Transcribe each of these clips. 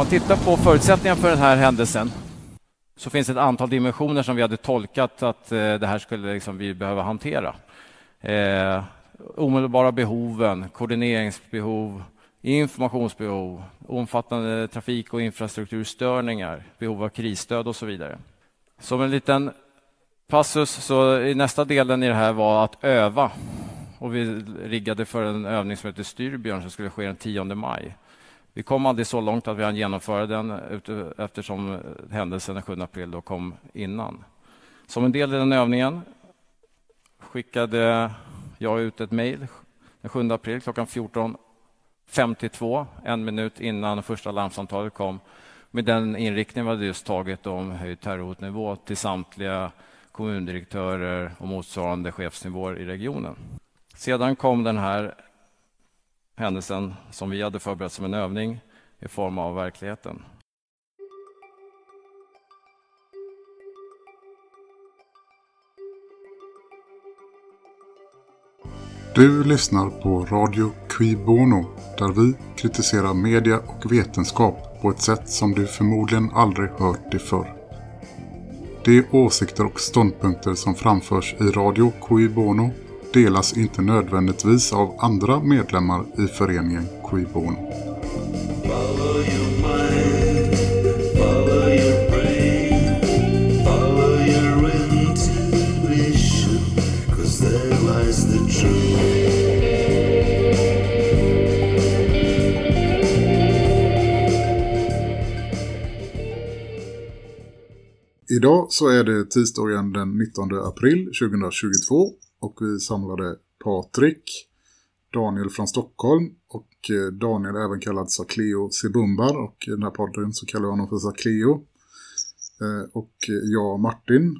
man tittar på förutsättningarna för den här händelsen så finns det ett antal dimensioner som vi hade tolkat att eh, det här skulle liksom vi behöva hantera. Eh, omedelbara behoven, koordineringsbehov, informationsbehov, omfattande trafik och infrastrukturstörningar, behov av krisstöd och så vidare. Som en liten passus så i nästa delen i det här var att öva. Och vi riggade för en övning som heter Styrbjörn som skulle ske den 10 maj. Vi kom aldrig så långt att vi hann genomföra den eftersom händelsen den 7 april då kom innan. Som en del i den övningen skickade jag ut ett mejl den 7 april klockan 14.52, en minut innan första larmsamtalet kom med den inriktning vi hade just tagit om höjd terrorhotnivå till samtliga kommundirektörer och motsvarande chefsnivåer i regionen. Sedan kom den här händelsen som vi hade förberett som en övning i form av verkligheten. Du lyssnar på Radio Qui Bono där vi kritiserar media och vetenskap på ett sätt som du förmodligen aldrig hört det förr. De åsikter och ståndpunkter som framförs i Radio Qui Bono delas inte nödvändigtvis av andra medlemmar i föreningen Qui Idag så är det tisdagen den 19 april 2022 och vi samlade Patrik, Daniel från Stockholm och eh, Daniel även kallad Sakleo Sebumbar och i den här podden så kallar jag honom för Sakleo. Eh, och jag Martin.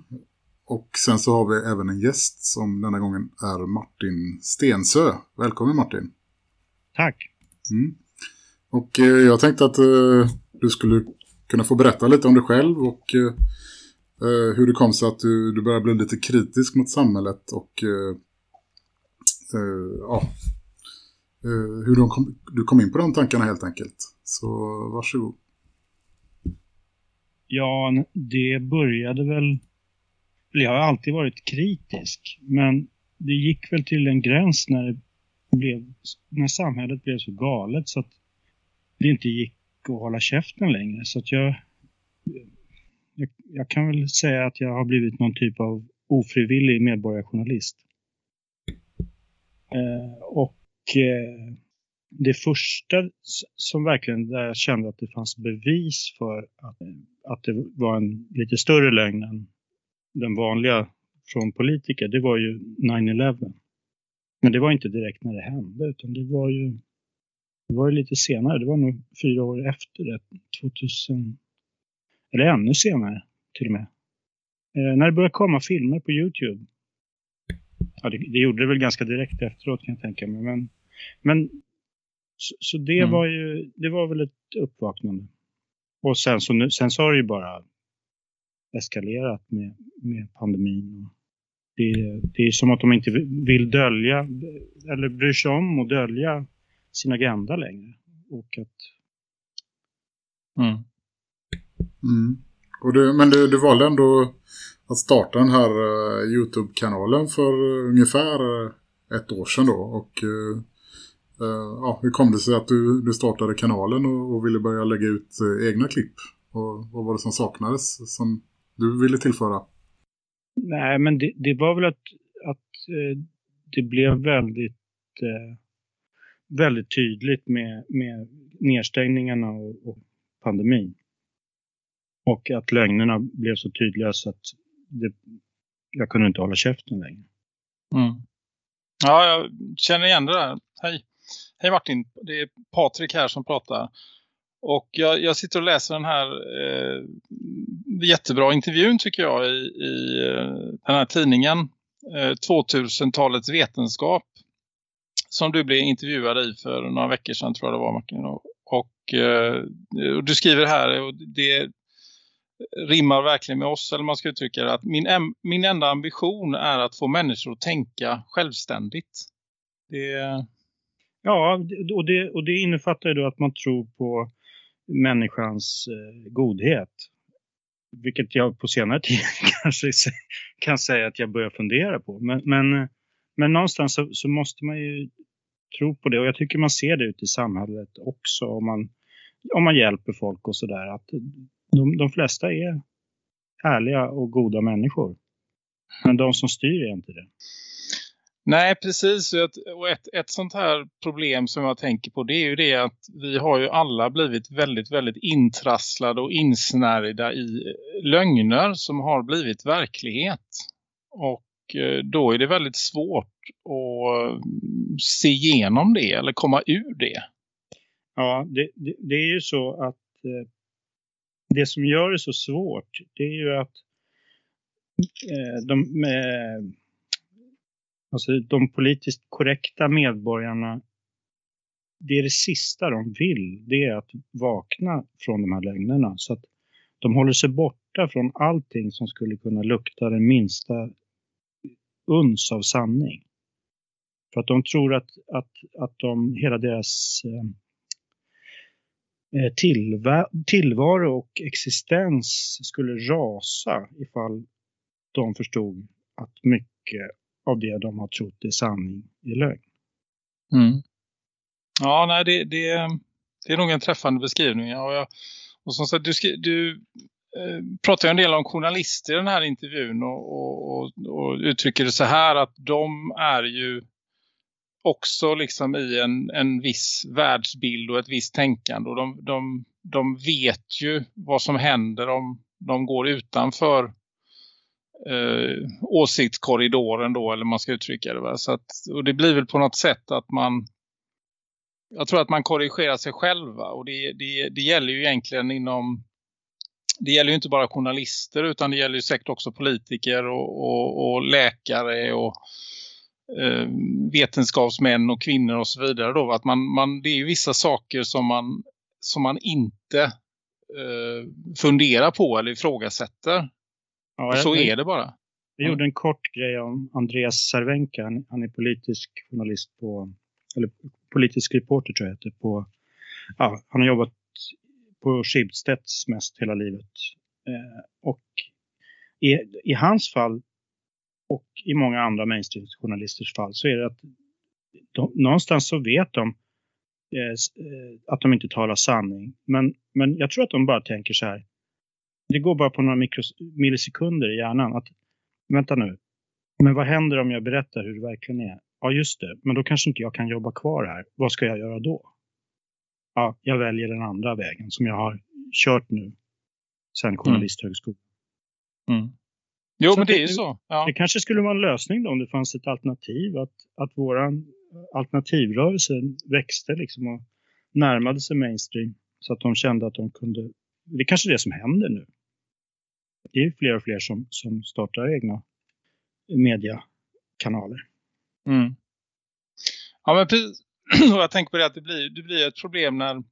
Och sen så har vi även en gäst som denna gången är Martin Stensö. Välkommen Martin. Tack. Mm. Och eh, jag tänkte att du skulle kunna få berätta lite om dig själv och eh, hur det kom sig att du, du började bli lite kritisk mot samhället och eh, eh, ja, eh, hur kom, du kom in på de tankarna helt enkelt. Så varsågod. Ja, det började väl... Jag har alltid varit kritisk, men det gick väl till en gräns när, det blev, när samhället blev så galet så att det inte gick att hålla käften längre. Så att jag, jag, jag, kan väl säga att jag har blivit någon typ av ofrivillig medborgarjournalist. Eh, och eh, det första som verkligen där jag kände att det fanns bevis för att, att det var en lite större lögn än den vanliga från politiker, det var ju 9-11. Men det var inte direkt när det hände, utan det var ju, det var ju lite senare. Det var nog fyra år efter det, 2000, eller ännu senare till och med. Eh, när det började komma filmer på Youtube. Ja, det, det, gjorde det väl ganska direkt efteråt kan jag tänka mig. Men, men så, så det mm. var ju, det var väl ett uppvaknande. Och sen så, nu, sen så har det ju bara eskalerat med, med pandemin. Det, det är som att de inte vill dölja eller bryr sig om att dölja sin agenda längre. Och att... Mm. Mm. Och du, men du, du valde ändå att starta den här uh, Youtube-kanalen för uh, ungefär uh, ett år sedan då. Och uh, ja, hur kom det sig att du, du startade kanalen och, och ville börja lägga ut egna klipp? Och vad var det som saknades som du ville tillföra? Nej, men det, det var väl att, att det blev väldigt väldigt tydligt med, med nedstängningarna och, och pandemin. Och att lögnerna blev så tydliga så att det, jag kunde inte hålla käften längre. Mm. Ja, jag känner igen det där. Hej. Hej Martin, det är Patrik här som pratar. Och jag, jag sitter och läser den här eh, jättebra intervjun tycker jag i, i eh, den här tidningen eh, 2000-talets vetenskap som du blev intervjuad i för några veckor sedan tror jag det var Martin. Och, och, eh, och du skriver här och det, rimmar verkligen med oss eller man ska uttrycka det att min, min enda ambition är att få människor att tänka självständigt. Det... Ja, och det, och det innefattar ju då att man tror på människans eh, godhet. Vilket jag på senare tid kanske kan säga att jag börjar fundera på. Men, men, men någonstans så, så, måste man ju tro på det. Och jag tycker man ser det ute i samhället också. Om man, om man hjälper folk och sådär. Att de, de flesta är ärliga och goda människor. Men de som styr är inte det. Nej, precis. Och ett, ett sånt här problem som jag tänker på det är ju det att vi har ju alla blivit väldigt, väldigt intrasslade och insnärjda i lögner som har blivit verklighet. Och eh, då är det väldigt svårt att se igenom det eller komma ur det. Ja, det, det, det är ju så att eh, det som gör det så svårt det är ju att eh, de, eh, Alltså de politiskt korrekta medborgarna, det är det sista de vill, det är att vakna från de här lögnerna. Så att de håller sig borta från allting som skulle kunna lukta den minsta uns av sanning. För att de tror att, att, att de, hela deras eh, eh, tillvaro och existens skulle rasa ifall de förstod att mycket av det de har trott är sanning i lögn. Mm. Ja, nej, det, det, det är nog en träffande beskrivning. Ja, jag, och som sagt, du, du eh, pratar en del om journalister i den här intervjun och, och, och, och, uttrycker det så här att de är ju också liksom i en, en viss världsbild och ett visst tänkande och de, de, de vet ju vad som händer om de går utanför eh, åsiktskorridoren då eller man ska uttrycka det. Va? Så att, och det blir väl på något sätt att man jag tror att man korrigerar sig själva. och det, det, det gäller ju egentligen inom det gäller ju inte bara journalister utan det gäller ju säkert också politiker och, och, och läkare och vetenskapsmän och kvinnor och så vidare då. Att man, man, det är ju vissa saker som man, som man inte eh, funderar på eller ifrågasätter. Ja, så är det bara. Jag gjorde en kort grej om Andreas Cervenka. Han är politisk journalist på, eller politisk reporter tror jag heter. På, ja, han har jobbat på Schibsteds mest hela livet. Eh, och i, i hans fall och i många andra mainstream-journalisters fall så är det att de, någonstans så vet de eh, eh att de inte talar sanning. Men, men jag tror att de bara tänker så här det går bara på några millisekunder i hjärnan att vänta nu, men vad händer om jag berättar hur det verkligen är? Ja just det, men då kanske inte jag kan jobba kvar här. Vad ska jag göra då? Ja, jag väljer den andra vägen som jag har kört nu sen mm. journalisthögskolan. Mm. Jo, så men det, är ju så. Ja. Det kanske skulle vara en lösning då om det fanns ett alternativ. Att, att våran alternativrörelse växte liksom och närmade sig mainstream. Så att de kände att de kunde... Det är kanske är det som händer nu det är fler och fler som, som startar egna mediekanaler. Mm. Ja, men precis. jag tänker på det att det blir, det blir ett problem när,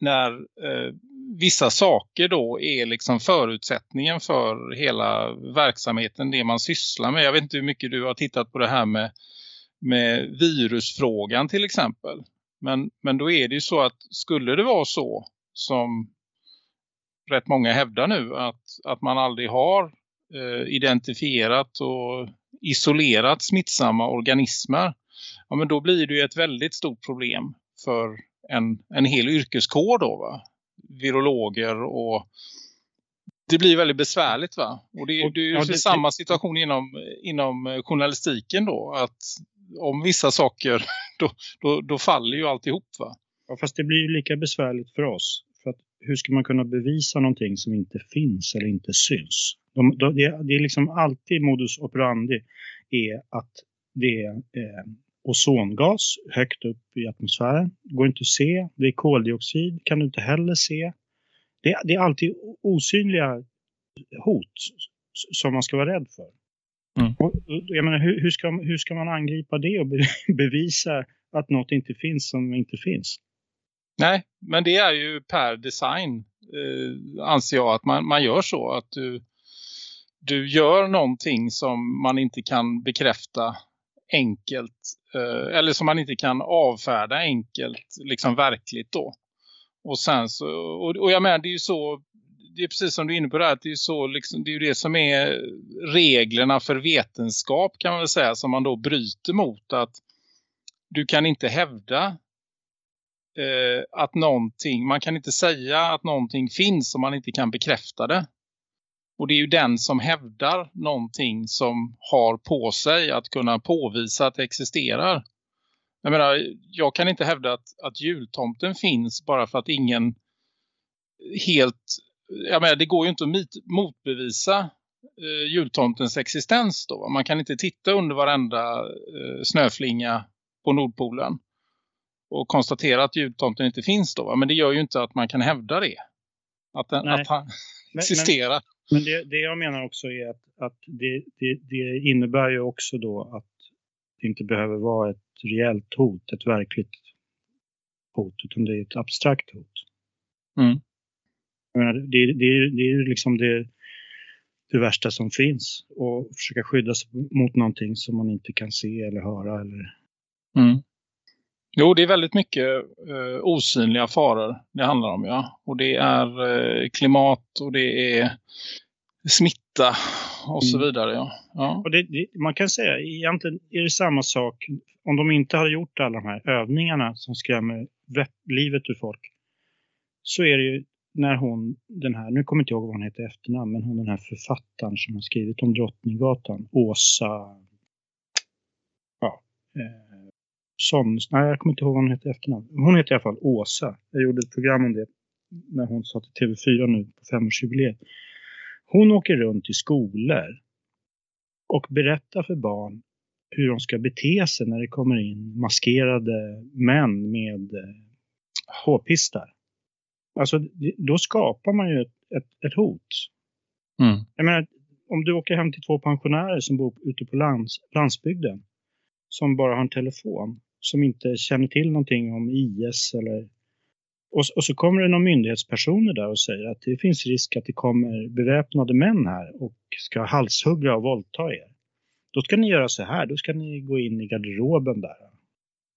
när eh, vissa saker då är liksom förutsättningen för hela verksamheten, det man sysslar med. Jag vet inte hur mycket du har tittat på det här med, med virusfrågan till exempel. Men, men då är det ju så att skulle det vara så som rätt många hävdar nu att, att man aldrig har eh, identifierat och isolerat smittsamma organismer. Ja, men då blir det ju ett väldigt stort problem för en, en hel yrkeskår då va? Virologer och det blir väldigt besvärligt va? Och det, och, det är ju ja, det, samma situation inom, inom journalistiken då. Att om vissa saker då, då, då faller ju alltihop va? Ja fast det blir ju lika besvärligt för oss hur ska man kunna bevisa någonting som inte finns eller inte syns? De, de, det, det, är liksom alltid modus operandi är att det är eh, ozongas högt upp i atmosfären. Går inte att se. Det är koldioxid kan du inte heller se. Det, det är alltid osynliga hot som man ska vara rädd för. Mm. Och, jag menar, hur, hur, ska, hur ska man angripa det och bevisa att något inte finns som inte finns? Nej, men det är ju per design eh, anser jag att man, man gör så. Att du, du gör någonting som man inte kan bekräfta enkelt. Eh, eller som man inte kan avfärda enkelt, liksom verkligt då. Och sen så, och, och jag menar det är ju så, det är precis som du är inne på det här, det är ju så liksom, det är ju det som är reglerna för vetenskap kan man väl säga som man då bryter mot att du kan inte hävda eh, att någonting, man kan inte säga att någonting finns om man inte kan bekräfta det. Och det är ju den som hävdar någonting som har på sig att kunna påvisa att det existerar. Jag menar, jag kan inte hävda att, att jultomten finns bara för att ingen helt... Jag menar, det går ju inte att motbevisa eh, jultomtens existens då. Man kan inte titta under varenda eh, snöflinga på Nordpolen och konstatera att jultomten inte finns då. Men det gör ju inte att man kan hävda det. Att, den, att han men, existerar. Men, men det, det, jag menar också är att, att det, det, det innebär ju också då att det inte behöver vara ett reellt hot, ett verkligt hot, utan det är ett abstrakt hot. Mm. Menar, det, det, det är liksom det, det värsta som finns och försöka skydda sig mot någonting som man inte kan se eller höra. Eller... Mm. Jo, det är väldigt mycket eh, osynliga faror det handlar om, ja. Och det är eh, klimat och det är smitta och så mm. vidare. Ja. ja. Och det, det, man kan säga, egentligen är det samma sak om de inte hade gjort alla de här övningarna som skrämmer livet ur folk. Så är det ju när hon, den här, nu kommer inte jag ihåg vad hon heter efternamn, men hon den här författaren som har skrivit om Drottninggatan, Åsa, ja, eh, Son, nej jag kommer inte ihåg vad hon heter efternamn. Hon heter i alla fall Åsa. Jag gjorde ett program om det när hon satt i TV4 nu på femårsjubileet. Hon åker runt i skolor och berättar för barn hur de ska bete sig när det kommer in maskerade män med eh, h-pistar. Alltså, då skapar man ju ett, ett, ett hot. Mm. Jag menar, om du åker hem till två pensionärer som bor ute på lands, landsbygden som bara har en telefon, som inte känner till någonting om IS eller och, och, så kommer det någon myndighetspersoner där och säger att det finns risk att det kommer beväpnade män här och ska halshugga och våldta er. Då ska ni göra så här, då ska ni gå in i garderoben där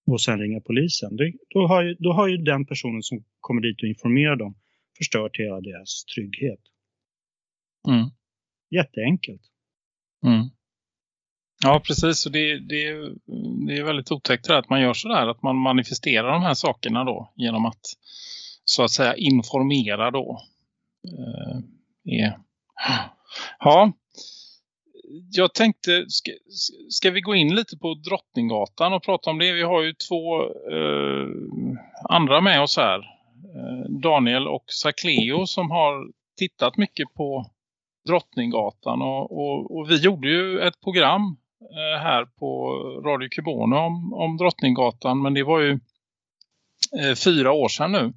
och sen ringa polisen. Det, då, har ju, då har ju den personen som kommer dit och informerar dem förstört hela deras trygghet. Mm. Jätteenkelt. Mm. Ja, precis. Och det, det, det är väldigt otäckt att man gör sådär. Att man manifesterar de här sakerna då genom att så att säga informera då. Eh. Ja, jag tänkte, ska, ska, vi gå in lite på Drottninggatan och prata om det? Vi har ju två eh, andra med oss här. Eh, Daniel och Sakleo som har tittat mycket på Drottninggatan och, och, och vi gjorde ju ett program här på Radio Kubono om, om Drottninggatan men det var ju eh, fyra år sedan nu.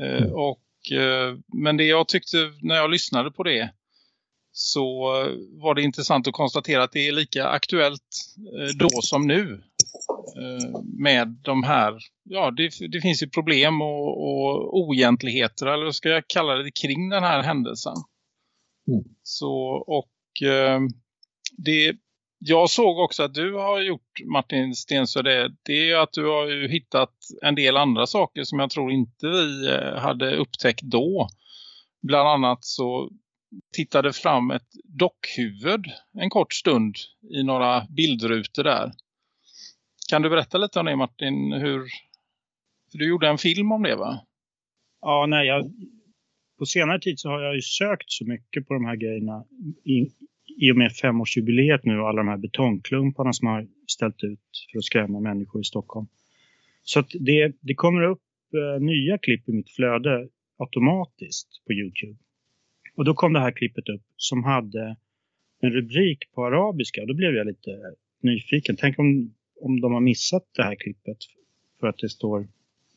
Eh, mm. och, eh, men det jag tyckte när jag lyssnade på det så var det intressant att konstatera att det är lika aktuellt eh, då som nu med de här, ja det, det finns ju problem och, och oegentligheter eller vad ska jag kalla det kring den här händelsen. Mm. Så och eh, det jag såg också att du har gjort Martin Stensö det, det är att du har ju hittat en del andra saker som jag tror inte vi eh, hade upptäckt då. Bland annat så tittade fram ett dockhuvud en kort stund i några bildrutor där. Kan du berätta lite om det Martin? Hur, du gjorde en film om det va? Ja, nej, jag, på senare tid så har jag ju sökt så mycket på de här grejerna i och med femårsjubileet nu och alla de här betongklumparna som har ställt ut för att skrämma människor i Stockholm. Så att det, det kommer upp eh, nya klipp i mitt flöde automatiskt på Youtube. Och då kom det här klippet upp som hade en rubrik på arabiska. Då blev jag lite nyfiken. Tänk om, om de har missat det här klippet för att det står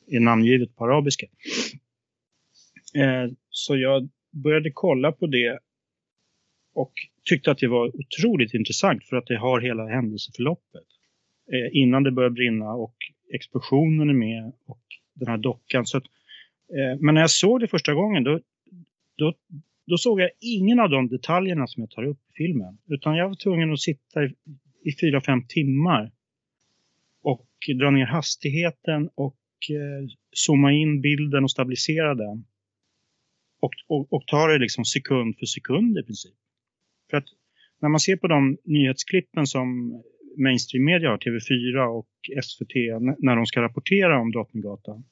är namngivet på arabiska. Eh, så jag började kolla på det och tyckte att det var otroligt intressant för att det har hela händelseförloppet. Eh, innan det börjar brinna och explosionen är med och den här dockan. Så att, eh, men när jag såg det första gången då, då, då såg jag ingen av de detaljerna som jag tar upp i filmen. Utan jag var tvungen att sitta i, i fyra, fem timmar och dra ner hastigheten och eh, zooma in bilden och stabilisera den. Och, och, och ta det liksom sekund för sekund i princip. För att när man ser på de nyhetsklippen som mainstream media har, TV4 och SVT, när de ska rapportera om Drottninggatan.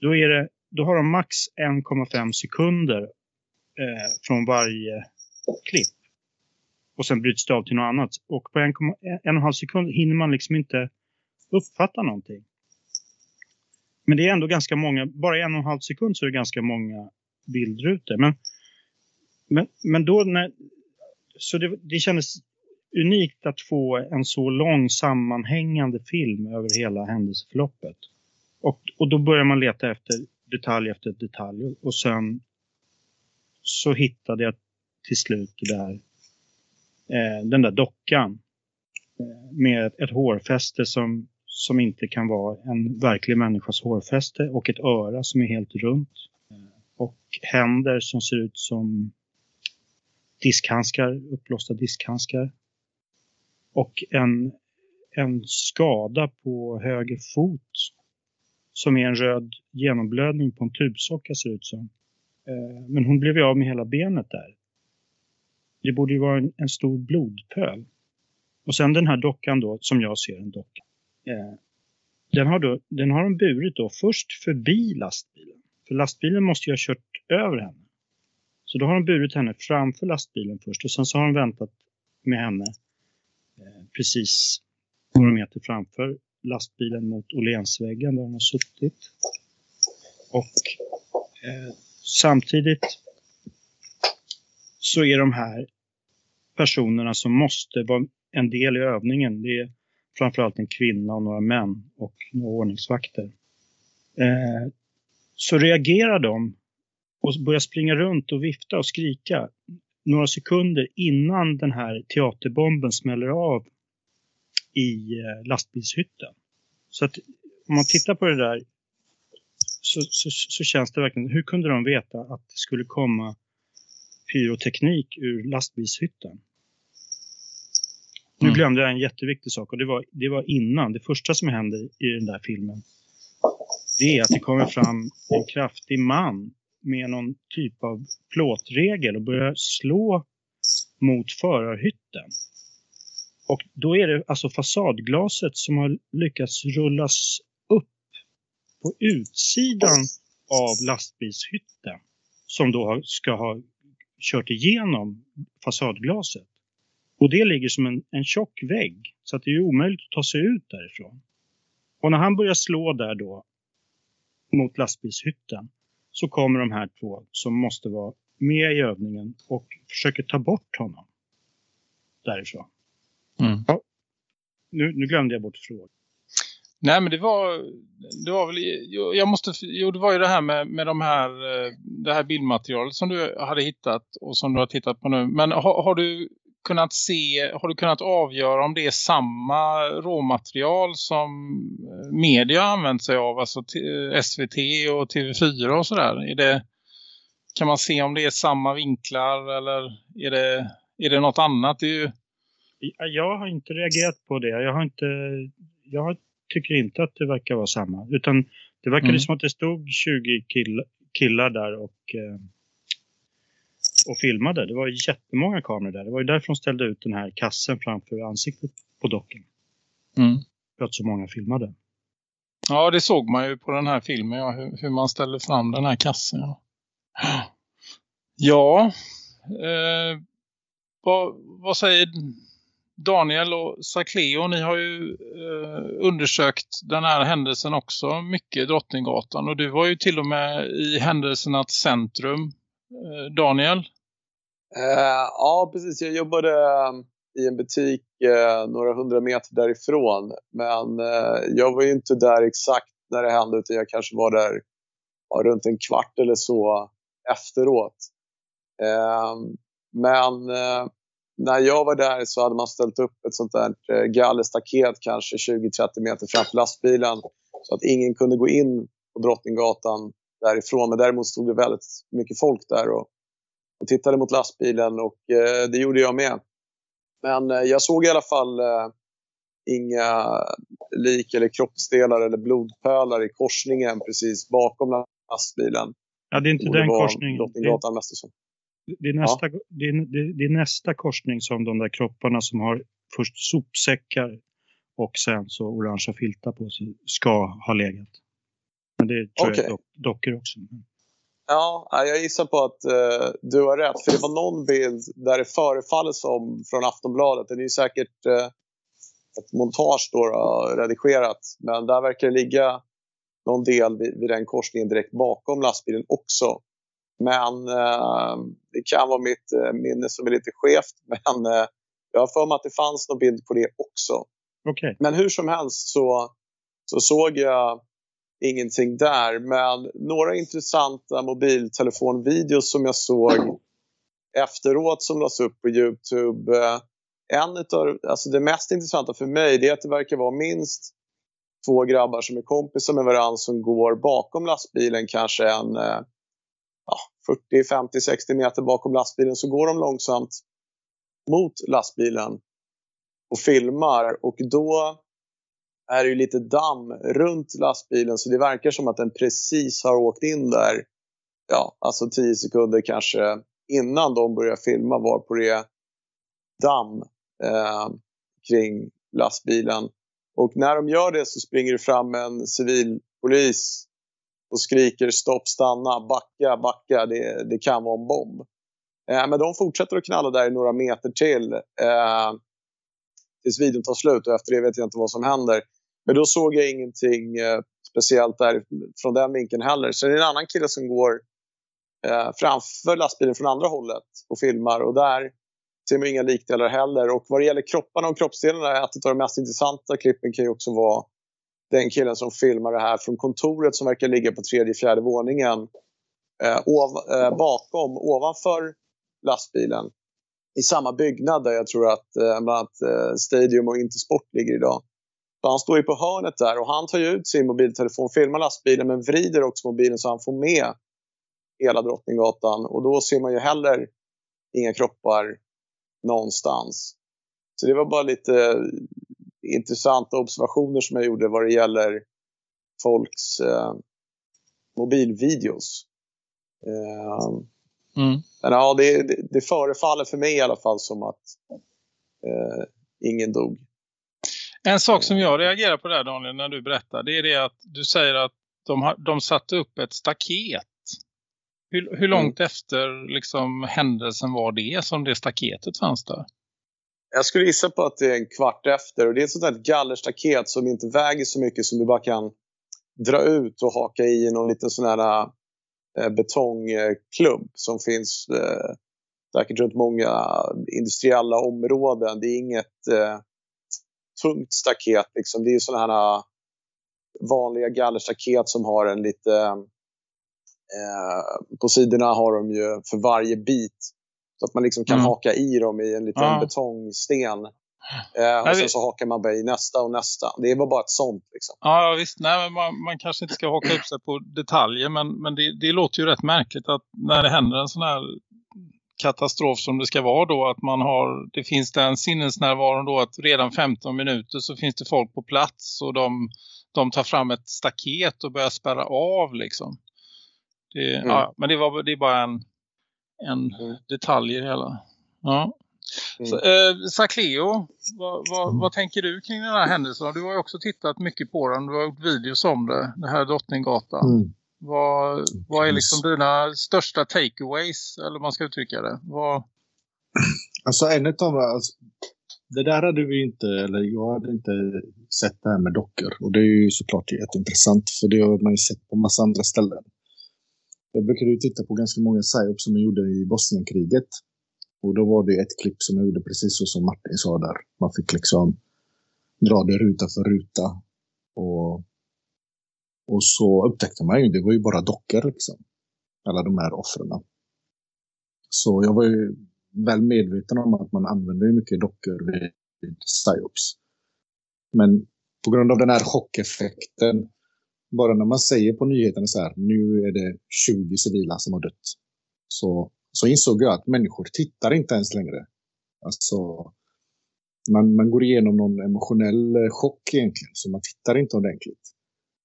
Då, är det, då har de max 1,5 sekunder eh, från varje klipp. Och sen bryts det av till något annat. Och på en, en och en halv sekund hinner man liksom inte uppfatta någonting. Men det är ändå ganska många, bara en och en halv sekund så är det ganska många bildrutor. Men, men, men då när, så det, det kändes unikt att få en så lång sammanhängande film över hela händelseförloppet. Och, och då börjar man leta efter detalj efter detalj och sen så hittade jag till slut det där, eh, den där dockan eh, med ett, ett hårfäste som, som inte kan vara en verklig människas hårfäste och ett öra som är helt runt. Eh, och händer som ser ut som diskhandskar, uppblåsta diskhandskar. Och en, en skada på höger fot som är en röd genomblödning på en tubsocka ser ut som. Eh, men hon blev ju av med hela benet där. Det borde ju vara en, en, stor blodpöl. Och sen den här dockan då, som jag ser en docka. Eh, den har, då, den har de burit då först förbi lastbilen. För lastbilen måste ju ha kört över henne. Så då har de burit henne framför lastbilen först och sen så har de väntat med henne eh, precis några meter framför lastbilen mot Åhlénsväggen där hon har suttit. Och eh, samtidigt så är de här personerna som måste vara en del i övningen. Det är framförallt en kvinna och några män och några ordningsvakter. Eh, så reagerar de och börjar springa runt och vifta och skrika några sekunder innan den här teaterbomben smäller av i eh, lastbilshytten. Så att om man tittar på det där så, så, så, känns det verkligen, hur kunde de veta att det skulle komma pyroteknik ur lastbilshytten? Nu mm. glömde jag en jätteviktig sak och det var, det var innan, det första som hände i den där filmen. Det är att det kommer fram en kraftig man med någon typ av plåtregel och börjar slå mot förarhytten. Och då är det alltså fasadglaset som har lyckats rullas upp på utsidan av lastbilshytten som då ska ha kört igenom fasadglaset. Och det ligger som en, en tjock vägg så att det är omöjligt att ta sig ut därifrån. Och när han börjar slå där då mot lastbilshytten så kommer de här två som måste vara med i övningen och försöker ta bort honom därifrån. Mm. Ja. Nu, nu, glömde jag bort frågan. Nej men det var det var väl jag måste jo det var ju det här med med de här eh, det här bildmaterialet som du hade hittat och som du har tittat på nu. Men har, har du kunnat se har du kunnat avgöra om det är samma råmaterial som eh, media använt sig av alltså SVT och TV4 och sådär? Är det kan man se om det är samma vinklar eller är det är det något annat? Det ju jag har inte reagerat på det. Jag har inte jag tycker inte att det verkar vara samma. Utan det verkade mm. som att det stod 20 kill, killar där och, eh, och filmade. Det var jättemånga kameror där. Det var ju därför de ställde ut den här kassen framför ansiktet på docken. Mm. För att så många filmade. Ja, det såg man ju på den här filmen. Ja, hur, hur man ställer fram den här kassen. Ja, ja eh, vad, vad säger Daniel och Sacleo, ni har ju eh, undersökt den här händelsen också mycket, Drottninggatan. Och du var ju till och med i händelsernas centrum, Eh, Daniel. Eh, ja, precis. Jag jobbade ehm, i en butik eh, några hundra meter därifrån. Men eh, jag var ju inte där exakt när det hände utan jag kanske var där ja, runt en kvart eller så efteråt. Ehm, men eh, när jag var där så hade man ställt upp ett sånt där eh, gallerstaket kanske 20-30 meter framför lastbilen så att ingen kunde gå in på Drottninggatan därifrån. Men däremot stod det väldigt mycket folk där och, och tittade mot lastbilen och eh, det gjorde jag med. Men eh, jag såg i alla fall eh, inga lik eller kroppsdelar eller blodpölar i korsningen precis bakom lastbilen. Ja, det är inte den korsningen. Drottninggatan det, det, är nästa, ja. det, är, det, är nästa korsning som de där kropparna som har först sopsäckar och sen så orangea filtar på sig ska ha legat. Men det tror okay. jag dock, dockor också. Ja, jag gissar på att uh, du har rätt. För det var någon bild där det förefaller som från Aftonbladet. Den är ju säkert uh, ett montage då, då, redigerat. Men där verkar det ligga någon del vid, vid den korsningen direkt bakom lastbilen också. Men uh, det kan vara mitt minne som är lite skevt. Men jag har för mig att det fanns någon bild på det också. Okay. Men hur som helst så, så såg jag ingenting där. Men några intressanta mobiltelefonvideos som jag såg efteråt som lades upp på Youtube. Eh, en utav, alltså det mest intressanta för mig det är att det verkar vara minst två grabbar som är kompisar med varandra som går bakom lastbilen kanske en eh, ja, 40, 50, 60 meter bakom lastbilen så går de långsamt mot lastbilen och filmar och då är det ju lite damm runt lastbilen så det verkar som att den precis har åkt in där. Ja, alltså 10 sekunder kanske innan de börjar filma var på det damm eh, kring lastbilen. Och när de gör det så springer det fram en civilpolis och skriker stopp, stanna, backa, backa, det, det kan vara en bomb. Eh, men de fortsätter att knalla där i några meter till eh, tills videon tar slut och efter det vet jag inte vad som händer. Men då såg jag ingenting eh, speciellt där från den vinkeln heller. Sen är det en annan kille som går eh, framför lastbilen från andra hållet och filmar och där ser man inga likdelar heller. Och vad det gäller kropparna och kroppsdelarna, ett av de mest intressanta klippen kan ju också vara den killen som filmar det här från kontoret som verkar ligga på tredje, fjärde våningen. Eh, ov, eh, bakom, ovanför lastbilen. I samma byggnad där jag tror att eh, bland annat eh, Stadium och Intersport ligger idag. Han står ju på hörnet där och han tar ut sin mobiltelefon, filmar lastbilen men vrider också mobilen så han får med hela Drottninggatan. Och då ser man ju heller inga kroppar någonstans. Så det var bara lite intressanta observationer som jag gjorde vad det gäller folks eh, mobilvideos. Eh, mm. Men ja, det, det, det förefaller för mig i alla fall som att eh, ingen dog. En sak som jag reagerar på där Daniel när du berättar det är det att du säger att de, har, de satte upp ett staket. Hur, hur långt mm. efter liksom, händelsen var det som det staketet fanns där? Jag skulle gissa på att det är en kvart efter och det är ett sånt där gallerstaket som inte väger så mycket som du bara kan dra ut och haka i någon liten sån här äh, betongklubb som finns äh, säkert runt många industriella områden. Det är inget äh, tungt staket. Liksom. Det är sådana här äh, vanliga gallerstaket som har en lite... Eh, på sidorna har de ju för varje bit så att man liksom kan mm. haka i dem i en liten ja. betongsten. Eh, och sen så hakar man bara i nästa och nästa. Det var bara ett sånt. Liksom. Ja visst, Nej, man, man, kanske inte ska haka upp sig på detaljer men, men det, det låter ju rätt märkligt att när det händer en sån här katastrof som det ska vara då att man har, det finns den sinnesnärvaron då att redan 15 minuter så finns det folk på plats och de, de tar fram ett staket och börjar spärra av liksom. Det, mm. ja, men det, var, det är bara en, en mm. detalj i det hela. Ja. Mm. Så, eh, Sacleo, vad, vad, mm. vad, tänker du kring den här händelsen? Du har ju också tittat mycket på den, du har gjort videos om det, det här Drottninggatan. Vad, vad är liksom dina största takeaways, eller man ska uttrycka det? Vad... Alltså en av alltså, det där hade vi inte, eller jag hade inte sett det här med dockor. Och det är ju såklart jätteintressant, för det har man ju sett på massa andra ställen. Jag brukade ju titta på ganska många psyops som jag gjorde i Bosnienkriget. Och då var det ett klipp som jag gjorde precis så som Martin sa där. Man fick liksom dra det ruta för ruta. Och och så upptäckte man ju, det var ju bara dockor liksom. Alla de här offren. Så jag var ju väl medveten om att man använder mycket dockor vid psyops. Men på grund av den här chockeffekten, bara när man säger på nyheterna så här, nu är det 20 civila som har dött. Så, så insåg jag att människor tittar inte ens längre. Alltså, man, man går igenom någon emotionell chock egentligen, så man tittar inte ordentligt.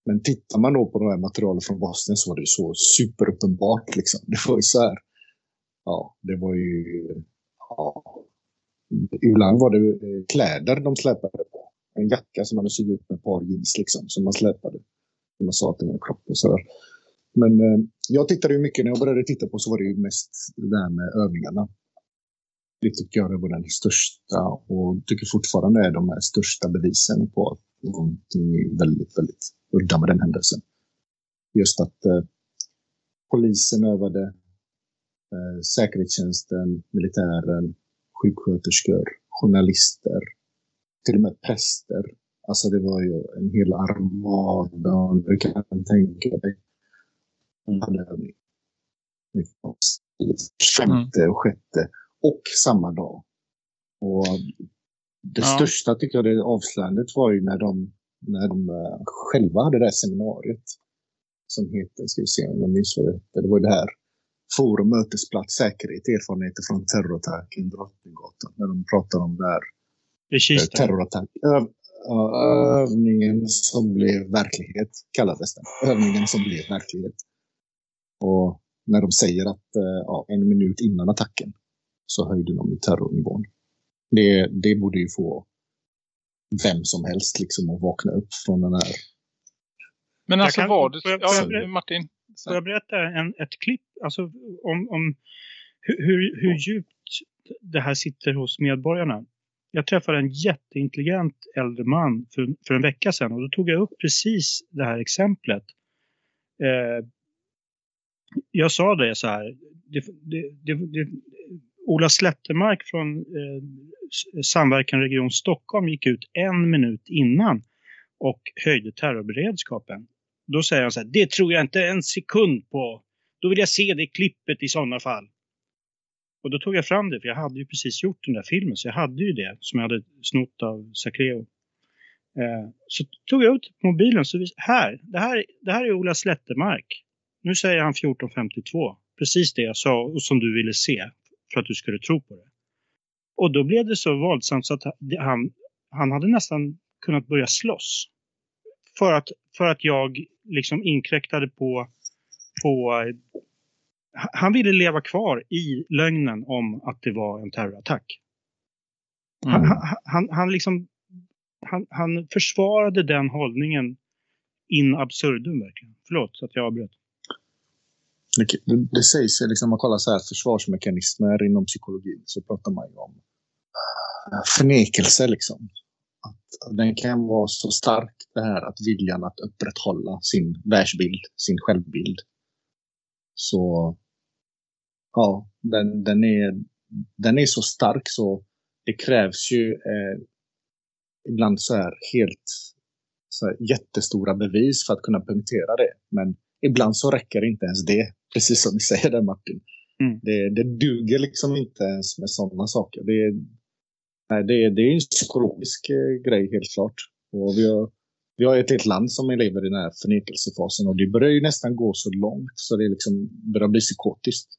Men tittar man då på de här materialet från Bosnien så var det så superuppenbart. Liksom. Det var ju så här, ja, det var ju, ja, ibland var det eh, kläder de släpade på. En jacka som man hade sytt upp med ett par jeans liksom, som man släpade. Som man sa att det var en kropp och sådär. Men eh, jag tittade ju mycket, när jag började titta på så var det ju mest det här med övningarna. Det tycker jag var den största och tycker fortfarande är de här största bevisen på att någonting är väldigt, väldigt udda med den händelsen. Just att eh, polisen övade, eh, säkerhetstjänsten, militären, sjuksköterskor, journalister, till och med präster. Alltså det var ju en hel armada, du kan tänka dig. Mm. Femte och sjätte och samma dag. Och det ja. största tycker jag det avslöjandet var ju när de, när de uh, själva hade det här seminariet. Som heter, ska vi se om jag minns vad det hette, det var det här Forum, mötesplats, säkerhet, erfarenheter från terrorattacken Drottninggatan. När de pratar om det här eh, terrorattack. Öv, övningen som blev verklighet kallades den. Övningen som blev verklighet. Och när de säger att uh, ja, en minut innan attacken så höjde de terrornivån. Det, det borde ju få vem som helst liksom att vakna upp från den här. Men alltså kan, det... Ja, jag, Martin. Får jag berätta en, ett klipp alltså, om, om hur, hur djupt det här sitter hos medborgarna? Jag träffade en jätteintelligent äldre man för, för en vecka sedan och då tog jag upp precis det här exemplet. Eh, jag sa det så här, det, det, det, Ola Slättermark från eh, Samverkan Region Stockholm gick ut en minut innan och höjde terrorberedskapen. Då säger han så här, det tror jag inte en sekund på. Då vill jag se det klippet i sådana fall. Och då tog jag fram det, för jag hade ju precis gjort den där filmen, så jag hade ju det som jag hade snott av Sacreo. Eh, så tog jag ut mobilen, så vi, här, det här, det här är Ola Slättermark. Nu säger han 1452, precis det jag sa och som du ville se för att du skulle tro på det. Och då blev det så våldsamt så att han, han hade nästan kunnat börja slåss. För att, för att jag liksom inkräktade på, på... Han ville leva kvar i lögnen om att det var en terrorattack. Mm. Han, han, han, liksom, han, han försvarade den hållningen in absurdum verkligen. Förlåt att jag avbröt. Det, det, sägs, liksom, om man kollar så här försvarsmekanismer inom psykologin så pratar man ju om eh, förnekelse. Liksom. Att den kan vara så stark, det här att viljan att upprätthålla sin världsbild, sin självbild. Så ja, den, den, är, den är så stark så det krävs ju eh, ibland så här helt så här, jättestora bevis för att kunna punktera det. Men ibland så räcker inte ens det. Precis som du säger där Martin. Mm. Det, det duger liksom inte ens med sådana saker. Det, nej, det, det är en psykologisk eh, grej helt klart. Och vi har, vi har ett helt land som lever i den här förnekelsefasen och det börjar ju nästan gå så långt så det liksom börjar bli psykotiskt.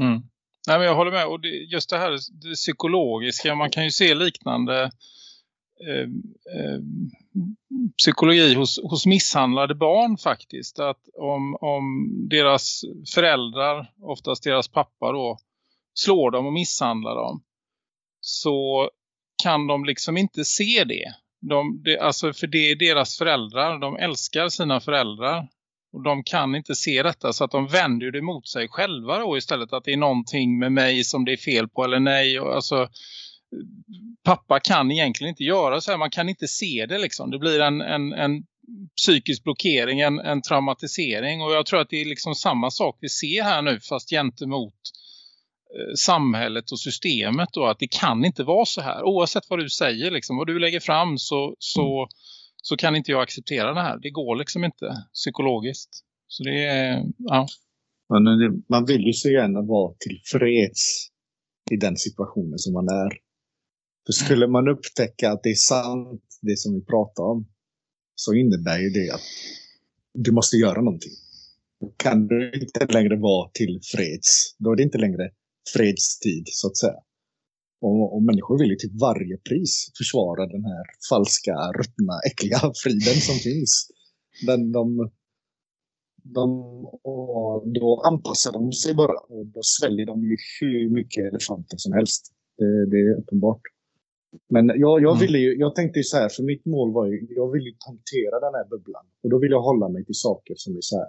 Mm. Nej, men jag håller med. Och det, just det här det psykologiska, man kan ju se liknande Eh, eh, psykologi hos, hos misshandlade barn faktiskt. Att om, om deras föräldrar, oftast deras pappa då, slår dem och misshandlar dem så kan de liksom inte se det. De, det, alltså för det är deras föräldrar, de älskar sina föräldrar och de kan inte se detta så att de vänder det mot sig själva då istället att det är någonting med mig som det är fel på eller nej. Och alltså, pappa kan egentligen inte göra så här. Man kan inte se det liksom. Det blir en, en, en psykisk blockering, en, en traumatisering. Och jag tror att det är liksom samma sak vi ser här nu fast gentemot eh, samhället och systemet då att det kan inte vara så här. Oavsett vad du säger, liksom, vad du lägger fram så, så, så kan inte jag acceptera det här. Det går liksom inte psykologiskt. Så det är, ja. Man vill ju så gärna vara tillfreds i den situationen som man är. För skulle man upptäcka att det är sant, det som vi pratar om, så innebär ju det att du måste göra någonting. Då kan du inte längre vara till freds. Då är det inte längre fredstid, så att säga. Och, och människor vill ju till varje pris försvara den här falska, ruttna, äckliga friden som finns. Men de, de, och då anpassar de sig bara och då sväljer de ju hur mycket elefanter som helst. Det, det är uppenbart. Men jag, jag, mm. ville ju, jag tänkte ju så här, för mitt mål var ju, jag ville hantera den här bubblan. Och då vill jag hålla mig till saker som är så här,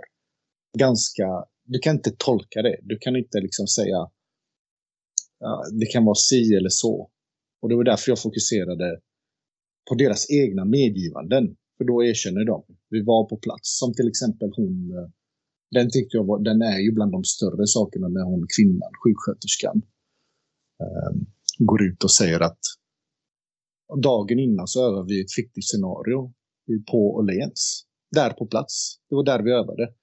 ganska, du kan inte tolka det. Du kan inte liksom säga, ja, det kan vara si eller så. Och det var därför jag fokuserade på deras egna medgivanden. För då erkänner de. Vi var på plats. Som till exempel hon, eh, den tyckte jag var, den är ju bland de större sakerna när hon kvinnan, sjuksköterskan, um, går ut och säger att dagen innan så övade vi ett fiktivt scenario på Åhléns. Där på plats. Det var där vi övade.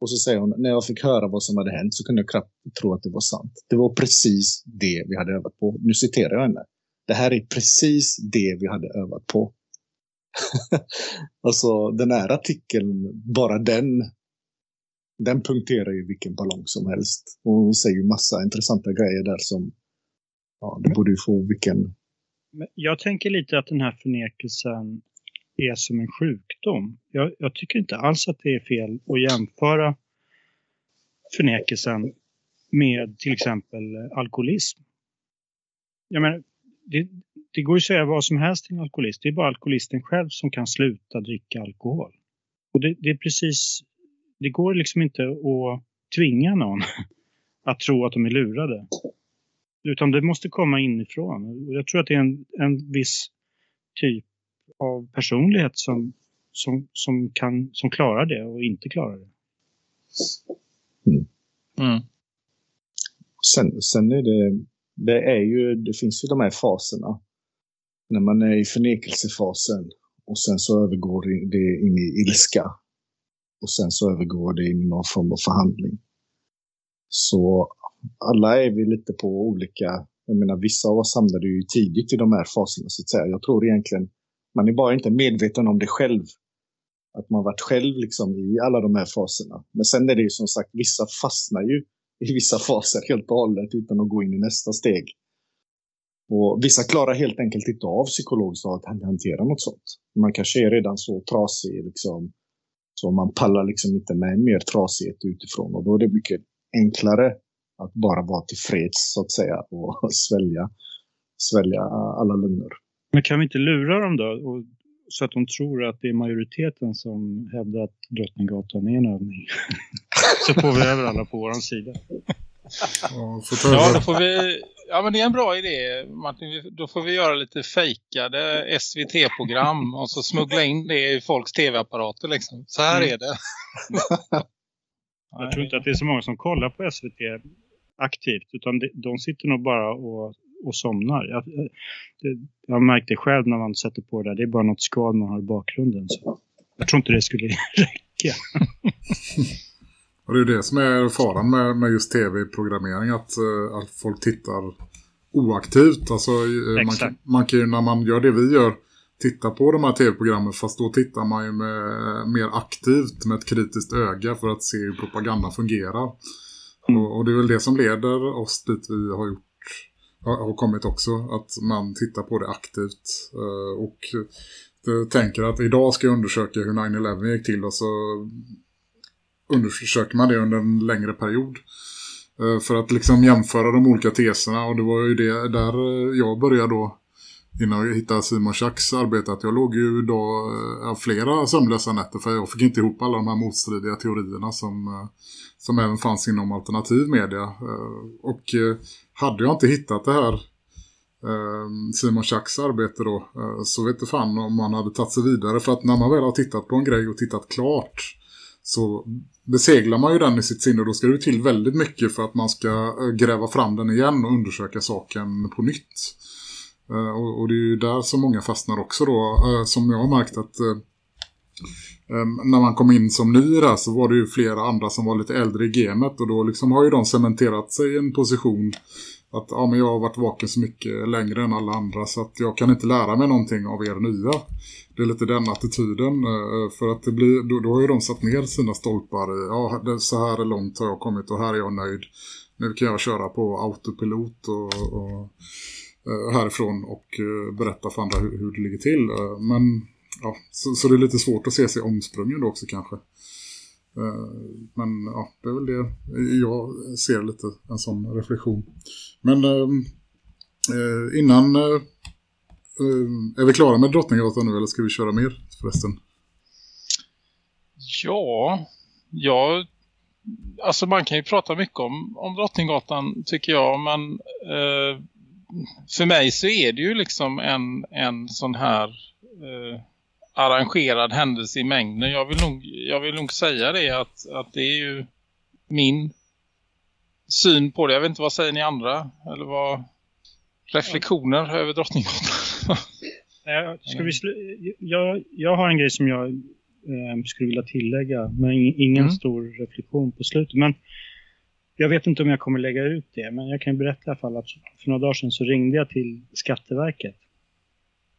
Och så säger hon, när jag fick höra vad som hade hänt så kunde jag knappt tro att det var sant. Det var precis det vi hade övat på. Nu citerar jag henne. Det här är precis det vi hade övat på. alltså den här artikeln, bara den, den punkterar ju vilken ballong som helst. Och hon säger ju massa intressanta grejer där som, ja, det borde ju få vilken... Jag tänker lite att den här förnekelsen är som en sjukdom. Jag, jag, tycker inte alls att det är fel att jämföra förnekelsen med till exempel eh, alkoholism. Jag menar, det, det går ju att säga vad som helst till en alkoholist. Det är bara alkoholisten själv som kan sluta dricka alkohol. Och det, det är precis, det går liksom inte att tvinga någon att tro att de är lurade. Utan det måste komma inifrån. Och jag tror att det är en, en viss typ av personlighet som, som, som, kan, som klarar det och inte klarar det. Mm. Mm. Sen, sen är det, det är ju, det finns ju de här faserna. När man är i förnekelsefasen och sen så övergår det in i ilska. Och sen så övergår det in i någon form av förhandling. Så alla är vi lite på olika, jag menar vissa av oss hamnade ju tidigt i de här faserna så att säga. Jag tror egentligen man är bara inte medveten om det själv. Att man varit själv liksom i alla de här faserna. Men sen är det ju som sagt, vissa fastnar ju i vissa faser helt och hållet utan att gå in i nästa steg. Och vissa klarar helt enkelt inte av psykologiskt att hantera något sånt. Man kanske är redan så trasig liksom, så man pallar liksom inte med mer trasighet utifrån och då är det mycket enklare att bara vara tillfreds så att säga och svälja, svälja alla lögner. Men kan vi inte lura dem då? Och, så att de tror att det är majoriteten som hävdar att Drottninggatan är en övning. så får vi över alla på vår sida. Ja, då får vi, ja, men det är en bra idé Martin. Då får vi göra lite fejkade SVT-program och så smuggla in det i folks tv-apparater. Liksom. Så här mm. är det. Jag tror inte att det är så många som kollar på SVT aktivt. Utan de sitter nog bara och och somnar. Jag, jag har märkt det själv när man sätter på det där. Det är bara något skal man har i bakgrunden. Så jag tror inte det skulle räcka. och det är det som är faran med, med just tv-programmering. Att, uh, att folk tittar oaktivt. Alltså, uh, man, kan, man kan ju när man gör det vi gör titta på de här tv-programmen fast då tittar man ju med, mer aktivt med ett kritiskt öga för att se hur propaganda fungerar. Mm. Och, och, det är väl det som leder oss dit vi har gjort har kommit också. Att man tittar på det aktivt. Eh, och tänker att idag ska jag undersöka hur 9-11 gick till och så undersöker man det under en längre period. Eh, för att liksom jämföra de olika teserna och det var ju det där jag började då innan jag hittade Simon Schacks arbete att jag låg ju då eh, flera sömnlösa nätter för jag fick inte ihop alla de här motstridiga teorierna som, eh, som även fanns inom alternativ media. Eh, och eh, hade jag inte hittat det här Simon Schacks arbete då så vet du fan om man hade tagit sig vidare för att när man väl har tittat på en grej och tittat klart så beseglar man ju den i sitt sinne och då ska det till väldigt mycket för att man ska gräva fram den igen och undersöka saken på nytt. Eh, och, och, det är ju där som många fastnar också då eh, som jag har märkt att eh, ehm, när man kom in som ny där så var det ju flera andra som var lite äldre i gamet och då liksom har ju de cementerat sig i en position att ja, men jag har varit vaken så mycket längre än alla andra så att jag kan inte lära mig någonting av er nya. Det är lite den attityden för att det blir, då, då har ju de satt ner sina stolpar i, ja så här långt har jag kommit och här är jag nöjd. Nu kan jag köra på autopilot och, och Eh, härifrån och eh, berätta för andra hur, hur det ligger till. Eh, men ja, så, så, det är lite svårt att se sig omsprungen då också kanske. Men ja, det är väl det jag ser lite en sån reflektion. Men innan är vi klara med Drottninggatan nu eller ska vi köra mer förresten? Ja, ja alltså man kan ju prata mycket om, om Drottninggatan tycker jag. Men eh, för mig så är det ju liksom en, en sån här eh, arrangerad händelse i mängden. Jag vill nog, jag vill nog säga det att, att det är ju min syn på det. Jag vet inte vad säger ni andra? Eller vad reflektioner ja. över Drottninggatan? Ska vi jag, jag har en grej som jag eh, skulle vilja tillägga. Men ingen mm. stor reflektion på slutet. Men jag vet inte om jag kommer lägga ut det. Men jag kan berätta i alla fall att för några dagar sedan så ringde jag till Skatteverket.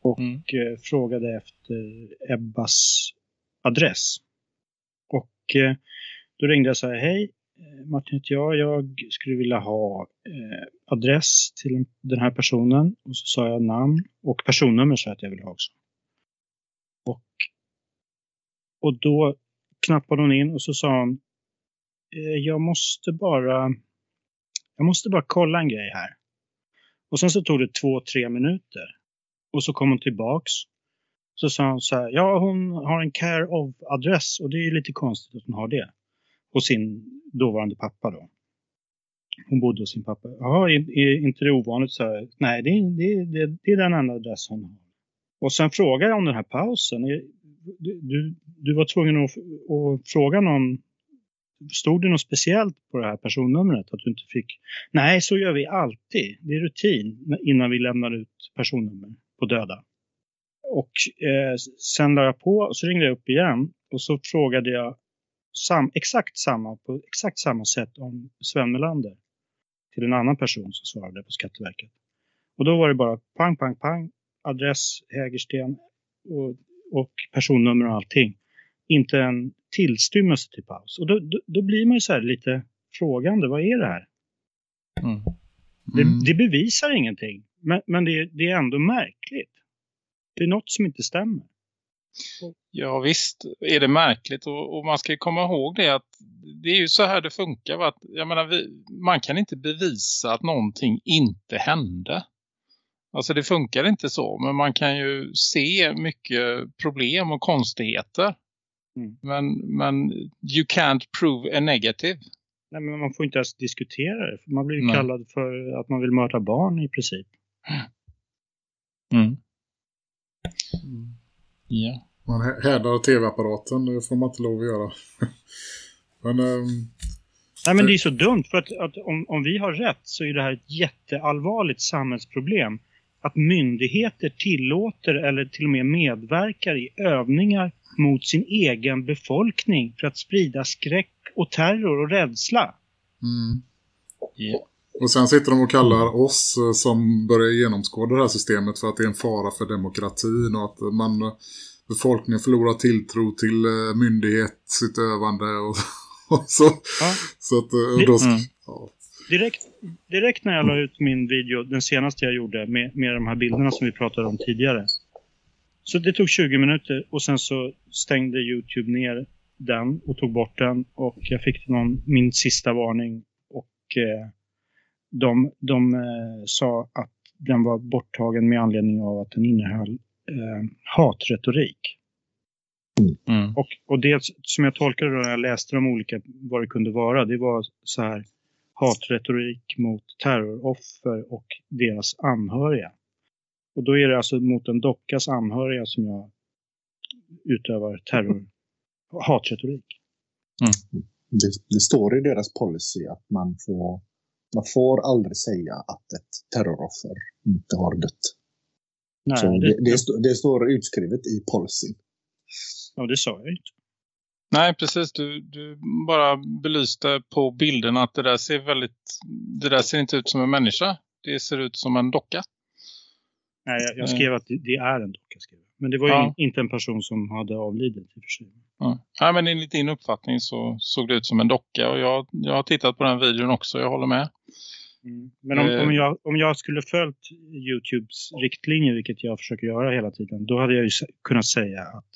Och mm. eh, frågade efter Ebbas adress. Och eh, då ringde jag så här, hej eh, Martin heter jag, jag skulle vilja ha adress till den här personen. Och så sa jag namn och personnummer så att jag vill ha också. Och och då knappade hon in och så sa hon Eh, jag måste bara jag måste bara kolla en grej här. Och sen så tog det två, tre minuter. Och så kom hon tillbaks. Så sa hon så här, ja hon har en care of-adress och det är lite konstigt att hon har det. Hos sin dåvarande pappa då. Hon bodde hos sin pappa. Ja, är, är inte det ovanligt? Så här, Nej, det, det, det, det är den enda adress hon har. Och sen frågade jag om den här pausen eh, du, du var tvungen att, att fråga någon Stod det något speciellt på det här personnumret? Att du inte fick... Nej, så gör vi alltid. Det är rutin innan vi lämnar ut personnummer på döda. Och eh, sen la jag på och så ringde jag upp igen och så frågade jag sam, exakt samma på exakt samma sätt om Sven Melander till en annan person som svarade på Skatteverket. Och då var det bara pang, pang, pang, adress Hägersten och och personnummer och allting. Inte en tillstymmelse till paus. Och då, då, då, blir man ju så här lite frågande, vad är det här? Mm. Mm. Det, det, bevisar ingenting, men, men det, det, är ändå märkligt. Det är något som inte stämmer. Ja visst är det märkligt och, och man ska komma ihåg det att det är ju så här det funkar. Att, jag menar, vi, man kan inte bevisa att någonting inte hände. Alltså det funkar inte så. Men man kan ju se mycket problem och konstigheter. Mm. Men, men you can't prove a negative. Nej, men man får inte ens diskutera det. Man blir ju Nej. kallad för att man vill mörda barn i princip. Mm. Mm. Ja. Man härdar tv-apparaten, det får man inte lov att göra. men, um, Nej, men det är så dumt för att, att om, om vi har rätt så är det här ett jätteallvarligt samhällsproblem att myndigheter tillåter eller till och med medverkar i övningar mot sin egen befolkning för att sprida skräck och terror och rädsla. Mm. Yeah. Och sen sitter de och kallar oss eh, som börjar genomskåda det här systemet för att det är en fara för demokratin och att man, eh, befolkningen förlorar tilltro till eh, myndighetsutövande och, och så. Ja. så att, och då, mm. ja direkt, direkt när jag la ut min video, den senaste jag gjorde med, med de här bilderna som vi pratade om tidigare. Så det tog 20 minuter och sen så stängde Youtube ner den och tog bort den och jag fick någon, min sista varning och eh, de, de eh, sa att den var borttagen med anledning av att den innehöll eh, hatretorik. Mm. Och, och det som jag tolkade då när jag läste de olika, vad det kunde vara, det var så här hatretorik mot terroroffer och deras anhöriga. Och då är det alltså mot en dockas anhöriga som jag utövar terror, hatretorik. Mm. Det, det, står i deras policy att man får, man får aldrig säga att ett terroroffer inte har dött. Nej, Så det, det, det, det står utskrivet i policyn. Ja, det sa jag inte. Nej, precis. Du, du bara belyste på bilden att det där ser väldigt... Det där ser inte ut som en människa. Det ser ut som en docka. Nej, jag, jag skrev att det, det, är en docka. Men det var ju ja. inte en person som hade avlidit i och för sig. Ja. ja, men enligt din uppfattning så såg det ut som en docka. Och jag, jag har tittat på den videon också, jag håller med. Mm. Men om, Eh. om, jag, om jag skulle följt Youtubes riktlinjer, vilket jag försöker göra hela tiden, då hade jag ju kunnat säga att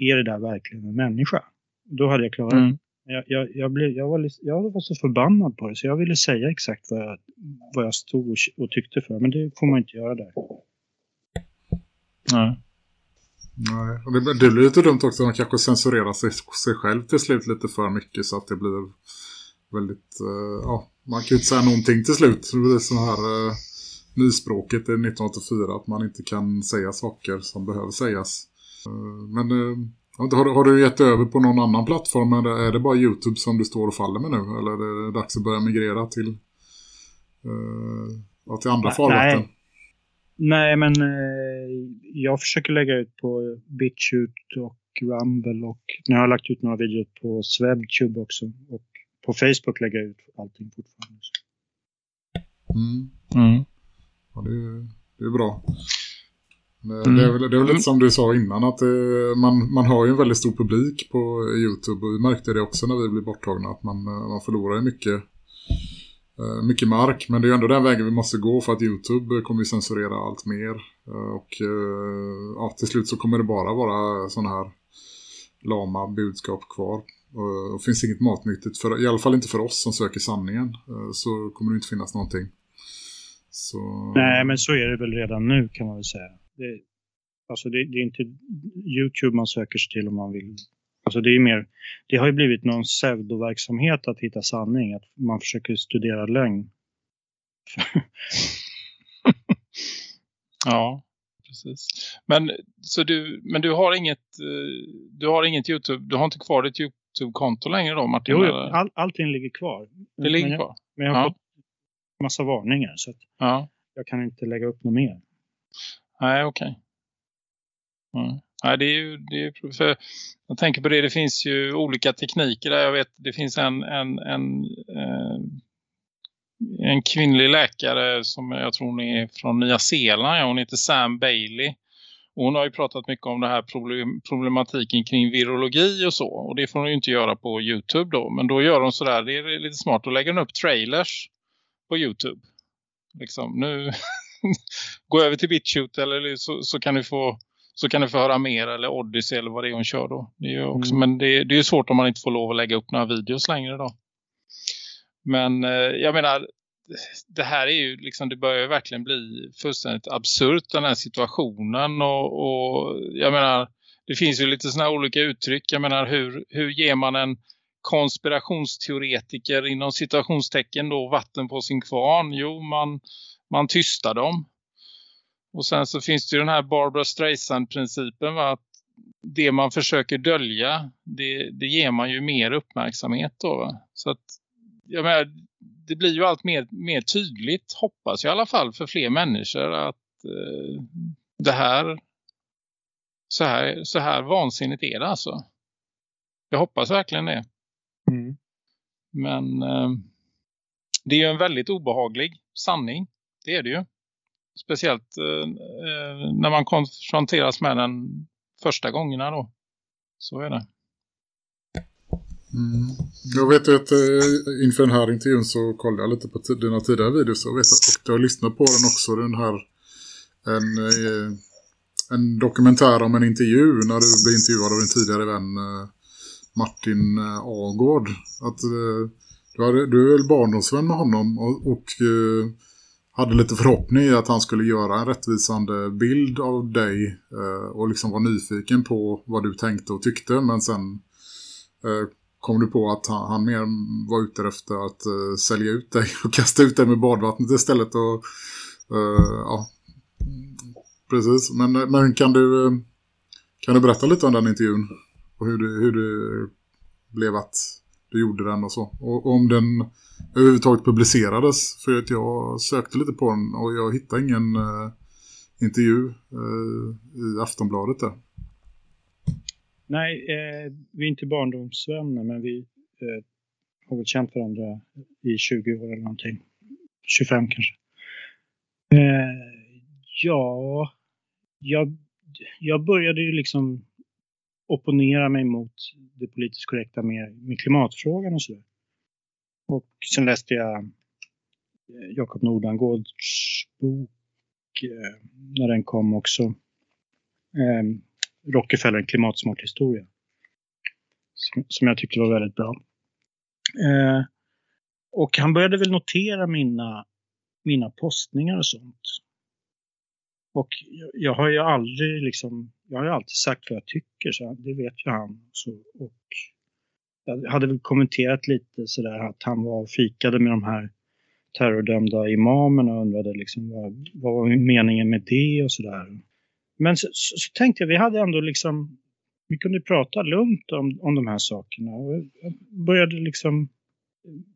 är det där verkligen en människa? Då hade jag klarat det. Mm. Jag, jag, jag, blev, jag, var, jag var så förbannad på det så jag ville säga exakt vad jag, vad jag stod och, och tyckte för. Men det får man inte göra där. Nej. Nej, och det, det blir lite dumt också man kanske censurerar sig, sig själv till slut lite för mycket så att det blir väldigt, eh, ja, man kan ju inte säga någonting till slut. Det blir så här uh, nyspråket i 1984 att man inte kan säga saker som behöver sägas. Eh, men har, du- har du gett över på någon annan plattform eller är det bara Youtube som du står och faller med nu? Eller är det dags att börja migrera till, eh, till andra farvatten? nej. Nej, men eh, jag försöker lägga ut på BitChute och Rumble och nu har jag lagt ut några videor på Swebtube också. Och på Facebook lägger jag ut allting fortfarande. Mm. Mm. Ja, det, är- det är bra. Men Mm. Det, är väl, det är väl lite som du sa innan att eh, man, man har ju en väldigt stor publik på Youtube och vi märkte det också när vi blev borttagna att man, eh, man förlorar ju mycket, eh, Eh, mycket mark men det är ändå den vägen vi måste gå för att Youtube kommer ju censurera allt mer eh, och eh, ja, till slut så kommer det bara vara sådana här lama budskap kvar och, finns inget matnyttigt för, i alla fall inte för oss som söker sanningen så kommer det inte finnas någonting. Så... Nej, men så är det väl redan nu kan man väl säga. Det, alltså det, det är inte Youtube man söker sig till om man vill. Alltså det är mer, det har ju blivit någon pseudoverksamhet att hitta sanning. Att man försöker studera lögn. Ja, precis. Men, så du, men du har inget eh, du har inget Youtube, du har inte kvar ditt Youtube-konto längre då Martin? Jo, all, allting ligger kvar. det ligger men jag, kvar? Men jag har Ja. fått massa varningar så att Ja. jag kan inte lägga upp något mer. Nej, okej. Mm. Nej, det är ju, det är, ju- för jag tänker på det, det finns ju olika tekniker där. Jag vet, det finns en, en, en, eh, en kvinnlig läkare som jag tror hon är från Nya Zeeland. Hon heter Sam Bailey. Och hon har ju pratat mycket om det här problematiken kring virologi och så. Och det får hon ju inte göra på Youtube då. Men då gör hon sådär, det är lite smart. Då lägger hon upp trailers på Youtube. Liksom, nu gå över till BitChute eller så, så kan du få så kan du få höra mer eller Odyssey eller vad det är hon kör då. Det är också, Mm. Men det, det är svårt om man inte får lov att lägga upp några videos längre då. Men eh, jag menar det här är ju liksom, det börjar ju verkligen bli fullständigt absurt den här situationen och, och jag menar det finns ju lite sådana olika uttryck. Jag menar hur, hur ger man en konspirationsteoretiker inom situationstecken då vatten på sin kvarn? Jo, man, man tystar dem. Och sen så finns det ju den här Barbara Streisand-principen att det man försöker dölja det, det ger man ju mer uppmärksamhet då. Va? Så att jag menar, det blir ju allt mer, mer tydligt hoppas jag i alla fall för fler människor att eh, det här så, här så här vansinnigt är det alltså. Jag hoppas verkligen det. Mm. Men eh, det är ju en väldigt obehaglig sanning. Det är det ju. Speciellt eh, eh, när man konfronteras med den första gångerna då. Så är det. Mm. Jag vet ju att eh, inför den här intervjun så kollade jag lite på dina tidigare videos och, vet, och jag har lyssnat på den också. Den här en, eh, en dokumentär om en intervju när du blev intervjuad av din tidigare vän eh, Martin eh, Agård. Att, eh, du, hade, du är väl barndomsvän med honom och, och eh, hade lite förhoppning i att han skulle göra en rättvisande bild av dig eh, och liksom var nyfiken på vad du tänkte och tyckte men sen eh, kom du på att han, han mer var ute efter att eh, sälja ut dig och kasta ut dig med badvattnet istället och eh, ja. Precis men, men kan du eh, kan du berätta lite om den intervjun? Och hur det, hur det blev att du gjorde den och så och, om den överhuvudtaget publicerades för att jag sökte lite på den och jag hittade ingen eh, intervju eh, i Aftonbladet där. Nej, eh, vi är inte barndomsvänner men vi eh, har väl känt varandra i 20 år eller någonting. 25 kanske. Eh, ja, jag, jag började ju liksom opponera mig mot det politiskt korrekta med, med klimatfrågan och sådär. Och sen läste jag eh, Jakob Nordangårds bok eh, när den kom också. Eh, Rockefeller, en klimatsmart historia. Som, som jag tyckte var väldigt bra. Eh, och han började väl notera mina, mina postningar och sånt. Och jag, jag har ju aldrig liksom, jag har ju alltid sagt vad jag tycker, så det vet ju han. Så, och jag hade väl kommenterat lite sådär att han var och fikade med de här terrordömda imamerna och undrade liksom vad, vad var meningen med det och sådär. Men så, så, så, tänkte jag, vi hade ändå liksom, vi kunde prata lugnt om, om de här sakerna. Och jag började liksom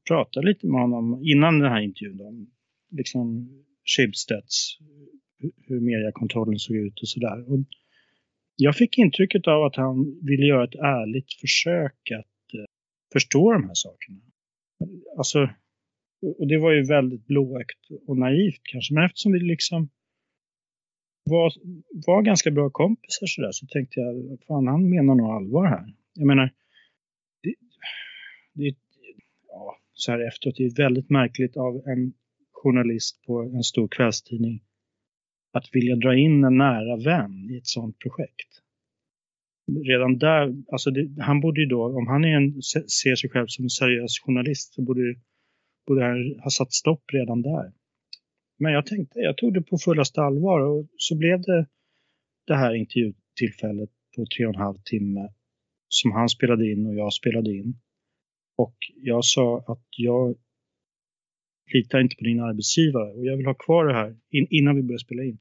prata lite med honom innan den här intervjun om liksom Schibsteds, hur mediekontrollen såg ut och sådär. Jag fick intrycket av att han ville göra ett ärligt försök att eh, förstå de här sakerna. Alltså, och det var ju väldigt blåögt och naivt kanske, men eftersom vi liksom var, var ganska bra kompisar så, där, så tänkte jag, fan han menar nog allvar här. Jag menar, det, det, ja, så här efteråt, det är väldigt märkligt av en journalist på en stor kvällstidning att vilja dra in en nära vän i ett sådant projekt. Redan där, alltså det, han borde ju då, om han är en, ser sig själv som en seriös journalist så borde, borde han ha satt stopp redan där. Men jag tänkte, jag tog det på fullaste allvar och så blev det det här intervjutillfället på tre och en halv timme som han spelade in och jag spelade in. Och jag sa att jag litar inte på din arbetsgivare och jag vill ha kvar det här in, innan vi börjar spela in.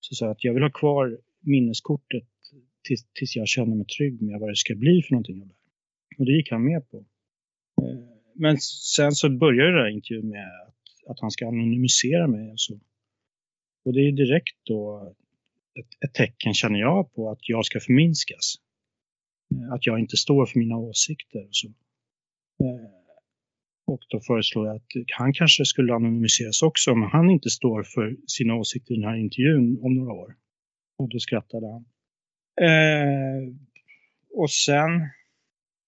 Så sa jag att jag vill ha kvar minneskortet tills, tills jag känner mig trygg med vad det ska bli för någonting av det Och det gick han med på. Eh, men sen så började det här intervjun med att, att han ska anonymisera mig och så. Och det är direkt då ett, ett tecken känner jag på att jag ska förminskas. Eh, att jag inte står för mina åsikter och så. Eh, och då föreslår jag att han kanske skulle anonymiseras också om han inte står för sina åsikter i den här intervjun om några år. Och då skrattade han. Eh, och sen,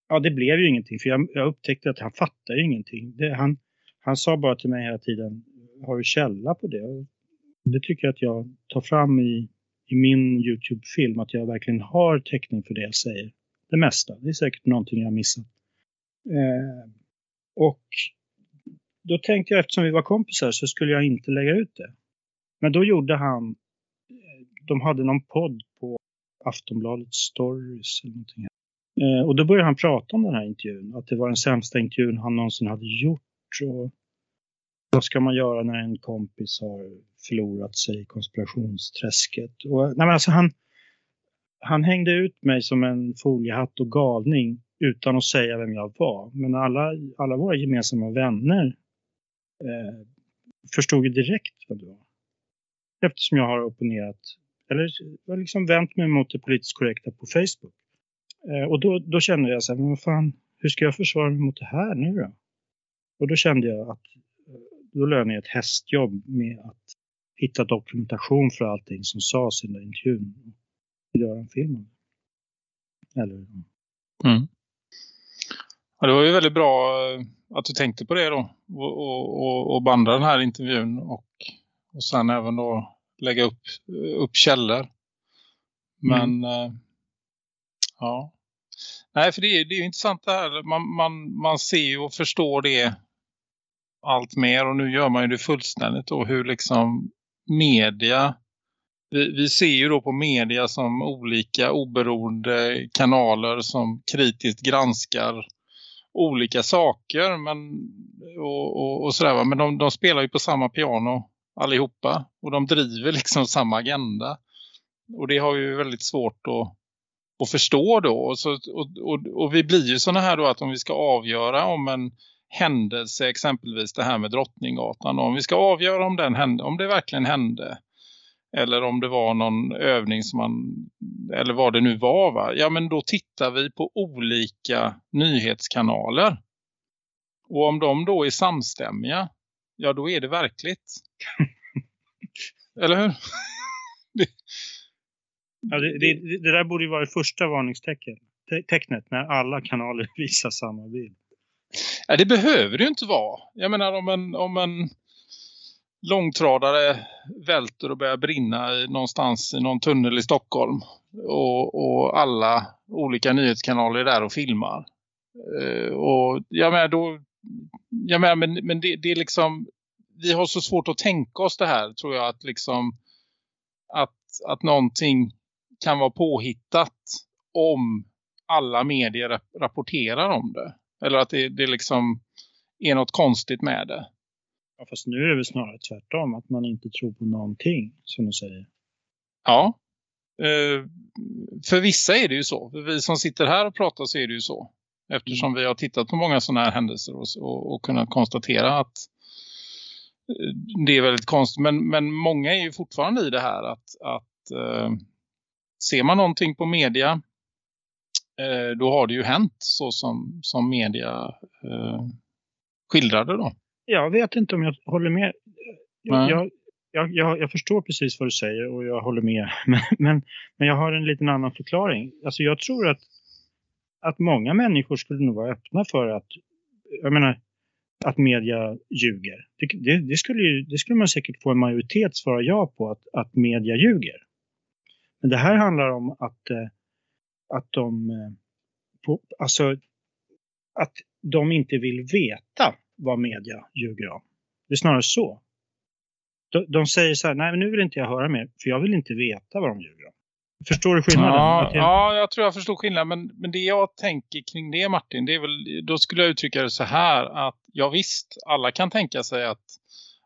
ja det blev ju ingenting för jag, jag upptäckte att han fattar ingenting. Det, han, han sa bara till mig hela tiden, har du källa på det? Och det tycker jag att jag tar fram i, i min Youtube-film, att jag verkligen har täckning för det jag säger. Det mesta, det är säkert någonting jag missat. Eh, och då tänkte jag eftersom vi var kompisar så skulle jag inte lägga ut det. Men då gjorde han, eh, de hade någon podd på Aftonbladet Stories eller någonting. Eh, och då började han prata om den här intervjun, att det var den sämsta intervjun han någonsin hade gjort. Och vad ska man göra när en kompis har förlorat sig i konspirationsträsket? Och, nej men alltså han, han hängde ut mig som en foliehatt och galning utan att säga vem jag var. Men alla, alla våra gemensamma vänner eh, förstod ju direkt vad det var. Eftersom jag har opponerat, eller jag liksom vänt mig mot det politiskt korrekta på Facebook. Eh, och då, då kände jag så här, men vad fan, hur ska jag försvara mig mot det här nu då? Och då kände jag att eh, då lönade jag ett hästjobb med att hitta dokumentation för allting som sades i den där intervjun. Och göra en film. Eller, mm. Ja, det var ju väldigt bra eh, att du tänkte på det då. Och, och, och banda den här intervjun. Och, och sen även då lägga upp, upp källor. Men mm. äh, ja. Nej, för det är, det är intressant det här. Man, man, man ser ju och förstår det allt mer. Och nu gör man ju det fullständigt då. Hur liksom media vi, vi, ser ju då på media som olika oberoende kanaler som kritiskt granskar olika saker men, och, och, och sådär. Men de, de, spelar ju på samma piano allihopa och de driver liksom samma agenda. Och det har ju väldigt svårt att, att förstå då. Och, så, och, och, och vi blir ju sådana här då att om vi ska avgöra om en händelse, exempelvis det här med Drottninggatan. Om vi ska avgöra om, den hände, om det verkligen hände eller om det var någon övning som man eller vad det nu var va? Ja men då tittar vi på olika nyhetskanaler. Och om de då är samstämmiga, ja då är det verkligt. eller hur? det... Ja, det, det, det, där borde ju vara det första varningstecknet när alla kanaler visar samma bild. Ja, det behöver det ju inte vara. Jag menar om en, om en långtradare välter och börjar brinna någonstans i någon tunnel i Stockholm. Och, och alla olika nyhetskanaler är där och filmar. Uh, och jag menar då, jag menar men, men det, det är liksom, vi har så svårt att tänka oss det här tror jag att liksom att, att någonting kan vara påhittat om alla medier rapporterar om det. Eller att det, det liksom är något konstigt med det. Ja, fast nu är det väl snarare tvärtom. Att man inte tror på någonting, som du säger. Ja. Eh, för vissa är det ju så. För vi som sitter här och pratar så är det ju så. Eftersom mm. vi har tittat på många sådana här händelser och, och, och kunnat konstatera att eh, det är väldigt konstigt. Men, men många är ju fortfarande i det här att, att eh, ser man någonting på media eh, då har det ju hänt så som, som media eh, skildrade då. Jag vet inte om jag håller med. Jag, jag, jag, jag, förstår precis vad du säger och jag håller med. Men, men, men jag har en liten annan förklaring. Alltså jag tror att, att många människor skulle nog vara öppna för att, jag menar, att media ljuger. Det, det, det skulle, ju, det skulle man säkert få en majoritet svara ja på, att, att media ljuger. Men det här handlar om att, eh, att de, eh, på, alltså, att de inte vill veta vad media ljuger om. Det är snarare så. De, de säger så här, nej men nu vill inte jag höra mer, för jag vill inte veta vad de ljuger om. Förstår du skillnaden? Ja, jag... ja jag tror jag förstår skillnaden. Men, men det jag tänker kring det Martin, det är väl, då skulle jag uttrycka det så här att ja visst, alla kan tänka sig att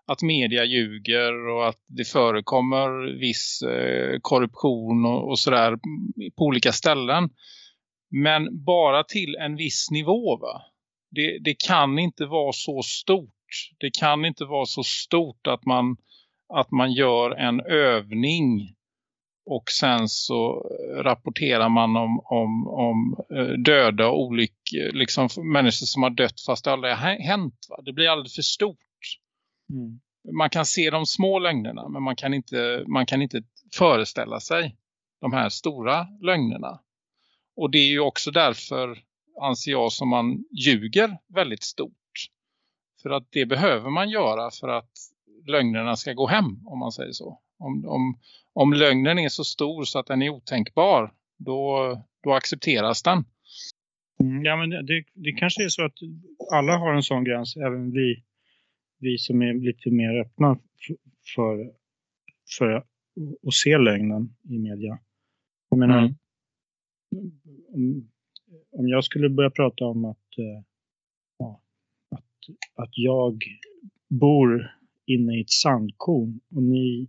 att media ljuger och att det förekommer viss eh, korruption och, och sådär på olika ställen. Men bara till en viss nivå va? Det, det kan inte vara så stort. Det kan inte vara så stort att man, att man gör en övning och sen så rapporterar man om, om, om eh, döda och olyckor, liksom människor som har dött fast det aldrig har hänt. Va? Det blir alldeles för stort. Mm. Man kan se de små lögnerna men man kan, inte, man kan inte föreställa sig de här stora lögnerna. Och det är ju också därför anser jag som man ljuger väldigt stort. För att det behöver man göra för att lögnerna ska gå hem om man säger så. Om, om, om lögnen är så stor så att den är otänkbar då, då accepteras den. Mm, ja men det, det kanske är så att alla har en sån gräns, även vi vi som är lite mer öppna för, för att se lögnen i media. Jag menar, mm. om, om jag skulle börja prata om att, eh, ja, att, att jag bor inne i ett sandkorn och ni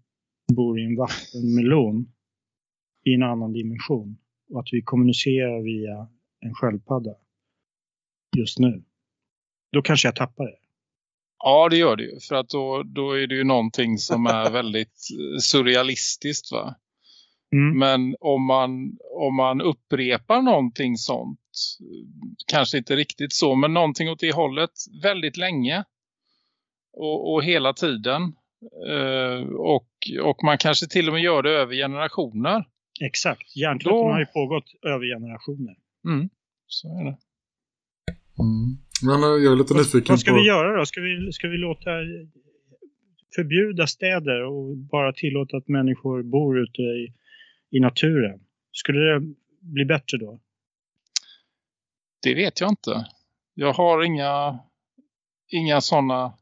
bor i en vattenmelon i en annan dimension och att vi kommunicerar via en sköldpadda just nu. Då kanske jag tappar det. Ja, det gör det ju. För att då, då är det ju någonting som är väldigt surrealistiskt va? Mm. Men om man, om man upprepar någonting sånt, kanske inte riktigt så, men någonting åt det hållet väldigt länge och, och hela tiden. Eh, och, och man kanske till och med gör det över generationer. Exakt, hjärntvätten har ju pågått över generationer. Mm. Så är det. Mm. Men eh, jag är lite nyfiken Vad ska på... vi göra då? Ska vi, ska vi låta förbjuda städer och bara tillåta att människor bor ute i, i naturen? Skulle det bli bättre då? Det vet jag inte. Jag har inga, inga sådana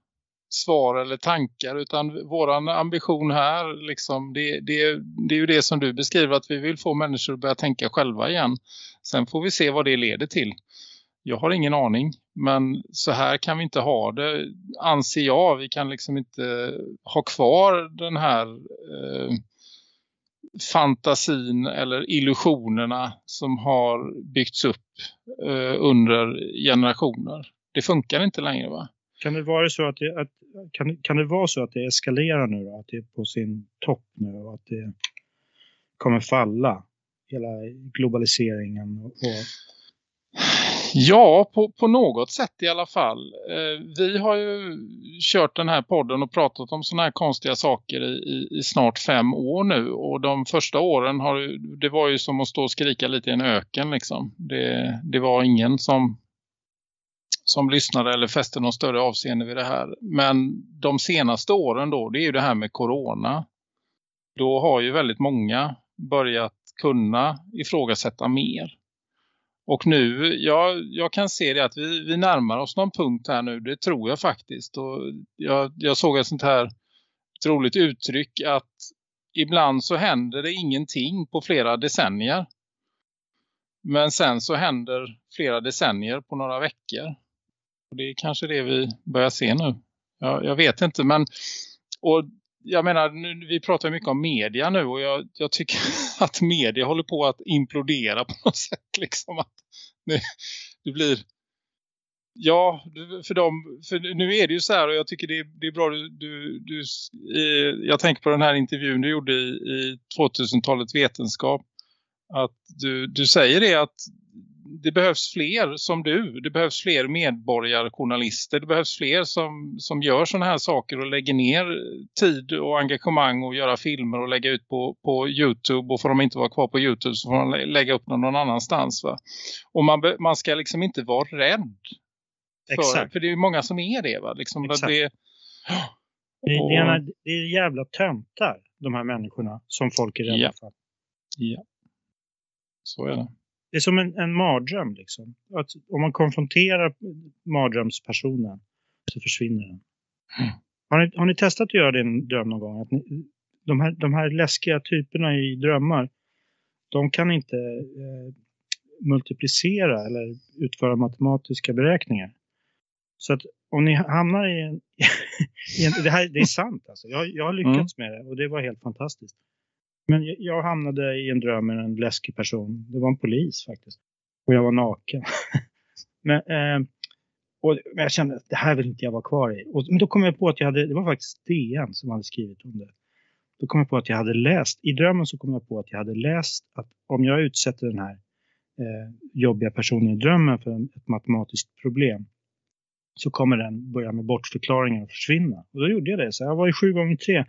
svar eller tankar utan våran ambition här liksom, det, det, det är ju det som du beskriver att vi vill få människor att börja tänka själva igen. Sen får vi se vad det leder till. Jag har ingen aning. Men så här kan vi inte ha det, anser jag. Vi kan liksom inte ha kvar den här eh, fantasin eller illusionerna som har byggts upp eh, under generationer. Det funkar inte längre va? Kan det vara så att det, att, kan, kan det vara så att det eskalerar nu då? Att det är på sin topp nu och att det kommer falla? Hela globaliseringen och, och Ja, på, på något sätt i alla fall. Eh, vi har ju kört den här podden och pratat om sådana här konstiga saker i, i, i, snart fem år nu. Och de första åren har det var ju som att stå och skrika lite i en öken liksom. Det, det var ingen som, som lyssnade eller fäste någon större avseende vid det här. Men de senaste åren då, det är ju det här med corona. Då har ju väldigt många börjat kunna ifrågasätta mer. Och nu, ja, jag kan se det att vi, vi närmar oss någon punkt här nu, det tror jag faktiskt. Och jag, jag såg ett sånt här ett roligt uttryck att ibland så händer det ingenting på flera decennier. Men sen så händer flera decennier på några veckor. Och det är kanske det vi börjar se nu. Jag, jag vet inte men och jag menar nu, vi pratar mycket om media nu och jag, jag tycker att media håller på att implodera på något sätt liksom att nu, det blir Ja, för dem, för nu är det ju så här och jag tycker det är, det är bra du, du, du jag tänker på den här intervjun du gjorde i, i 2000-talet vetenskap att du, du säger det att det behövs fler som du. Det behövs fler medborgarjournalister. Det behövs fler som, som gör sådana här saker och lägger ner tid och engagemang och göra filmer och lägga ut på, på Youtube. Och får de inte vara kvar på Youtube så får de lägga upp någon, någon annanstans. Va? Och man, man ska liksom inte vara rädd. För, Exakt. för det är många som är det va? Liksom, Exakt. Det, det, och, det, är, det är jävla töntar, de här människorna som folk är rädda ja. för. Ja, så är det. Det är som en, en mardröm liksom. Att om man konfronterar mardrömspersonen så försvinner den. Mm. Har, ni, har ni testat att göra det i en dröm någon gång? Att ni, de, här, de här läskiga typerna i drömmar, de kan inte eh, multiplicera eller utföra matematiska beräkningar. Så att om ni hamnar i en... i en det, här, det är sant alltså. Jag, jag har lyckats mm. med det och det var helt fantastiskt. Men jag hamnade i en dröm med en läskig person. Det var en polis faktiskt. Och jag var naken. men, eh, och, men jag kände att det här vill inte jag vara kvar i. Och, men då kom jag på att jag hade, det var faktiskt DN som hade skrivit om det. Då kom jag på att jag hade läst, i drömmen så kom jag på att jag hade läst att om jag utsätter den här eh, jobbiga personen i drömmen för en, ett matematiskt problem så kommer den börja med bortförklaringar och försvinna. Och då gjorde jag det. Så jag var i sju gånger tre.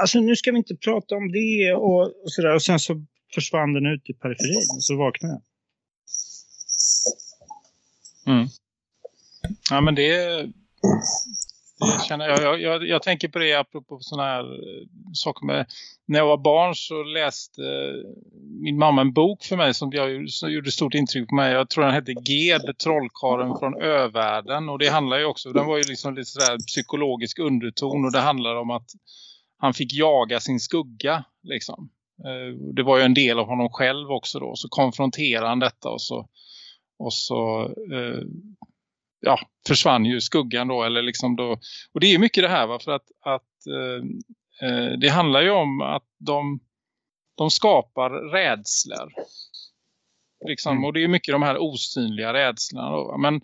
Alltså nu ska vi inte prata om det och, och sådär. Och sen så försvann den ut i periferin och så vaknade jag. Mm. Ja men det, det känner jag, jag, jag, jag, tänker på det apropå sådana här eh, saker med, när jag var barn så läste eh, min mamma en bok för mig som, jag, som gjorde stort intryck på mig. Jag tror den hette Ged, trollkaren från övärlden och det handlar ju också, den var ju liksom lite sådär psykologisk underton och det handlar om att han fick jaga sin skugga liksom. Eh, det var ju en del av honom själv också då, så konfronterade han detta och så och så ja, försvann ju skuggan då. Eller liksom då och det är mycket det här va, för att, att eh, eh, det handlar ju om att de, de skapar rädslor. Liksom, mm. Och det är mycket de här osynliga rädslorna. Då, men,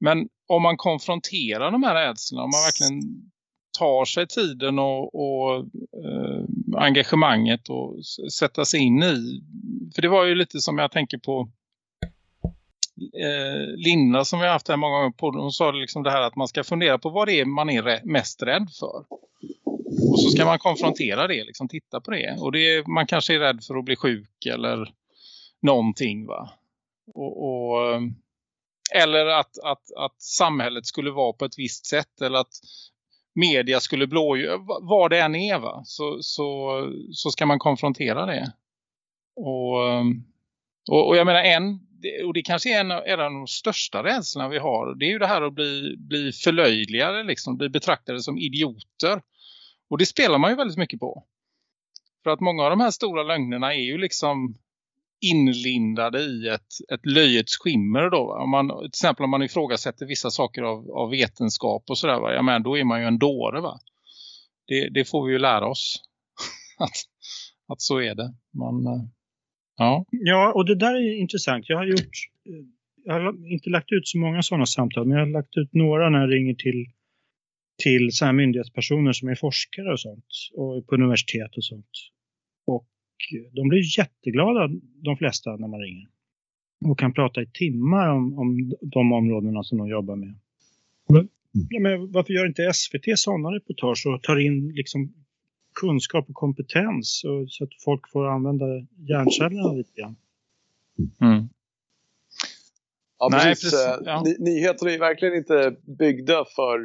men om man konfronterar de här rädslorna, om man verkligen tar sig tiden och, och eh, engagemanget och sätta sig in i. För det var ju lite som jag tänker på eh, Linda som vi har haft här många gånger på, hon sa liksom det här att man ska fundera på vad det är man är mest rädd för. Och så ska man konfrontera det, liksom titta på det. Och det är, man kanske är rädd för att bli sjuk eller någonting va. Och, och, eh, eller att, att, att samhället skulle vara på ett visst sätt eller att media skulle blågöra, vad det än är va. Så, så, så ska man konfrontera det. Och, eh, och, och jag menar en och det kanske är en, en av de största rädslorna vi har. Det är ju det här att bli, bli förlöjligare, liksom, bli betraktade som idioter. Och det spelar man ju väldigt mycket på. För att många av de här stora lögnerna är ju liksom inlindade i ett, ett löjets skimmer då. Om man, till exempel om man ifrågasätter vissa saker av, av vetenskap och sådär. Va? Ja, men då är man ju en dåre va. Det, det får vi ju lära oss. att, att så är det. Man, eh, Ja. ja, och det där är intressant. Jag har gjort, jag har inte lagt ut så många sådana samtal, men jag har lagt ut några när jag ringer till, till så här myndighetspersoner som är forskare och sånt, och på universitet och sånt. Och de blir jätteglada, de flesta, när man ringer. Och kan prata i timmar om, om de områdena som de jobbar med. Ja, men varför gör inte SVT sådana reportage och tar in liksom kunskap och kompetens och, så att folk får använda hjärncellerna lite grann. Mm. Ja, Nej, precis. precis. Ja. Ny nyheter är verkligen inte byggda för,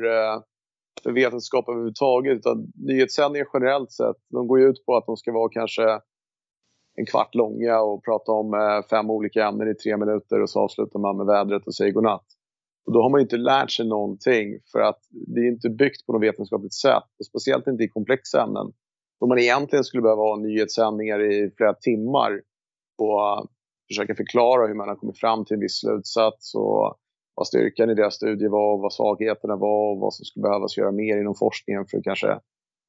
för vetenskap överhuvudtaget. Utan nyhetssändningar generellt sett, de går ut på att de ska vara kanske en kvart långa och prata om fem olika ämnen i tre minuter och så avslutar man med vädret och säger godnatt. Och då har man inte lärt sig någonting för att det är inte byggt på något vetenskapligt sätt. Och speciellt inte i komplexa ämnen. Då man egentligen skulle behöva ha nyhetssändningar i flera timmar och äh, försöka förklara hur man har kommit fram till en viss slutsats och vad styrkan i deras studie var och vad svagheterna var och vad som skulle behövas göra mer inom forskningen för att kanske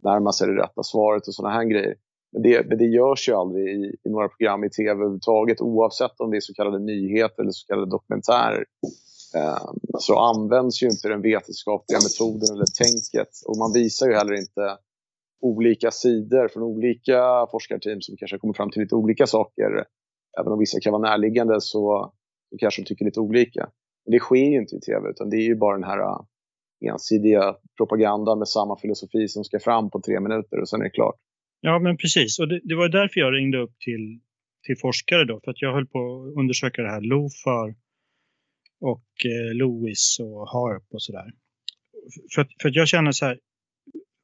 närma sig det rätta svaret och sådana här grejer. Men det, men det görs ju aldrig i, i några program i tv överhuvudtaget oavsett om det är så kallade nyheter eller så kallade dokumentärer. Ehm, så används ju inte den vetenskapliga metoden eller tänket och man visar ju heller inte olika sidor från olika forskarteam som kanske kommer fram till lite olika saker. Även om vissa kan vara närliggande så, kanske de tycker lite olika. Men det sker ju inte i tv utan det är ju bara den här äh, ensidiga propagandan med samma filosofi som ska fram på tre minuter och sen är det klart. Ja men precis och det, det var därför jag ringde upp till, till forskare då för att jag höll på att undersöka det här LOFAR och eh, Louis och Harp och sådär. För, för att jag känner så här,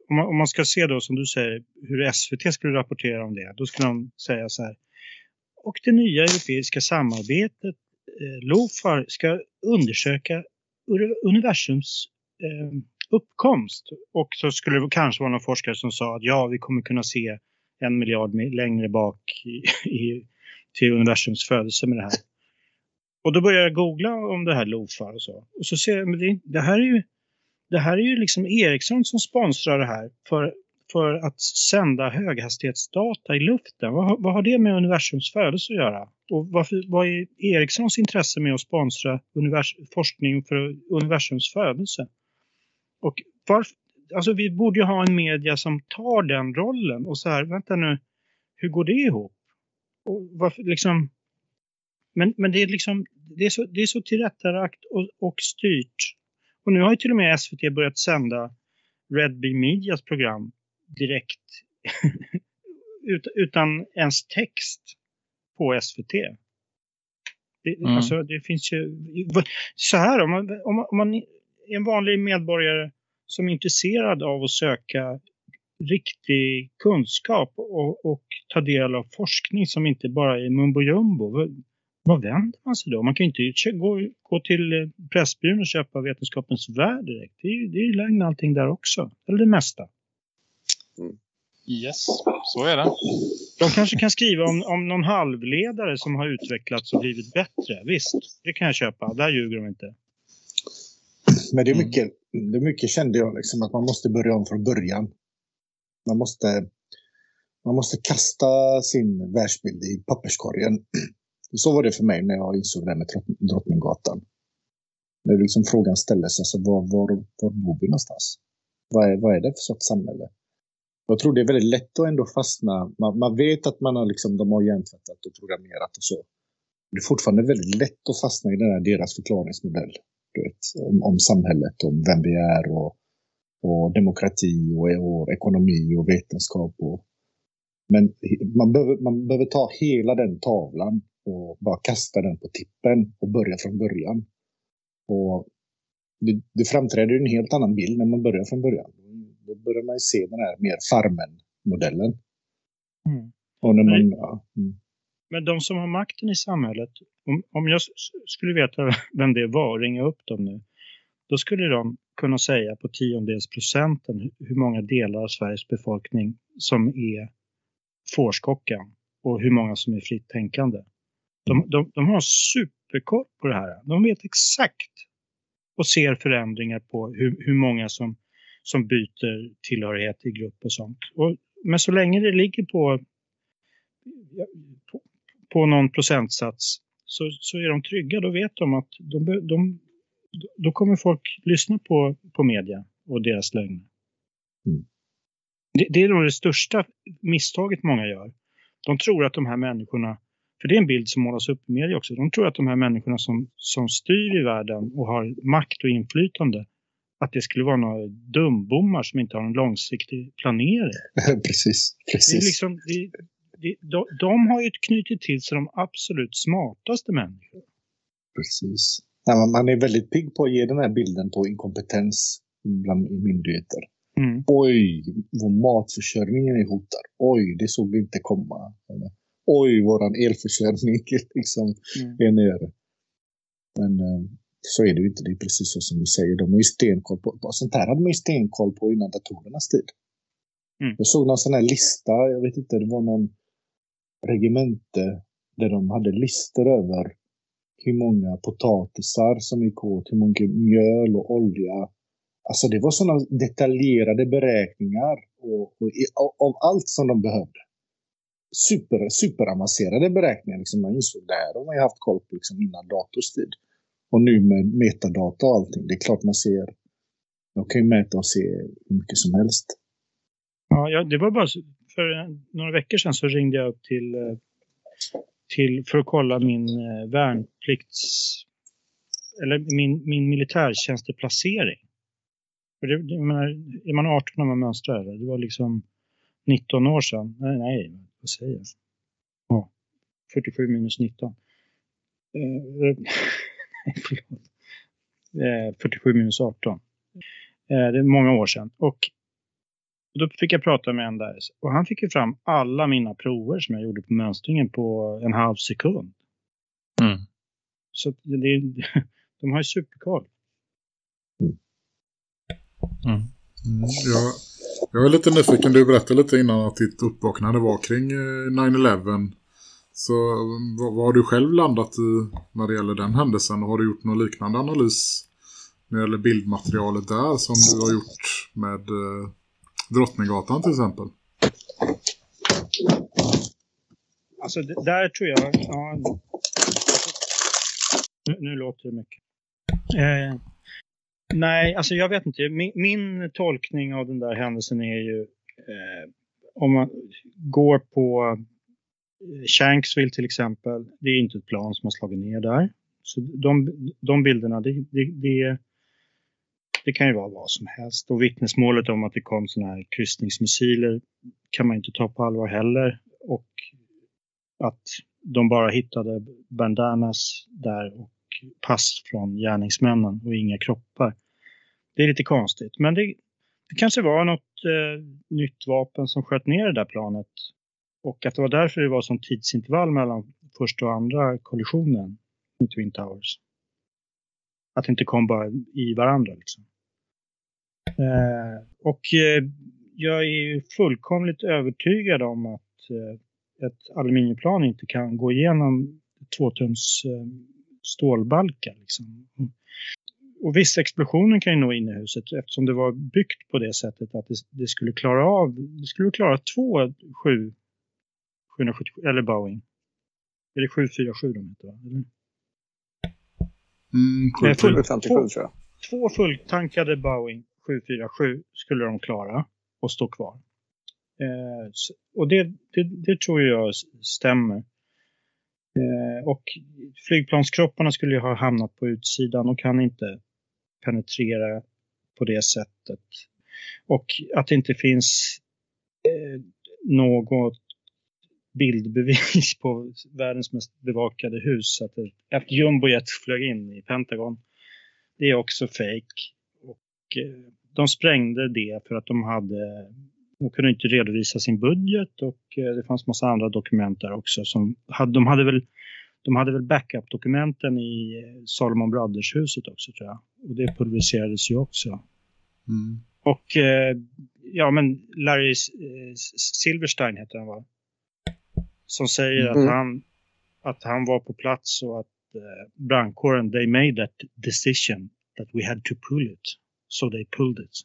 om man, om man, ska se då som du säger hur SVT skulle rapportera om det, då skulle de säga så här. Och det nya europeiska samarbetet, eh, LOFAR, ska undersöka universums eh, uppkomst. Och så skulle det kanske vara någon forskare som sa att ja, vi kommer kunna se en miljard längre bak i, i, till universums födelse med det här. Och då började jag googla om det här Lofa och så. Och så ser jag, men det, det, här är ju, det här är ju liksom Ericsson som sponsrar det här för, för att sända höghastighetsdata i luften. Vad, vad har det med universums födelse att göra? Och varför, vad är Ericssons intresse med att sponsra univers, forskning för universums födelse? Och varför, alltså vi borde ju ha en media som tar den rollen och så här, vänta nu, hur går det ihop? Och varför liksom men, men det, är liksom, det, är så, det är så tillrättalagt och, och styrt. Och nu har ju till och med SVT börjat sända Red Bee Medias program direkt Ut, utan ens text på SVT. Det, mm. Alltså det finns ju... Så här om man, om, man, om man är en vanlig medborgare som är intresserad av att söka riktig kunskap och, och ta del av forskning som inte bara är mumbo jumbo. Vad vänder man sig då? Man kan ju inte gå, gå till eh, Pressbyrån och köpa Vetenskapens värld direkt. Det är ju det är lögn allting där också. Eller det mesta. Mm. Yes, så är det. De kanske kan skriva om, om någon halvledare som har utvecklats och blivit bättre. Visst, det kan jag köpa. Där ljuger de inte. Men det är mm. mycket, det är mycket kände jag liksom att man måste börja om från början. Man måste, man måste kasta sin världsbild i papperskorgen så var det för mig när jag insåg det här med Drottninggatan. När liksom frågan ställdes, alltså var, var, var bor vi någonstans? Vad är, vad är det för sorts samhälle? Jag tror det är väldigt lätt att ändå fastna. Man, man vet att man har liksom, de har hjärntvättat och programmerat och så. Det är fortfarande väldigt lätt att fastna i den här deras förklaringsmodell. Du vet, om, om samhället, om vem vi är och, och demokrati och, e-, och ekonomi och vetenskap. Och, men man behöver, man behöver ta hela den tavlan och bara kasta den på tippen och börja från början. Och det, det framträder en helt annan bild när man börjar från början. Då börjar man se den här mer farmen-modellen. Mm. Och när man, ja, mm. Men de som har makten i samhället, om, om jag skulle veta vem det var ringa upp dem nu, då skulle de kunna säga på tiondels procenten hur många delar av Sveriges befolkning som är fårskockan och hur många som är fritt tänkande. De, de, de har superkoll på det här. De vet exakt och ser förändringar på hur, hur många som, som byter tillhörighet i grupp och sånt. Och, men så länge det ligger på, på, på någon procentsats så, så är de trygga. Då vet de att de, de, då kommer folk lyssna på, på media och deras lögner. Mm. Det, det är nog det största misstaget många gör. De tror att de här människorna för det är en bild som målas upp i media också. De tror att de här människorna som, som styr i världen och har makt och inflytande att det skulle vara några dumbommar som inte har en långsiktig planering. precis, precis. Det är liksom, det, det, de, de har ju knutit till sig de absolut smartaste människorna. Precis. Man är väldigt pigg på att ge den här bilden på inkompetens bland myndigheter. Mm. Oj, vår matförsörjning är hotad. Oj, det såg vi inte komma. Oj, våran elförsörjning liksom Mm. är nere. Men eh, så är det ju inte. Det är precis så som du säger. De har ju stenkoll på, sånt här hade man ju stenkoll på innan datorernas tid. Mm. Jag såg någon sån här lista, jag vet inte, det var någon regemente där de hade listor över hur många potatisar som gick åt, hur mycket mjöl och olja. Alltså det var sådana detaljerade beräkningar och, och, av allt som de behövde. Super, superavancerade beräkningar. Liksom man insåg det här har man ju haft koll på liksom innan dators tid. Och nu med metadata och allting, det är klart man ser. De kan ju mäta och se hur mycket som helst. Ja, ja, det var bara för eh, några veckor sedan så ringde jag upp till, eh, till för att kolla min eh, värnplikts eller min, min militärtjänsteplacering. För det, det- menar, är man 18 när man mönstrar? Det var liksom 19 år sedan. Nej, nej vad säger jag? Ja, 47 minus 19. Eh, eh, nej, förlåt. Eh, 47 minus 18. Eh, det är många år sedan. Och då fick jag prata med en där och han fick ju fram alla mina prover som jag gjorde på mönstringen på en halv sekund. Mm. Så det, de har ju superkoll. Mm, jag, jag är lite nyfiken, du berättade lite innan att ditt uppvaknande var kring eh, 9-11. Så um, vad, vad har du själv landat i när det gäller den händelsen? Och har du gjort någon liknande analys när det gäller bildmaterialet där som du har gjort med eh, Drottninggatan till exempel? Alltså det, där tror jag... Ja, nu, nu låter det mycket. Eh, nej, alltså jag vet inte. Min, min tolkning av den där händelsen är ju eh, om man går på eh, Shanksville till exempel. Det är inte ett plan som har slagit ner där. Så de, de bilderna, det, det, det, det kan ju vara vad som helst. Och vittnesmålet om att det kom sådana här kryssningsmissiler kan man inte ta på allvar heller. Och att de bara hittade bandanas där och pass från gärningsmännen och inga kroppar. Det är lite konstigt, men det, det kanske var något eh, nytt vapen som sköt ner det där planet. Och att det var därför det var som tidsintervall mellan första och andra kollisionen i Twin Towers. Att det inte kom bara i varandra liksom. Eh, och eh, jag är ju fullkomligt övertygad om att eh, ett aluminiumplan inte kan gå igenom tvåtums eh, stålbalkar. Liksom. Och visst, explosionen kan ju nå in i huset eftersom det var byggt på det sättet att det, det skulle klara av, det skulle klara två 7, 777, eller Boeing. Är det 747 de heter va? Eller? Mm, sjukt. full- 57 tror jag. Två fulltankade Boeing 747 skulle de klara och stå kvar. Eh, och det, det, det tror jag stämmer. Eh, och flygplanskropparna skulle ju ha hamnat på utsidan och kan inte penetrera på det sättet. Och att det inte finns eh, något bildbevis på världens mest bevakade hus. Att ett, ett jumbojet flög in i Pentagon. Det är också fake. Och eh, de sprängde det för att de hade de kunde inte redovisa sin budget och eh, det fanns massa andra dokument där också. Som hade, de, hade väl, de hade väl backup-dokumenten i eh, Salomon Brothers-huset också tror jag. Och det publicerades ju också. Mm. Och eh, ja, men Larry Silverstein heter han va? Som säger Mm. att, han, att han var på plats och att eh, brandkåren, they made that decision that we had to pull it. So they pulled it.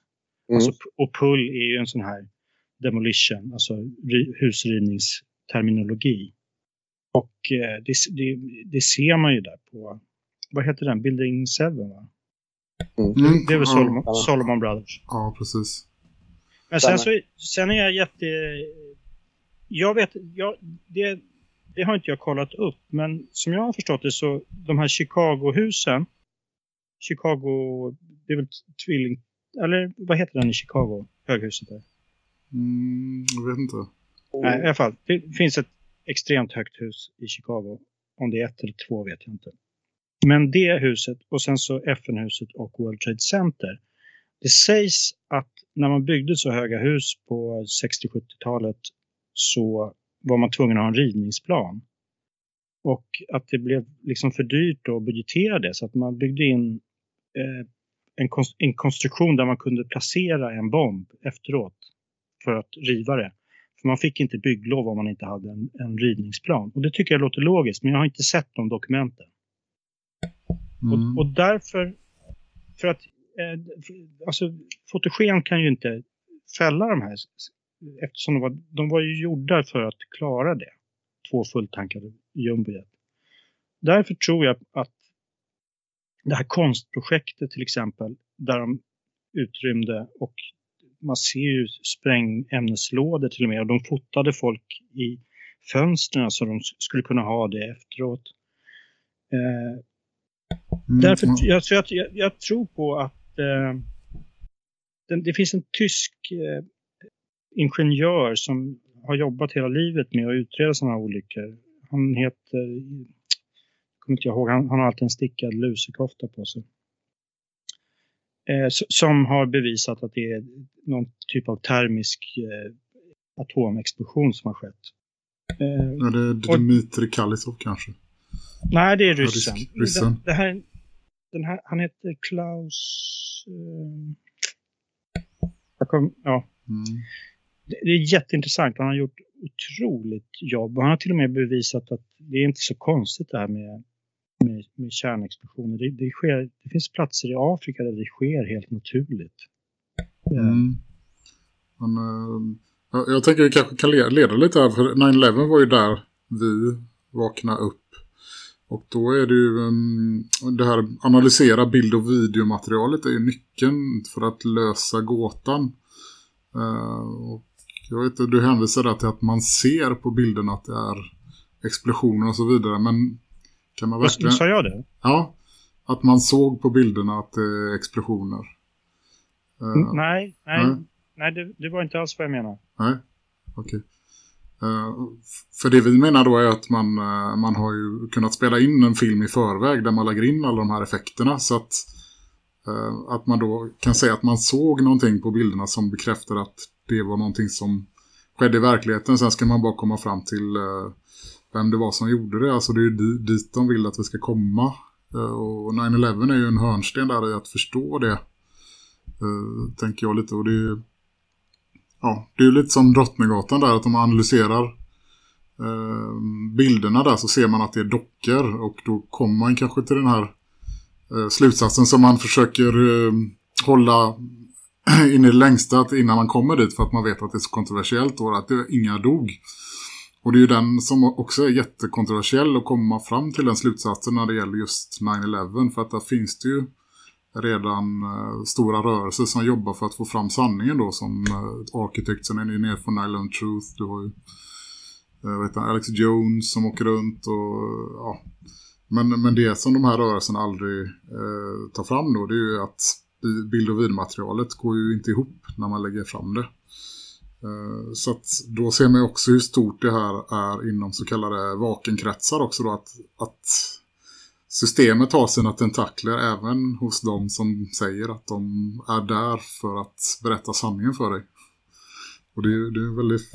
Mm. Alltså, och pull är ju en sån här demolition, alltså ri- husrivningsterminologi. Och eh, det, det, det ser man ju där på, vad heter den, Building 7 va? Mm. Det är väl Ja, Solomon, Ja. Solomon Brothers. Ja, precis. Men sen, så, sen är jag jätte... Jag vet, jag, det, det har inte jag kollat upp, men som jag har förstått det så de här Chicago-husen, Chicago, det är väl tvilling, eller vad heter den i Chicago, höghuset där? Mm, jag vet inte. Nej, i alla fall, det finns ett extremt högt hus i Chicago. Om det är ett eller två vet jag inte. Men det huset och sen så FN-huset och World Trade Center. Det sägs att när man byggde så höga hus på 60-70-talet så var man tvungen att ha en rivningsplan. Och att det blev liksom för dyrt att budgetera det så att man byggde in eh, en, konst en konstruktion där man kunde placera en bomb efteråt för att riva det. För man fick inte bygglov om man inte hade en, en rivningsplan. Och det tycker jag låter logiskt, men jag har inte sett de dokumenten. Mm. Och, och, därför, för att eh, alltså, fotogen kan ju inte fälla de här eftersom de var, de var ju gjorda för att klara det. Två fulltankade jumbojet. Därför tror jag att det här konstprojektet till exempel, där de utrymde och man ser ju sprängämneslådor till och med och de fotade folk i fönstren så de skulle kunna ha det efteråt. Eh, mm. Därför, jag, jag, jag, jag, tror på att eh, den, det finns en tysk eh, ingenjör som har jobbat hela livet med att utreda sådana här olyckor. Han heter, kommer inte jag ihåg, han, han har alltid en stickad lusekofta på sig. Eh, som har bevisat att det är någon typ av termisk eh, atomexplosion som har skett. Eh, ja, det är Dmitri Kalisov kanske? Nej, det är ryssen. ryssen. Det, det här, den här, han heter Klaus... Eh, kom, ja. Mm det är jätteintressant. Han har gjort otroligt jobb. Han har till och med bevisat att det är inte så konstigt det här med, med, med kärnexplosioner. Det, det, sker, det finns platser i Afrika där det sker helt naturligt. Mm. Men, äh, jag tänker att vi kanske kan leda lite här. För 9-11 var ju där vi vaknade upp. Och då är det ju um, det här analysera bild- och videomaterialet är ju nyckeln för att lösa gåtan. Uh, och jag vet du hänvisar till att man ser på bilderna att det är explosioner och så vidare. Men kan man verkligen... Sa jag det? Ja, att man såg på bilderna att det är explosioner. Uh, nej, nej, nej, nej det, det, var inte alls vad jag menar. Nej, okej. Okay. Uh, för det vi menar då är att man, uh, man har ju kunnat spela in en film i förväg där man lägger in alla de här effekterna så att, uh, att man då kan säga att man såg någonting på bilderna som bekräftar att det var någonting som skedde i verkligheten. Sen ska man bara komma fram till vem det var som gjorde det. Alltså det är ju dit de vill att vi ska komma. Eh, och 9-11 är ju en hörnsten där i att förstå det. Eh, tänker jag lite. Och det är ju ja, det är lite som Drottninggatan där. Att om man analyserar eh, bilderna där så ser man att det är dockor. Och då kommer man kanske till den här slutsatsen som man försöker hålla in i det längsta innan man kommer dit för att man vet att det är så kontroversiellt och att det, inga dog. Och det är ju den som också är jättekontroversiell att komma fram till den slutsatsen när det gäller just 9-11 för att där finns det ju redan eh, stora rörelser som jobbar för att få fram sanningen då som uh, är and ner for 9-11 Truth. Du har ju eh, vet jag, Alex Jones som åker runt och eh, ja. Men, men det som de här rörelserna aldrig eh, tar fram då det är ju att bild- och vidmaterialet går ju inte ihop när man lägger fram det. Eh, så att då ser man också hur stort det här är inom så kallade vakenkretsar också då att, att systemet har sina tentakler även hos de som säger att de är där för att berätta sanningen för dig. Och det, det är väldigt,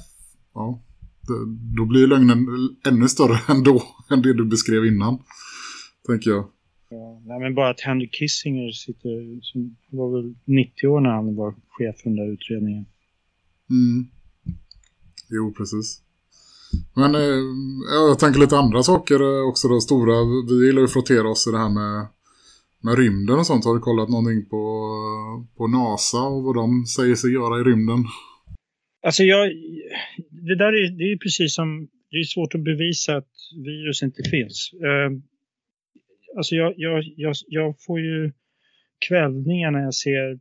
ja, det, då blir lögnen ännu större ändå än det du beskrev innan, tänker jag. Ja, nej, men bara att Henry Kissinger sitter, som var väl 90 år när han var chef för den där utredningen. Mm. Jo, precis. Men eh, jag tänker lite andra saker eh, också då, stora. Vi gillar ju att frottera oss i det här med, med rymden och sånt. Har du kollat någonting på, på NASA och vad de säger sig göra i rymden? Alltså jag, det där är, det är precis som, det är svårt att bevisa att virus inte finns. Eh, alltså jag, jag, jag, jag får ju kvällningar när jag ser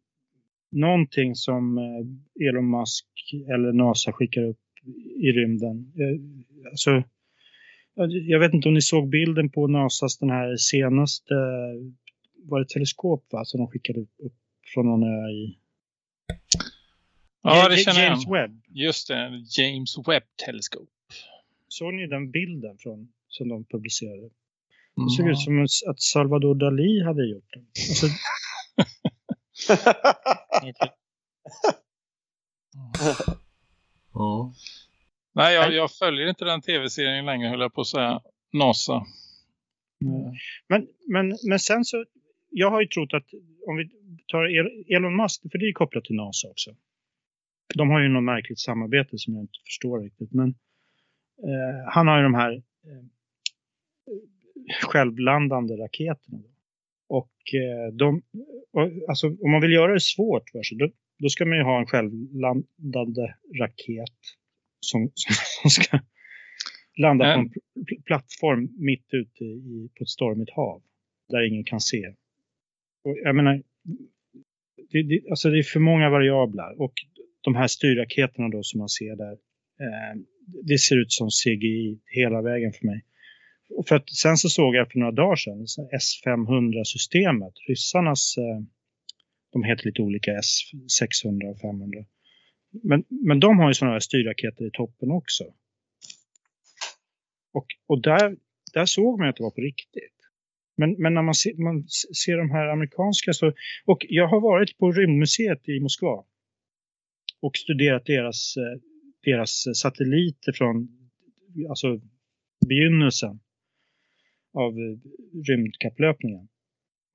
någonting som eh, Elon Musk eller NASA skickar upp i rymden. Eh, alltså, jag vet inte om ni såg bilden på NASAs den här senaste, var det teleskop va? Som de skickade upp från någon ö i... Ja, det känner James jag. Webb. Just det, James Webb teleskop. Såg ni den bilden från, som de publicerade? Det såg ut som att Salvador Dalí hade gjort den. Alltså, Ja. Nej, jag, jag följer inte den tv-serien längre höll jag på att säga. NASA. men, men, men sen så, jag har ju trott att om vi tar El- Elon Musk, för det är ju kopplat till NASA också. De har ju något märkligt samarbete som jag inte förstår riktigt. Men eh, han har ju de här eh, självlandande raketerna. Och eh, de, alltså, om man vill göra det svårt för sig, då, då ska man ju ha en självlandande raket som, som ska landa på en pl- plattform mitt ute i, på ett stormigt hav där ingen kan se. Och jag menar, det, det, alltså det är för många variabler och de här styrraketerna då som man ser där, eh, det ser ut som CGI hela vägen för mig. För att, sen så såg jag för några dagar sedan S500-systemet, ryssarnas, eh, de heter lite olika S600 och 500. Men, men de har ju sådana här styrraketer i toppen också. Och, och där, där såg man att det var på riktigt. Men, men när man, se, man ser de här amerikanska så... Och jag har varit på rymdmuseet i Moskva. Och studerat deras, eh, deras satelliter från alltså, begynnelsen av eh, rymdkapplöpningen.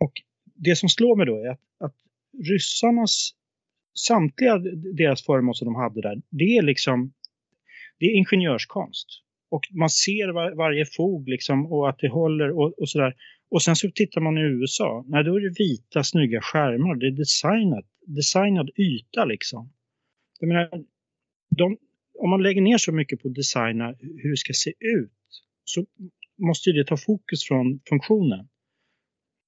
Och det som slår mig då är att, att ryssarnas, samtliga deras föremål som de hade där, det är liksom, det är ingenjörskonst. Och man ser var, varje fog liksom och att det håller och, och sådär. Och sen så tittar man i USA, nej då är det vita snygga skärmar, det är designat, designad yta liksom. Jag menar, de, om man lägger ner så mycket på att designa hur det ska se ut så måste det ta fokus från funktionen.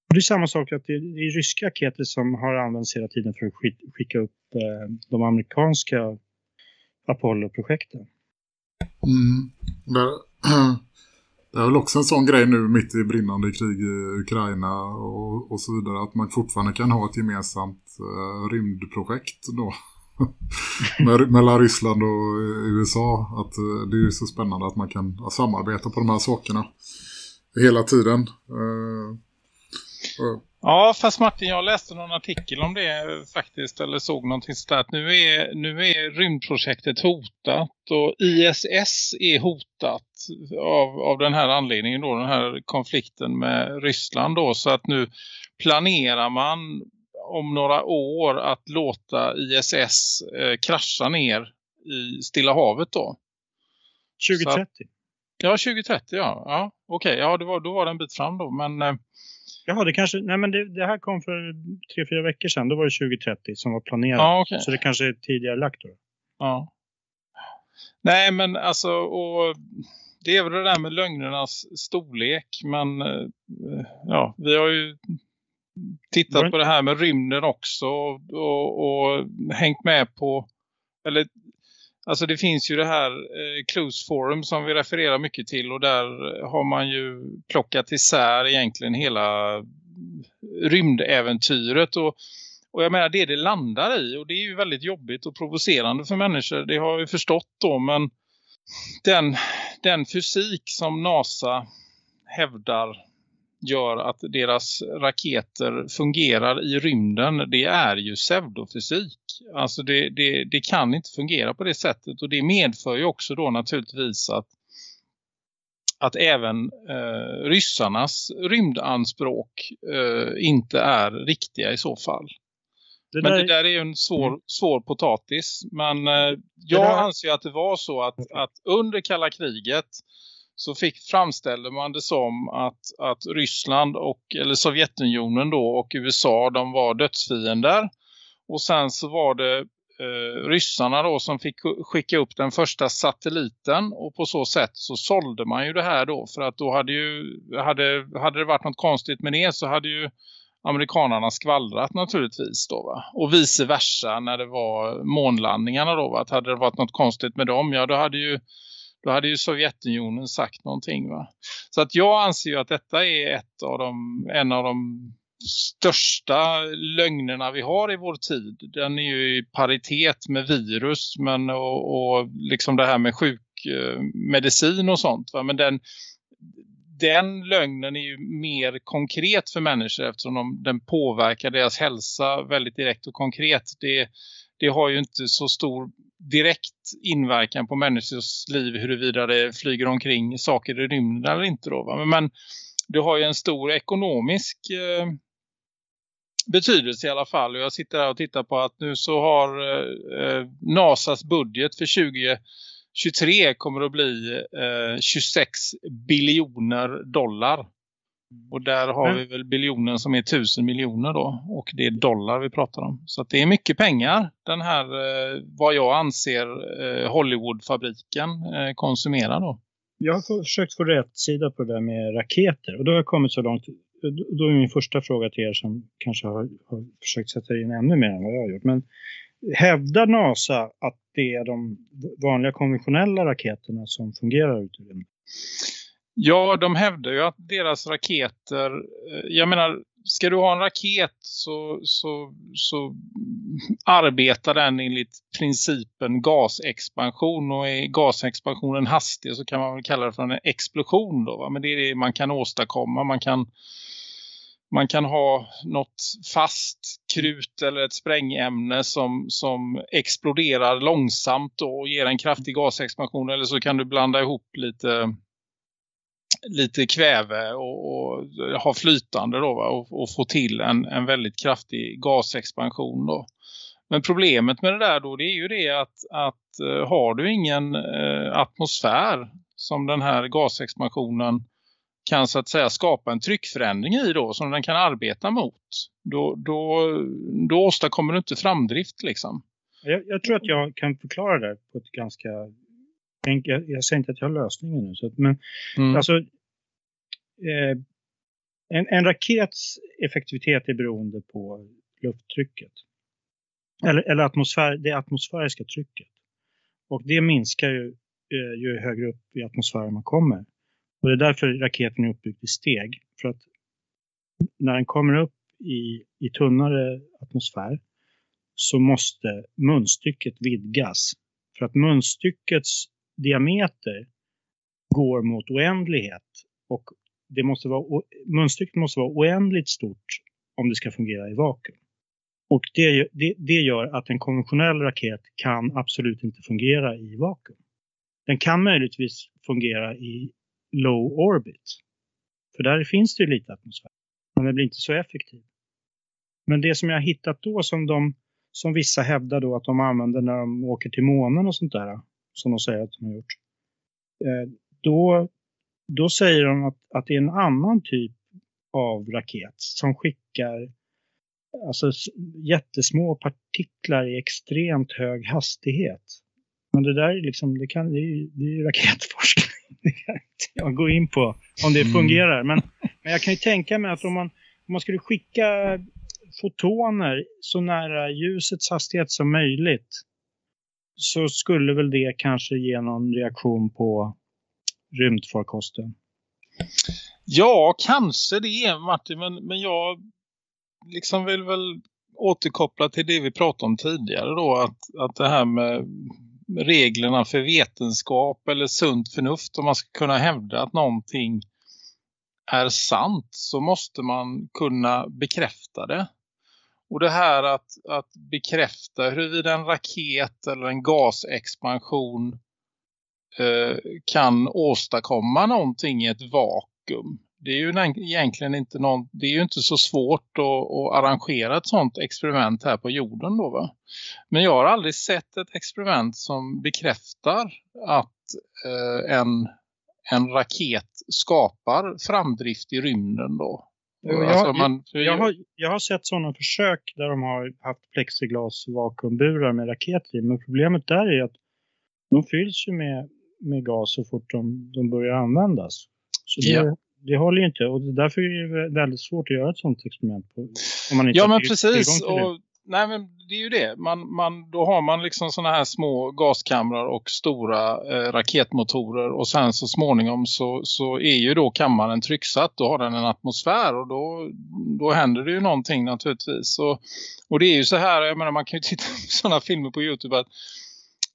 Och det är samma sak att det är ryska raketer som har använts hela tiden för att skicka upp eh, de amerikanska Apollo-projekten. Mm. Det, det är väl också en sån grej nu mitt i brinnande krig i Ukraina och, och så vidare att man fortfarande kan ha ett gemensamt eh, rymdprojekt då mellan Ryssland och eh, USA att eh, det är ju så spännande att man kan samarbeta på de här sakerna hela tiden. Eh, ja, fast Martin, jag läste någon artikel om det faktiskt, eller såg någonting sådär att nu är, nu är rymdprojektet hotat och ISS är hotat av, av den här anledningen då, den här konflikten med Ryssland då, så att nu planerar man om några år att låta ISS eh, krascha ner i Stilla havet då. 2030? Att, ja, 2030 ja. ja Okej, okay. ja det var, då var det en bit fram då. Men, eh, Jaha, det kanske, nej men det, det, här kom för tre, fyra veckor sedan. Då var det 2030 som var planerat. Ja, okay. Så det kanske är tidigare lagt då. Ja. Nej men alltså, och det är väl det där med lögnernas storlek. Men eh, ja, vi har ju tittat på det här med rymden också och, och, och, hängt med på eller alltså det finns ju det här eh, Clues Forum som vi refererar mycket till och där har man ju plockat isär egentligen hela rymdäventyret och, och jag menar det det landar i och det är ju väldigt jobbigt och provocerande för människor, det har jag förstått då men den, den fysik som NASA hävdar gör att deras raketer fungerar i rymden, det är ju pseudofysik. Alltså det, det, det kan inte fungera på det sättet och det medför ju också då naturligtvis att att även eh, ryssarnas rymdanspråk eh, inte är riktiga i så fall. Det men det där är ju en svår, mm. svår potatis. Men eh, jag där... anser att det var så att, att under kalla kriget så fick, framställde man det som att, att Ryssland och eller Sovjetunionen då och USA de var dödsfiender. Och sen så var det eh, ryssarna då som fick skicka upp den första satelliten och på så sätt så sålde man ju det här då för att då hade ju hade, hade det varit något konstigt med det så hade ju amerikanarna skvallrat naturligtvis då va. Och vice versa när det var månlandningarna då va. Att hade det varit något konstigt med dem ja då hade ju då hade ju Sovjetunionen sagt någonting va. Så att jag anser ju att detta är ett av de, en av de största lögnerna vi har i vår tid. Den är ju i paritet med virus men och, och liksom det här med sjukmedicin eh, och sånt va. Men den, den lögnen är ju mer konkret för människor eftersom de, den påverkar deras hälsa väldigt direkt och konkret. Det, det har ju inte så stor direkt inverkan på människors liv huruvida det flyger omkring saker i rymden eller inte. Då, va? Men det har ju en stor ekonomisk eh, betydelse i alla fall. Och jag sitter här och tittar på att nu så har eh, NASAs budget för 2023 kommer att bli eh, 26 biljoner dollar. Och där har vi väl biljonen som är tusen miljoner då. Och det är dollar vi pratar om. Så det är mycket pengar den här, eh, vad jag anser, eh, Hollywoodfabriken eh, konsumerar då. Jag har försökt få rätt sida på det där med raketer. Och då har jag kommit så långt. Då är min första fråga till er som kanske har, har försökt sätta in ännu mer än vad jag har gjort. Men hävdar NASA att det är de vanliga konventionella raketerna som fungerar ute i rymden? Ja, de hävdar ju att deras raketer, eh, jag menar, ska du ha en raket så, så, så arbetar den enligt principen gasexpansion och är gasexpansionen hastig så kan man väl kalla det för en explosion då. Va? Men det är det man kan åstadkomma. Man kan, man kan ha något fast krut eller ett sprängämne som, som exploderar långsamt och ger en kraftig gasexpansion eller så kan du blanda ihop lite lite kväve och, och ha flytande då va? Och, och, få till en, en väldigt kraftig gasexpansion då. Men problemet med det där då det är ju det att, att eh, har du ingen eh, atmosfär som den här gasexpansionen kan så att säga skapa en tryckförändring i då som den kan arbeta mot då, då, då åstadkommer du inte framdrift liksom. Jag, jag tror att jag kan förklara det på ett ganska jag, jag säger inte att jag har lösningen nu. Så att, men mm. alltså, eh, en, en rakets effektivitet är beroende på lufttrycket. Eller, eller atmosfär, det atmosfäriska trycket. Och det minskar ju, eh, ju högre upp i atmosfären man kommer. Och det är därför raketen är uppbyggd i steg. För att när den kommer upp i, i tunnare atmosfär så måste munstycket vidgas. För att munstyckets diameter går mot oändlighet och det måste vara, munstycket måste vara oändligt stort om det ska fungera i vakuum. Och det, det, det, gör att en konventionell raket kan absolut inte fungera i vakuum. Den kan möjligtvis fungera i low orbit. För där finns det ju lite atmosfär. Men den blir inte så effektiv. Men det som jag har hittat då som, de, som vissa hävdar då att de använder när de åker till månen och sånt där som de säger att de har gjort. Eh, då, då säger de att, att det är en annan typ av raket som skickar alltså, jättesmå partiklar i extremt hög hastighet. Men det där är liksom, det, kan, det, är, det är raketforskning. Det kan inte jag gå in på om det mm. fungerar. Men, men jag kan ju tänka mig att om man, om man skulle skicka fotoner så nära ljusets hastighet som möjligt så skulle väl det kanske ge någon reaktion på rymdfarkosten. Ja, kanske det Martin, men, men jag liksom vill väl återkoppla till det vi pratade om tidigare då, att, att det här med reglerna för vetenskap eller sunt förnuft, om man ska kunna hävda att någonting är sant så måste man kunna bekräfta det. Och det här att, att bekräfta huruvida en raket eller en gasexpansion eh, kan åstadkomma någonting i ett vakuum. Det är ju egentligen inte, någon, det är ju inte så svårt att, att arrangera ett sånt experiment här på jorden då va. Men jag har aldrig sett ett experiment som bekräftar att eh, en, en raket skapar framdrift i rymden då. Jag, alltså man, jag, har, jag har sett sådana försök där de har haft plexiglas vakuumburar med raketer. Men problemet där är att de fylls ju med, med gas så fort de, de börjar användas. Så det, ja. det håller ju inte och därför är det väldigt svårt att göra ett sådant experiment. På, om man inte ja men precis och nej men det är ju det. Man, man, då har man liksom såna här små gaskamrar och stora eh, raketmotorer. Och sen så småningom så, så är ju då kammaren trycksatt. Då har den en atmosfär och då, då händer det ju någonting naturligtvis. Och, och det är ju så här, jag menar man kan ju titta på sådana filmer på Youtube att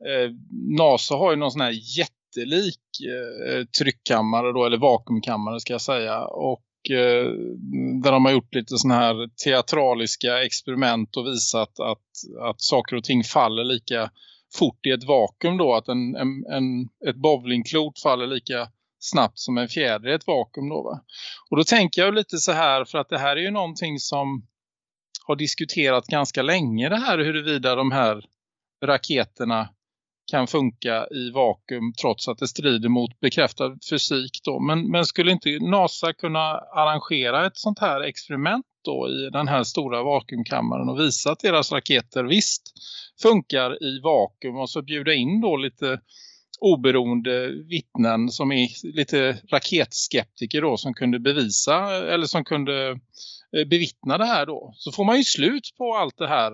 eh, NASA har ju någon sån här jättelik eh, tryckkammare då, eller vakuumkammare ska jag säga. Och eh, där de har gjort lite sådana här teatraliska experiment och visat att, att saker och ting faller lika fort i ett vakuum då. Att en, en, en, ett bowlingklot faller lika snabbt som en fjäder i ett vakuum då va? Och då tänker jag lite så här för att det här är ju någonting som har diskuterat ganska länge det här huruvida de här raketerna kan funka i vakuum trots att det strider mot bekräftad fysik då. Men, men skulle inte NASA kunna arrangera ett sånt här experiment då i den här stora vakuumkammaren och visa att deras raketer visst funkar i vakuum och så bjuda in då lite oberoende vittnen som är lite raketskeptiker då som kunde bevisa eller som kunde eh, bevittna det här då. Så får man ju slut på allt det här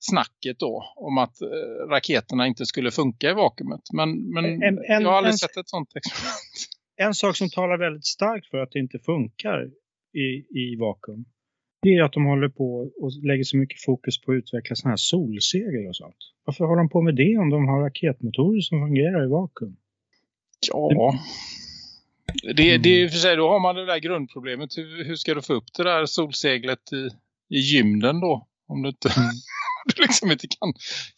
snacket då om att eh, raketerna inte skulle funka i vakuumet. Men, men en, en, jag har aldrig en, sett ett sånt experiment. En sak som talar väldigt starkt för att det inte funkar i, i vakuum det är att de håller på och lägger så mycket fokus på att utveckla sådana här solsegel och sånt. Varför håller de på med det om de har raketmotorer som fungerar i vakuum? Ja, det, det är för sig, då har man det där grundproblemet. Hur, hur ska du få upp det där solseglet i, i gymden då? Om du inte, mm. du liksom inte kan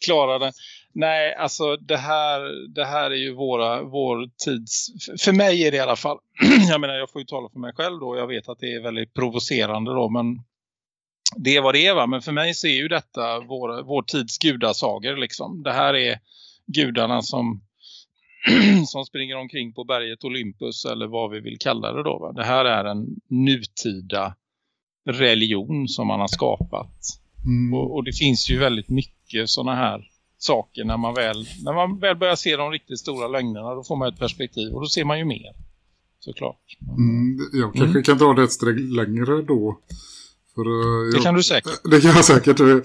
klara det. Nej, alltså det här, det här är ju våra, vår tids... För mig är det i alla fall... jag menar, jag får ju tala för mig själv då. Jag vet att det är väldigt provocerande då, men det är vad det är va. Men för mig så är ju detta vår, vår tids gudasager liksom. Det här är gudarna som, som springer omkring på berget Olympus eller vad vi vill kalla det då va. Det här är en nutida religion som man har skapat. Mm. Och, och, det finns ju väldigt mycket sådana här saker när man, väl, när man väl börjar se de riktigt stora lögnerna. Då får man ett perspektiv och då ser man ju mer. Såklart. Mm, jag kanske mm. kan dra det ett steg längre då. För, uh, det jag, kan du säkert. Det kan jag säkert. Jag,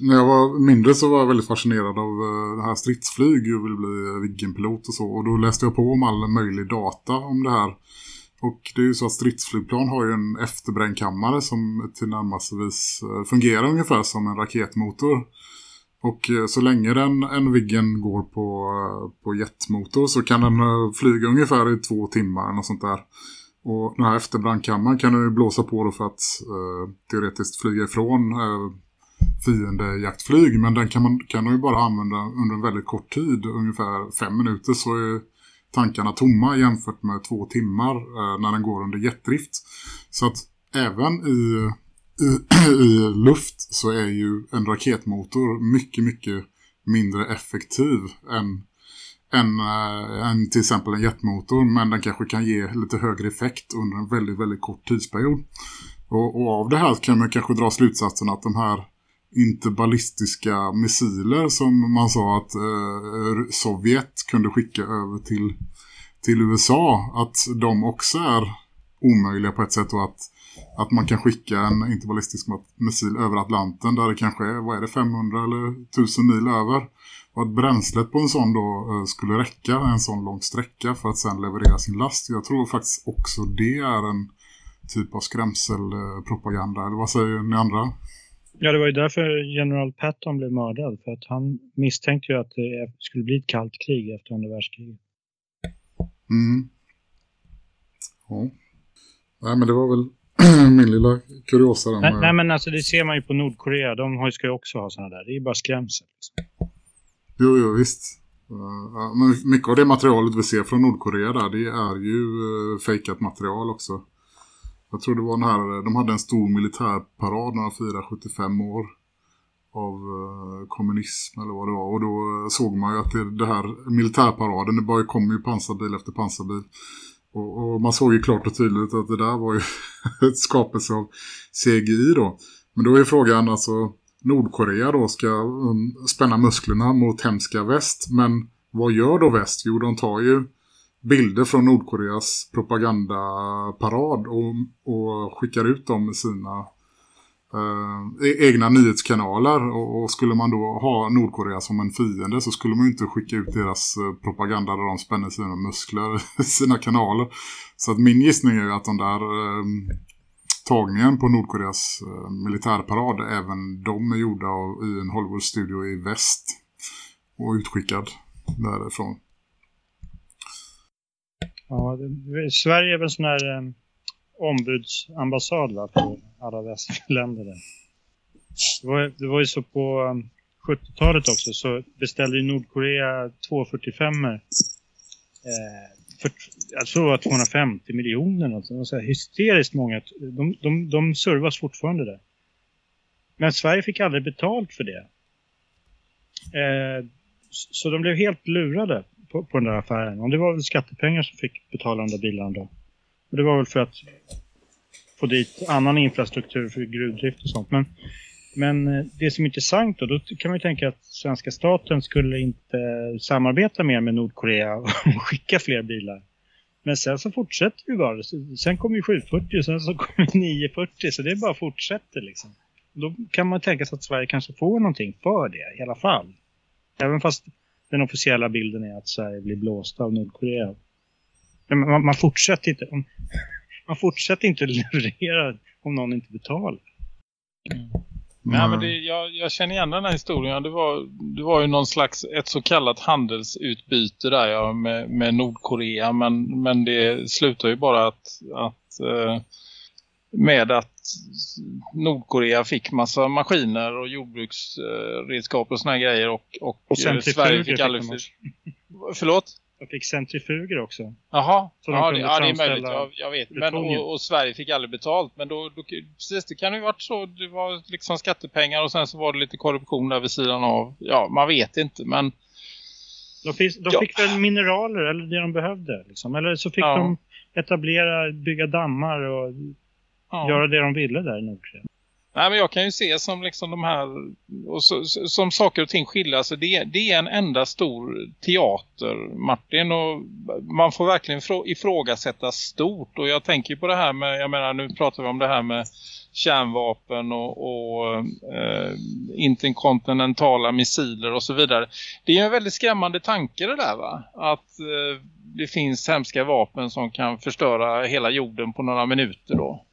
när jag var mindre så var jag väldigt fascinerad av uh, det här stridsflyg. Jag ville bli Viggenpilot och så. Och då läste jag på om all möjlig data om det här. Och det är ju så att stridsflygplan har ju en efterbrännkammare som till närmaste vis eh, fungerar ungefär som en raketmotor. Och eh, så länge den, en Viggen går på, eh, på jetmotor så kan den flyga ungefär i två timmar och sånt där. Och den här efterbrandkammaren kan du blåsa på då för att eh, teoretiskt flyga ifrån eh, fiendejaktflyg. Men den kan man kan ju bara använda under en väldigt kort tid, ungefär fem minuter så är tankarna tomma jämfört med två timmar eh, när den går under jetdrift. Så att även i, i, i luft så är ju en raketmotor mycket, mycket mindre effektiv än än, eh, än till exempel en jetmotor men den kanske kan ge lite högre effekt under en väldigt, väldigt kort tidsperiod. Och, och av det här kan man kanske dra slutsatsen att de här interballistiska missiler som man sa att eh, eh, Sovjet kunde skicka över till, till USA att de också är omöjliga på ett sätt och att, att man kan skicka en interballistisk missil över Atlanten där det kanske är, vad är det, 500 eller 1000 mil över och att bränslet på en sån då eh, skulle räcka en sån lång sträcka för att sen leverera sin last. Jag tror faktiskt också det är en typ av skrämselpropaganda. Eller vad säger ni andra? Ja, det var ju därför general Patton blev mördad. För att han misstänkte ju att det skulle bli ett kallt krig efter andra världskriget. Mm. Ja. Nej, men det var väl min lilla kuriosa. Nej, nej, men alltså det ser man ju på Nordkorea. De ska ju också ha sådana där. Det är ju bara skrämsel. Liksom. Jo, jo, visst. Men mycket av det materialet vi ser från Nordkorea där, det är ju uh, fejkat material också. Jag tror det var den här, eh, de hade en stor militärparad när de firade 75 år av eh, kommunism eller vad det var. Och då eh, såg man ju att det, det här militärparaden, det bara kom ju pansarbil efter pansarbil. Och, och, man såg ju klart och tydligt att det där var ju ett skapelse av CGI då. Men då är frågan alltså Nordkorea då ska um, spänna musklerna mot hemska väst. Men vad gör då väst? Jo, de tar ju bilder från Nordkoreas propagandaparad och, och skickar ut dem i sina eh, e-, egna nyhetskanaler. Och, och, skulle man då ha Nordkorea som en fiende så skulle man ju inte skicka ut deras eh, propaganda där de spänner sina muskler i sina kanaler. Så att min gissning är ju att de där eh, tagningen på Nordkoreas eh, militärparad. Även de är gjorda av, i en Hollywood-studio i väst och utskickad därifrån. Ja, det, Sverige är väl en sån här ehm, um, ombudsambassad va, för alla västländer. Där. Det var, det var ju så på ehm, um, 70-talet också så beställde ju Nordkorea 245 eh, för, jag tror det var 250 miljoner. Något, så här, hysteriskt många. De, de, de servas fortfarande där. Men Sverige fick aldrig betalt för det. Eh, så de blev helt lurade på, på den där affären. Och det var väl skattepengar som fick betala de där bilarna då. Och det var väl för att få dit annan infrastruktur för gruvdrift och sånt. Men, men eh, det som är intressant då, då kan man ju tänka att svenska staten skulle inte samarbeta mer med Nordkorea och skicka fler bilar. Men sen så fortsätter vi bara. Sen kommer ju 740 och sen så kommer 940 så det bara fortsätter liksom. Då kan man tänka sig att Sverige kanske får någonting för det i alla fall. Även fast den officiella bilden är att Sverige blir blåst av Nordkorea. Men man, man fortsätter inte man fortsätter inte leverera om någon inte betalar. Mm. Nej, men det, jag, jag, känner igen den här historien. Det var, det var ju någon slags ett så kallat handelsutbyte där ja, med, med Nordkorea. Men, men det slutar ju bara att, att eh, med att Nordkorea fick massa maskiner och jordbruksredskap och såna grejer och, och, och Sverige fick aldrig... Förlåt? Jag fick centrifuger också. Jaha, ja, det, ja, det är möjligt. Jag, jag vet. Men, och, och, Sverige fick aldrig betalt. Men då, då, precis, det kan ju varit så. Det var liksom skattepengar och sen så var det lite korruption där vid sidan av. Ja, man vet inte. Men de, fick, de ja. fick väl mineraler eller det de behövde. Liksom. Eller så fick ja. de etablera, bygga dammar och ja. göra det de ville där i Nordsjön. Nej men jag kan ju se som liksom de här och så, som saker och ting skiljer alltså det, det är en enda stor teater Martin och man får verkligen ifrågasätta stort och jag tänker på det här med, jag menar nu pratar vi om det här med kärnvapen och, och eh, interkontinentala missiler och så vidare. Det är en väldigt skrämmande tanke det där va? Att eh, det finns hemska vapen som kan förstöra hela jorden på några minuter då.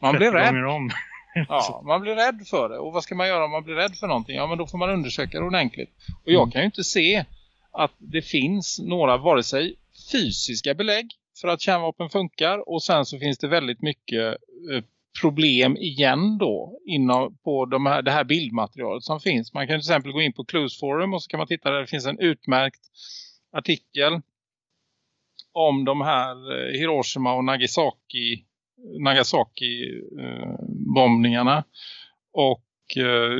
Man blir rädd. Ja, man blir rädd för det. Och vad ska man göra om man blir rädd för någonting? Ja, men då får man undersöka det ordentligt. Och jag mm. kan ju inte se att det finns några, vare sig fysiska belägg för att kärnvapen funkar. Och sen så finns det väldigt mycket eh, problem igen då inom, på de här, det här bildmaterialet som finns. Man kan till exempel gå in på Clues Forum och så kan man titta där det finns en utmärkt artikel om de här eh, Hiroshima och Nagasaki Nagasaki-bombningarna. och eh,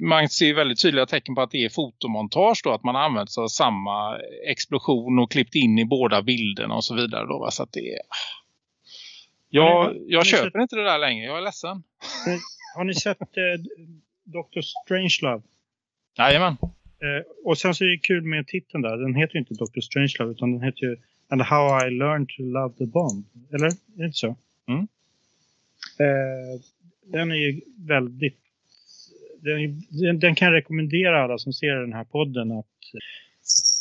man ser väldigt tydliga tecken på att det är fotomontage då, att man använt sig av samma explosion och klippt in i båda bilderna och så vidare då. Så att det är... Jag, jag köper sett... inte det där längre, jag är ledsen. Har ni sett eh, Dr. Strangelove? Jajamän. Eh, och sen så är det kul med titeln där. Den heter ju inte Dr. Strangelove utan den heter ju And How I Learned to Love the Bomb. Eller? Är det inte så? Mm. Eh, den är ju väldigt... Den, den, kan rekommendera alla som ser den här podden att,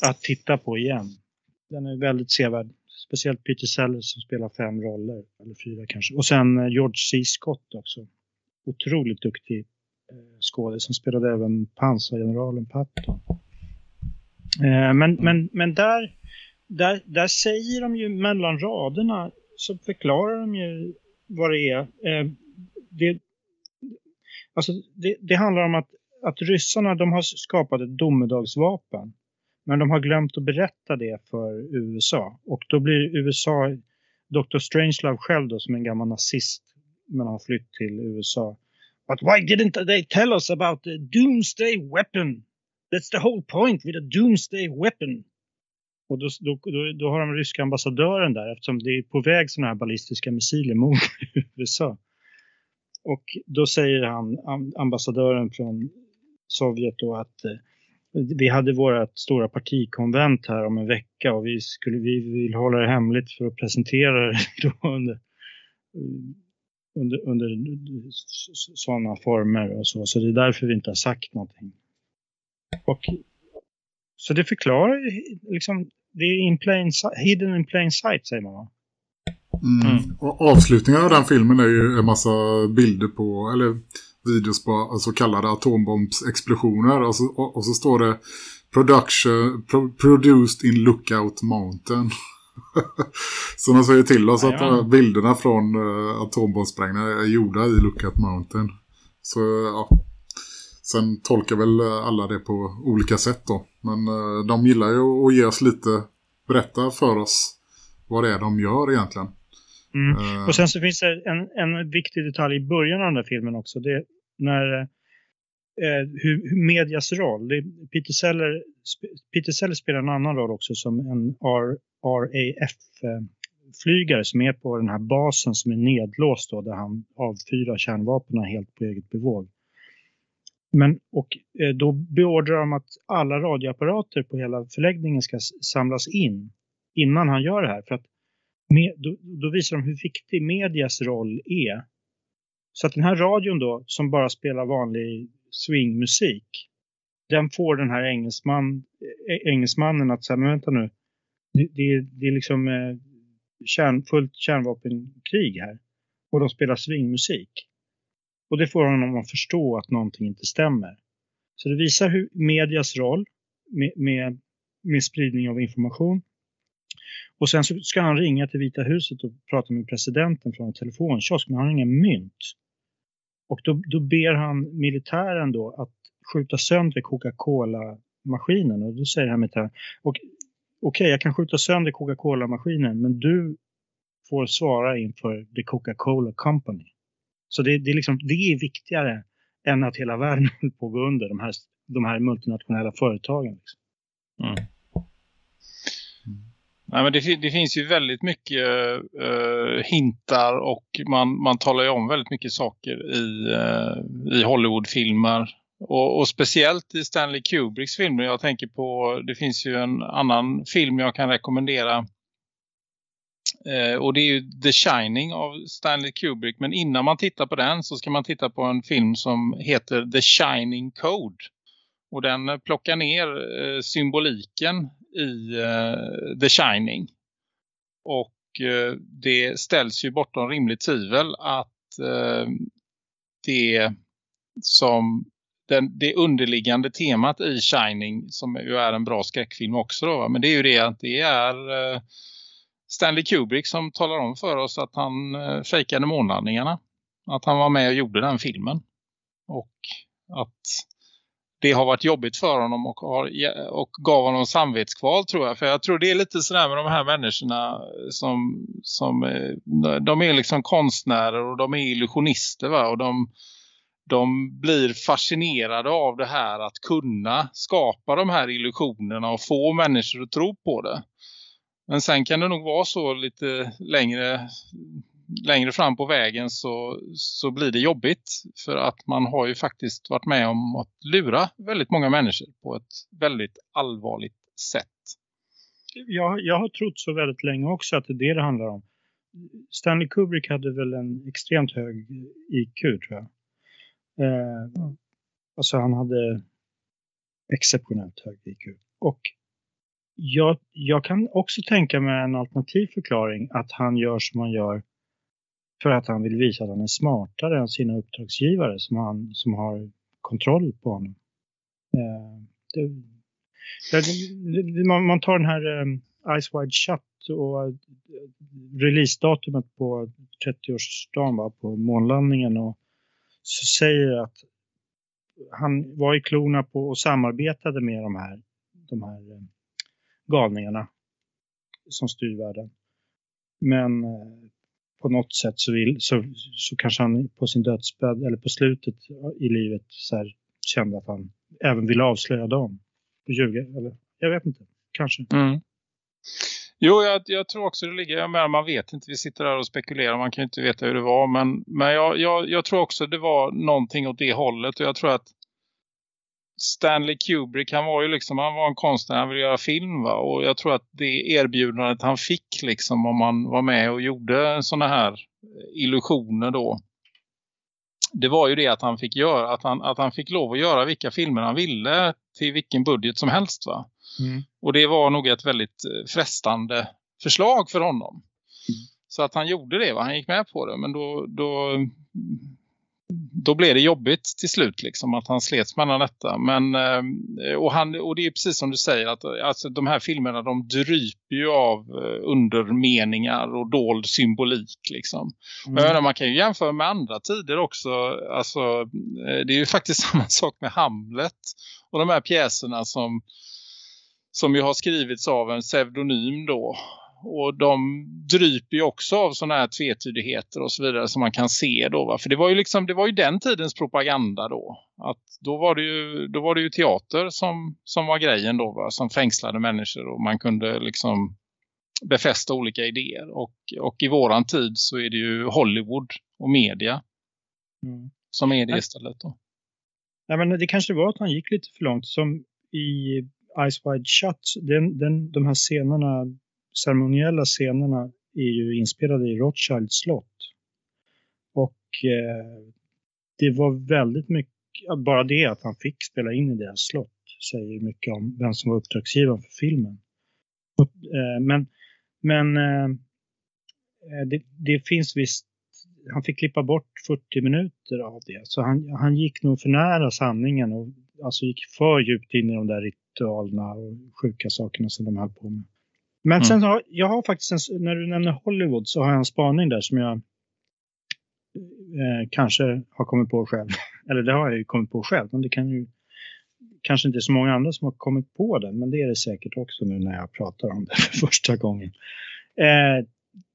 att titta på igen. Den är väldigt sevärd. Speciellt Peter Sellers som spelar fem roller. Eller fyra kanske. Och sen eh, George C. Scott också. Otroligt duktig eh, skådespelare som spelade även pansargeneralen Patton. Eh, men, men, men där, där, där säger de ju mellan raderna så förklarar de ju vad det är. Eh, det, alltså det, det, handlar om att, att ryssarna de har skapat ett domedagsvapen. Men de har glömt att berätta det för USA. Och då blir USA, Dr. Strangelove själv då som en gammal nazist men har flytt till USA. But why didn't they tell us about the doomsday weapon? That's the whole point with a doomsday weapon. Och då, då, då, då, har de ryska ambassadören där eftersom det är på väg sådana här ballistiska missiler mot USA. Och då säger han, ambassadören från Sovjet då att eh, vi hade vårt stora partikonvent här om en vecka och vi, skulle, vi vill hålla det hemligt för att presentera det då under, eh, under, under sådana former och så. Så det är därför vi inte har sagt någonting. Och så det förklarar liksom, det är in plain, hidden in plain sight säger man? Mm. Mm. Och avslutningen av den filmen är ju en massa bilder på, eller videos på så kallade atombombsexplosioner. Och så, och, och så står det production, pro, produced in Lookout Mountain. Så de säger till oss att ja. bilderna från uh, atombombsprängningar är gjorda i Lookout Mountain. Så ja, sen tolkar väl alla det på olika sätt då. Men uh, de gillar ju att ge oss lite, berätta för oss vad det är de gör egentligen. Mm. Uh, och sen så finns det en, en viktig detalj i början av den här filmen också. Det är när eh, hur, medias roll. Det, Peter, Seller, Peter Seller spelar en annan roll också som en RAF-flygare som är på den här basen som är nedlåst då, där han avfyrar kärnvapen helt på eget bevåg. Men, och eh, då beordrar de att alla radioapparater på hela förläggningen ska samlas in innan han gör det här. För att med, då, då, visar de hur viktig medias roll är. Så att den här radion då, som bara spelar vanlig swingmusik, den får den här engelsman, eh, engelsmannen att säga, men vänta nu, det, det, det är liksom eh, kärn, fullt kärnvapenkrig här. Och de spelar swingmusik. Och det får honom att förstå att någonting inte stämmer. Så det visar hur medias roll med, med, med spridning av information. Och sen så ska han ringa till Vita huset och prata med presidenten från en telefonkiosk, men han har ingen mynt. Och då, då ber han militären då att skjuta sönder Coca-Cola-maskinen. Och då säger han militären, okej, okay, jag kan skjuta sönder Coca-Cola-maskinen, men du får svara inför The Coca-Cola Company. Så det, det, är liksom, det är viktigare än att hela världen håller på att gå under, de här, de här multinationella företagen. Liksom. Mm. Nej, men det, det, finns ju väldigt mycket uh, hintar och man, man talar ju om väldigt mycket saker i, uh, i Hollywoodfilmer. Och, och, speciellt i Stanley Kubricks filmer. Jag tänker på, det finns ju en annan film jag kan rekommendera. Eh, och det är ju The Shining av Stanley Kubrick. Men innan man tittar på den så ska man titta på en film som heter The Shining Code. Och den plockar ner eh, symboliken i eh, The Shining. Och det ställs ju bortom rimligt tvivel att det som den, det underliggande temat i Shining som ju är en bra skräckfilm också då, men det är ju det att det är Stanley Kubrick som talar om för oss att han eh, fejkade månlandningarna. Att han var med och gjorde den filmen. Och att det har varit jobbigt för honom och, har, och gav honom samvetskval tror jag. För jag tror det är lite sådär med de här människorna eh, som, som eh, de är liksom konstnärer och de är illusionister va? och de, de blir fascinerade av det här att kunna skapa de här illusionerna och få människor att tro på det. Men sen kan det nog vara så lite längre längre fram på vägen så, så blir det jobbigt. För att man har ju faktiskt varit med om att lura väldigt många människor på ett väldigt allvarligt sätt. Jag, jag har trott så väldigt länge också att det är det det handlar om. Stanley Kubrick hade väl en extremt hög IQ tror jag. Eh, alltså han hade exceptionellt hög IQ. Och jag, jag kan också tänka mig en alternativ förklaring att han gör som han gör för att han vill visa att han är smartare än sina uppdragsgivare som, han, som har kontroll på honom. Eh, det, man, man, tar den här eh, Ice Wide Shut och eh, releasedatumet på 30-årsdagen på månlandningen och så säger att han var i klorna på och samarbetade med de här, de här ehm, galningarna som styr världen. Men eh, på något sätt så, vill, så, så kanske han på sin dödsbädd eller på slutet i livet så här, kände att han även ville avslöja dem. Och ljuga, eller jag vet inte, kanske. Mm. Jo, jag, jag, tror också det ligger, jag menar, man vet inte, vi sitter där och spekulerar, man kan ju inte veta hur det var, men, men jag, jag, jag tror också det var någonting åt det hållet och jag tror att Stanley Kubrick, han var ju liksom, han var en konstnär, han ville göra film va? Och jag tror att det erbjudandet han fick liksom om man var med och gjorde sådana här illusioner då. Det var ju det att han fick göra, att han, att han fick lov att göra vilka filmer han ville till vilken budget som helst va? Mm. Och det var nog ett väldigt eh, frestande förslag för honom. Mm. Så att han gjorde det va? Han gick med på det. Men då, då då blev det jobbigt till slut liksom att han slets mellan detta. Men, eh, och, han, och det är precis som du säger att alltså, de här filmerna de dryper ju av eh, undermeningar och dold symbolik liksom. Mm. Menar, man kan ju jämföra med andra tider också. Alltså, eh, det är ju faktiskt samma sak med Hamlet och de här pjäserna som, som ju har skrivits av en pseudonym då och de dryper ju också av sådana här tvetydigheter och så vidare som man kan se då. Va? För det var ju liksom det var ju den tidens propaganda då. Att då var det ju, då var det ju teater som, som var grejen då va? Som fängslade människor och man kunde liksom befästa olika idéer. Och, och i våran tid så är det ju Hollywood och media mm. som är det istället då. Ja, men det kanske var att han gick lite för långt. Som i Ice Wide Shut, den, den, de här scenerna ceremoniella scenerna är ju inspelade i Rothschilds slott. Och eh, det var väldigt mycket, bara det att han fick spela in i deras slott säger mycket om vem som var uppdragsgivaren för filmen. Eh, men men eh, det, det, finns visst, han fick klippa bort 40 minuter av det. Så han, han gick nog för nära sanningen och alltså gick för djupt in i de där ritualerna och sjuka sakerna som de höll på med. Men mm. sen har jag har faktiskt, en, när du nämner Hollywood så har jag en spaning där som jag eh, kanske har kommit på själv. Eller det har jag ju kommit på själv, men det kan ju kanske inte så många andra som har kommit på den, men det är det säkert också nu när jag pratar om det för första gången. Eh,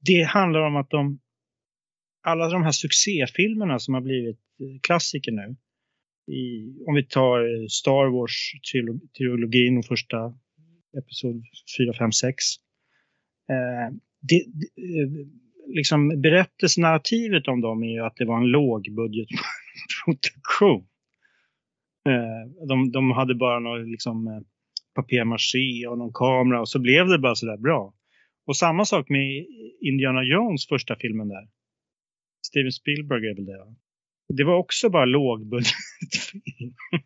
det handlar om att de, alla de här succéfilmerna som har blivit klassiker nu, i, om vi tar Star Wars-trilogin och första episod 4, 5, 6. Eh, det, det, eh, liksom berättelsenarrativet om dem är ju att det var en lågbudgetproduktion. Eh, de, de hade bara någon liksom, eh, papier-maché och någon kamera och så blev det bara sådär bra. Och samma sak med Indiana Jones första filmen där. Steven Spielberg är väl det va? Det var också bara lågbudgetfilm.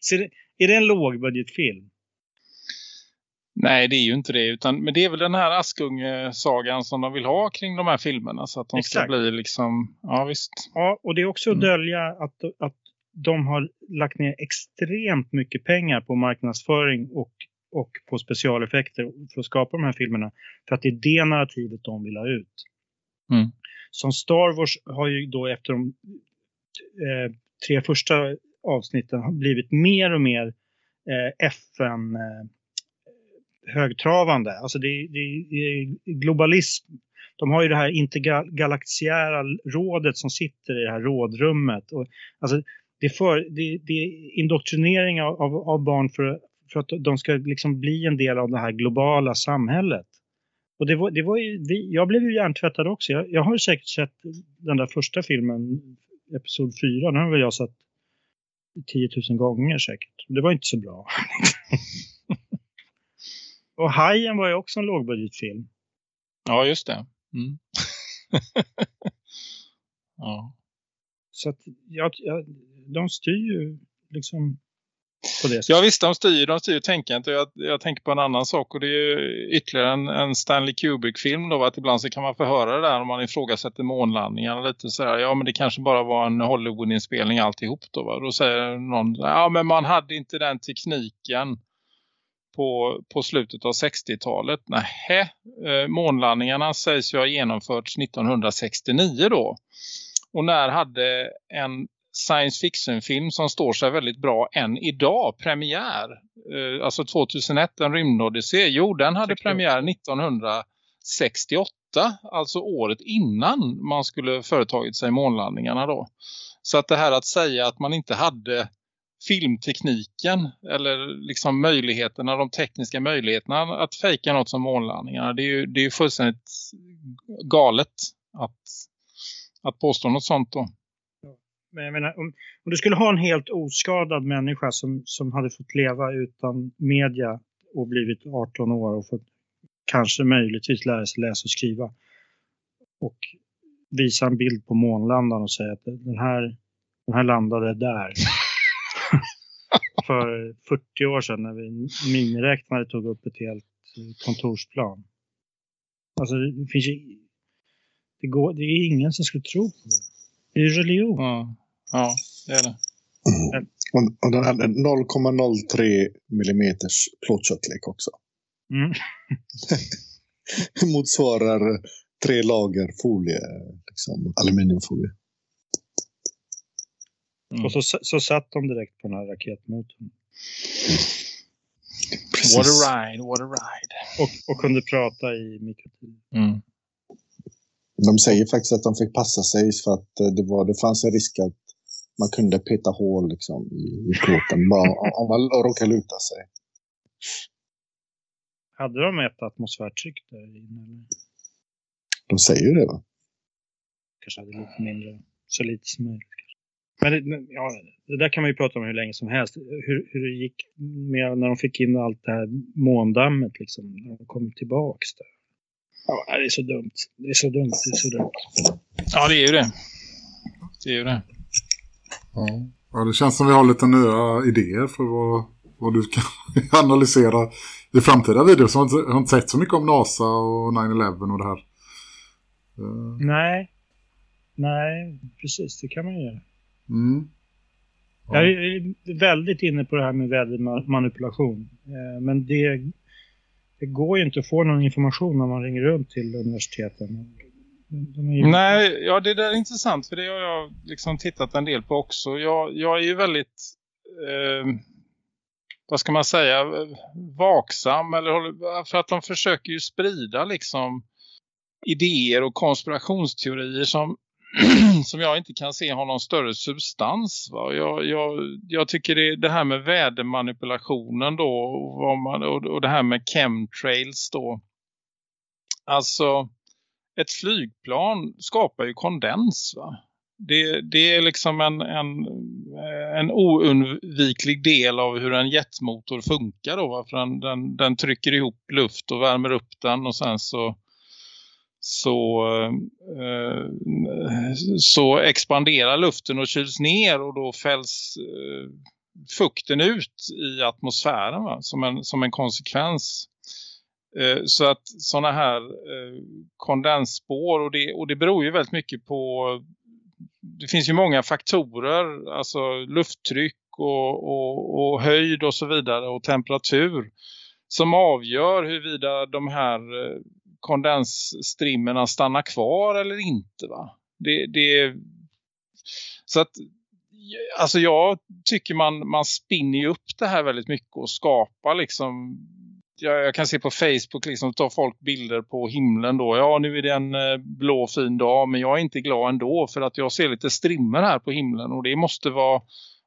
Så är det en lågbudgetfilm? Nej, det är ju inte det. Utan, men det är väl den här Askunge-sagan som de vill ha kring de här filmerna. Så att de Exakt. ska bli liksom, ja visst. Ja, och det är också att mm. dölja att, att de har lagt ner extremt mycket pengar på marknadsföring och, och på specialeffekter för att skapa de här filmerna. För att det är det narrativet de vill ha ut. Mm. Som Star Wars har ju då efter de eh, tre första avsnitten blivit mer och mer eh, FN... Eh, högtravande. Alltså det, det, det är globalism. De har ju det här intergalaxiära rådet som sitter i det här rådrummet. Och, alltså det, är för, det, det är indoktrinering av, av, barn för, för att de ska liksom bli en del av det här globala samhället. Och det var, det var ju, jag blev ju hjärntvättad också. Jag, jag har säkert sett den där första filmen, episod 4, den har väl jag sett 10 000 gånger säkert. Det var inte så bra. Och Hajen var ju också en lågbudgetfilm. Ja, just det. Mm. ja. Så att ja, ja, de styr ju liksom på det sättet. Ja visst, de styr, de styr tänkandet. Jag, jag tänker på en annan sak och det är ju ytterligare en, en Stanley Kubrick-film då. Att ibland så kan man få höra det där om man ifrågasätter månlandningarna lite sådär. Ja men det kanske bara var en Hollywood-inspelning alltihop då va. Då säger någon, ja men man hade inte den tekniken på, på slutet av 60-talet. Nähä, eh, månlandningarna sägs ju ha genomförts 1969 då. Och när hade en science fiction-film som står sig väldigt bra än idag premiär? Eh, alltså 2001, en rymdodyssé. Jo, den hade premiär 1968. Alltså året innan man skulle företagit sig månlandningarna då. Så att det här att säga att man inte hade filmtekniken eller liksom möjligheterna, de tekniska möjligheterna att fejka något som månlandningarna. Det är ju det är fullständigt galet att, att påstå något sånt då. Men jag menar, om, om du skulle ha en helt oskadad människa som, som hade fått leva utan media och blivit 18 år och fått kanske möjligtvis lära sig läsa och skriva och visa en bild på månlandaren och säga att den här, den här landade där för 40 år sedan när vi miniräknare tog upp ett helt kontorsplan. Alltså det finns ju, det, går, det är ingen som skulle tro på det. Det är religion. Ja. Ja, det är det. Mm. Och, och den hade 0,03 millimeters plåttjocklek också. Mm. Motsvarar tre lager folie, liksom aluminiumfolie. Mm. Och så, så satt de direkt på den här raketmotorn. Precis. What a ride, what a ride. Och, och kunde prata i mikrotid. Mm. De säger faktiskt att de fick passa sig för att eh, det, var, det fanns en risk att man kunde peta hål liksom, i, i plåten bara om man råkar luta sig. Hade de ett atmosfärtryck där inne? Eller? De säger ju det va? Kanske hade lite mindre. Så lite som möjligt. Men det, ja, det där kan man ju prata om hur länge som helst. Hur, hur det gick med när de fick in allt det här måndammet liksom. När de kom tillbaks där. Ja, det är så dumt. Det är så dumt. Det är så dumt. Ja, det är ju det. Det är ju det. Ja. ja, det känns som vi har lite nya idéer för vad, vad du kan analysera i framtida videos. Jag har inte, jag har inte sett så mycket om NASA och 9-11 och det här. Eh, Nej. Nej, precis. Det kan man göra. Mm. Ja. Jag är väldigt inne på det här med vädermanipulation. Eh, Men det, det går ju inte att få någon information när man ringer runt till universiteten. Ju- Nej, ja det där är intressant för det har jag liksom tittat en del på också. Jag, jag är ju väldigt, eh, vad ska man säga, vaksam. Eller, för att de försöker ju sprida liksom idéer och konspirationsteorier som, som jag inte kan se har någon större substans. Va? Jag, jag, jag tycker det, det här med vädermanipulationen då och, vad man, och, och det här med chemtrails då. Alltså ett flygplan skapar ju kondens va. Det, det är liksom en, en, en oundviklig del av hur en jetmotor funkar då? För den, den, den trycker ihop luft och värmer upp den och sen så så, eh, eh, så expanderar luften och kyls ner och då fälls eh, fukten ut i atmosfären va? Som, en, som en konsekvens. Eh, så att sådana här eh, kondensspår och det, och det beror ju väldigt mycket på det finns ju många faktorer alltså lufttryck och, och, och höjd och så vidare och temperatur som avgör huruvida de här eh, kondensstrimmerna stannar kvar eller inte va. Det, det så att alltså jag tycker man, man spinner ju upp det här väldigt mycket och skapar liksom jag, jag kan se på Facebook liksom tar folk bilder på himlen då. Ja nu är det en eh, blå fin dag men jag är inte glad ändå för att jag ser lite strimmer här på himlen och det måste vara,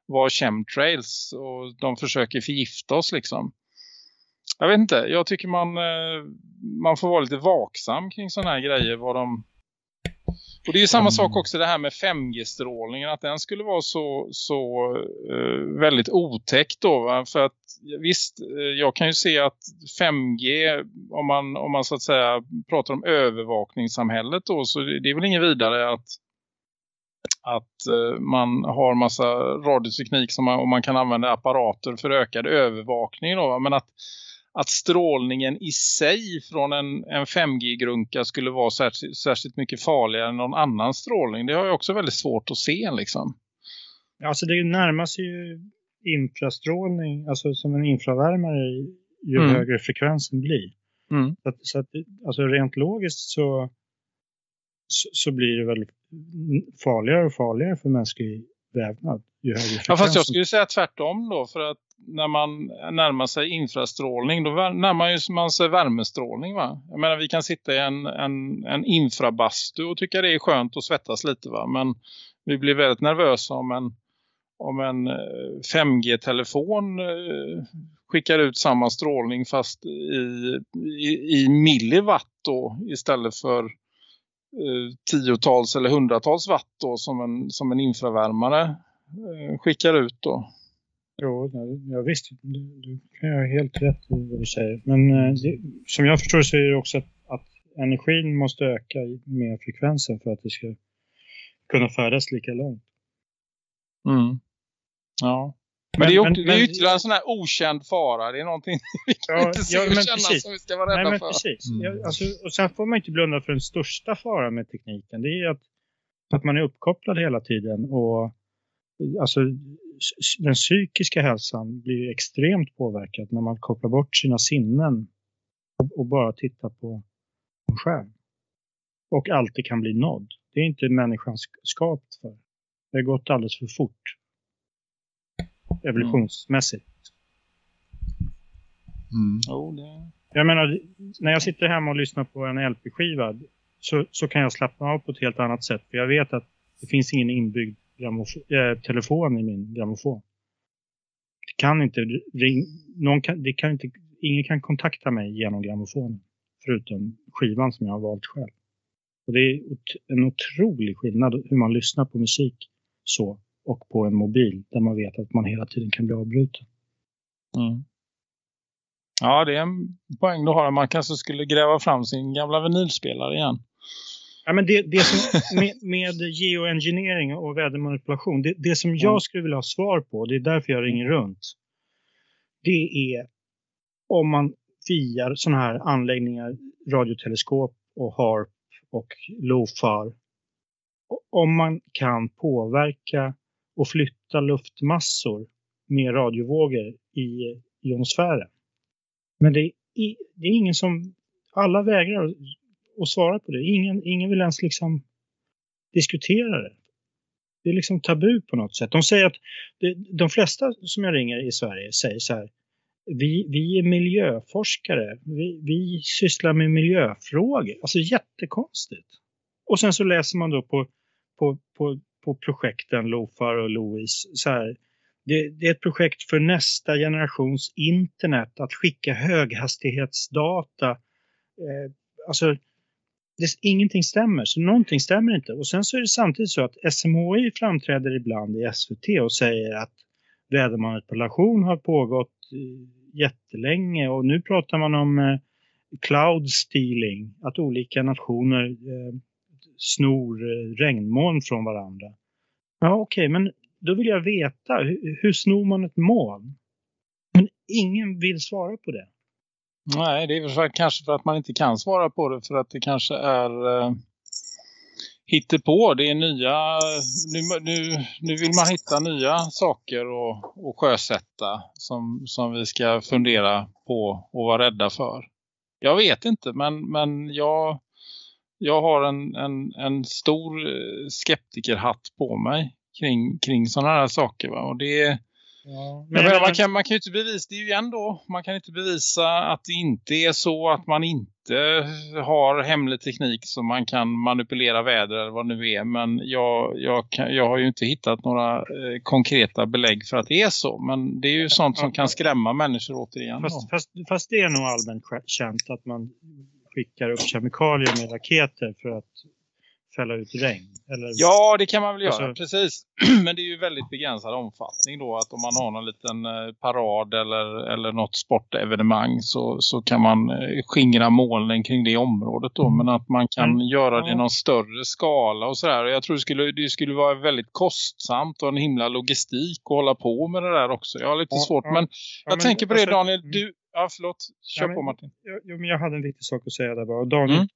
vara chemtrails och de försöker förgifta oss liksom. Jag vet inte, jag tycker man, eh, man får vara lite vaksam kring sådana här grejer. Vad de... Och det är ju samma Mm. sak också det här med 5G-strålningen. Att den skulle vara så, så eh, väldigt otäck då. Va? För att visst, eh, jag kan ju se att 5G, om man, om man så att säga pratar om övervakningssamhället då. Så det är väl ingen vidare att att man har massa radioteknik som man, och man kan använda apparater för ökad övervakning då. va? Men att att strålningen i sig från en, en 5G-grunka skulle vara särskilt, särskilt mycket farligare än någon annan strålning. Det har jag också väldigt svårt att se liksom. Alltså det närmar sig ju infrastrålning, alltså som en infravärmare ju Mm. högre frekvensen blir. Mm. Så, att, så att, alltså rent logiskt så, så, så blir det väl farligare och farligare för mänsklig vävnad ju högre frekvensen. Ja, fast jag skulle säga tvärtom då för att när man närmar sig infrastrålning då närmar man sig värmestrålning va. Jag menar vi kan sitta i en, en, en infrabastu och tycka det är skönt att svettas lite va. Men vi blir väldigt nervösa om en, om en eh, 5G-telefon eh, skickar ut samma strålning fast i, i, i milliwatt då istället för eh, tiotals eller hundratals watt då som en, som en infravärmare eh, skickar ut då. Jo, ja, visst, du, du kan göra helt rätt i vad du säger. Men eh, det, som jag förstår så är det också att, att energin måste öka med frekvensen för att det ska kunna färdas lika långt. Mm. Ja. Men, Men- det är, men- det är ytterligare en sån här okänd fara. Det är någonting vi kan Ja, inte se ja, men känna precis. som vi ska vara rädda Nej, men för. precis. Mm. Ja, alltså, och sen får man inte blunda för den största faran med tekniken. Det är att, att man är uppkopplad hela tiden och alltså den psykiska hälsan blir extremt påverkad när man kopplar bort sina sinnen och, och bara tittar på en skärm. Och alltid kan bli nådd. Det är inte människan skapt för. Det har gått alldeles för fort. Evolutionsmässigt. Mm. Det... Jag menar, när jag sitter hemma och lyssnar på en LP-skiva så, så kan jag slappna av på ett helt annat sätt. För jag vet att det finns ingen inbyggd äh, telefon i min grammofon. Det kan inte ring, någon kan, det kan inte, ingen kan kontakta mig genom grammofonen. Förutom skivan som jag har valt själv. Och det är en otrolig skillnad hur man lyssnar på musik så och på en mobil där man vet att man hela tiden kan bli avbruten. Mm. Ja, det är en poäng du har. Man kanske skulle gräva fram sin gamla vinylspelare igen. Ja, men det, det som, med, med geoengineering och vädermanipulation, det, det som jag skulle vilja ha svar på, det är därför jag ringer runt, det är om man via sådana här anläggningar, radioteleskop och HARP och LOFAR, om man kan påverka och flytta luftmassor med radiovågor i ionosfären. Men det är, det är ingen som, alla vägrar och svara på det. Ingen, ingen vill ens liksom diskutera det. Det är liksom tabu på något sätt. De säger att, det, de flesta som jag ringer i Sverige säger så här, vi, vi är miljöforskare, vi, vi sysslar med miljöfrågor. Alltså jättekonstigt. Och sen så läser man då på, på, på, på projekten LOFAR och LOIS så här, det, det, är ett projekt för nästa generations internet att skicka höghastighetsdata. Eh, alltså, det, ingenting stämmer, så någonting stämmer inte. Och sen så är det samtidigt så att SMHI framträder ibland i SVT och säger att vädermanipulation har pågått eh, jättelänge och nu pratar man om eh, cloud stealing, att olika nationer eh, snor eh, regnmoln från varandra. Ja okej, okay, men då vill jag veta, hur, hur snor man ett moln? Men ingen vill svara på det. Nej, det är för, kanske för att man inte kan svara på det. För att det kanske är eh, hittepå. Det är nya, nu, nu, nu vill man hitta nya saker och, och sjösätta som, som vi ska fundera på och vara rädda för. Jag vet inte, men, men jag, jag har en, en, en stor eh, skeptikerhatt på mig kring, kring sådana här saker. Va? Och det Ja, men, men man, kan, man kan ju inte bevisa det ju ändå. Man kan inte bevisa att det inte är så att man inte har hemlig teknik som man kan manipulera väder eller vad det nu är. Men jag, jag, kan, jag har ju inte hittat några eh, konkreta belägg för att det är så. Men det är ju sånt som kan skrämma människor återigen. Fast, fast, fast det är nog allmänt känt att man skickar upp kemikalier med raketer för att fälla ut regn. Eller... Ja, det kan man väl göra, alltså... precis. Men det är ju väldigt begränsad omfattning då. Att om man har någon liten eh, parad eller, eller något sportevenemang så, så kan man eh, skingra molnen kring det området då. Men att man kan mm. göra det i någon större skala och sådär. Jag tror det skulle, det skulle vara väldigt kostsamt och en himla logistik att hålla på med det där också. Jag har lite ja, svårt. Ja. Men jag ja, men, tänker på det alltså, Daniel. Mm. Du, ja, förlåt. Kör på Martin. Jag, jag, hade en viktig sak att säga där bara. Och Daniel, mm.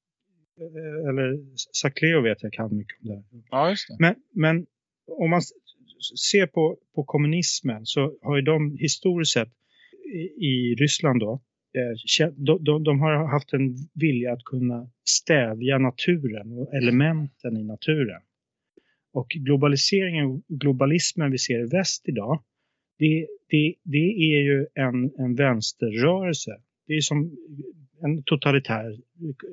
Eh, eller Sacleo vet jag kan mycket om det. Ja, just det. Men, men om man ser på, på kommunismen så har ju de historiskt sett i, i Ryssland då eh, de, de, de, har haft en vilja att kunna stävja naturen och elementen i naturen. Och globaliseringen och globalismen vi ser i väst idag det, det, det är ju en, en vänsterrörelse. Det är som en totalitär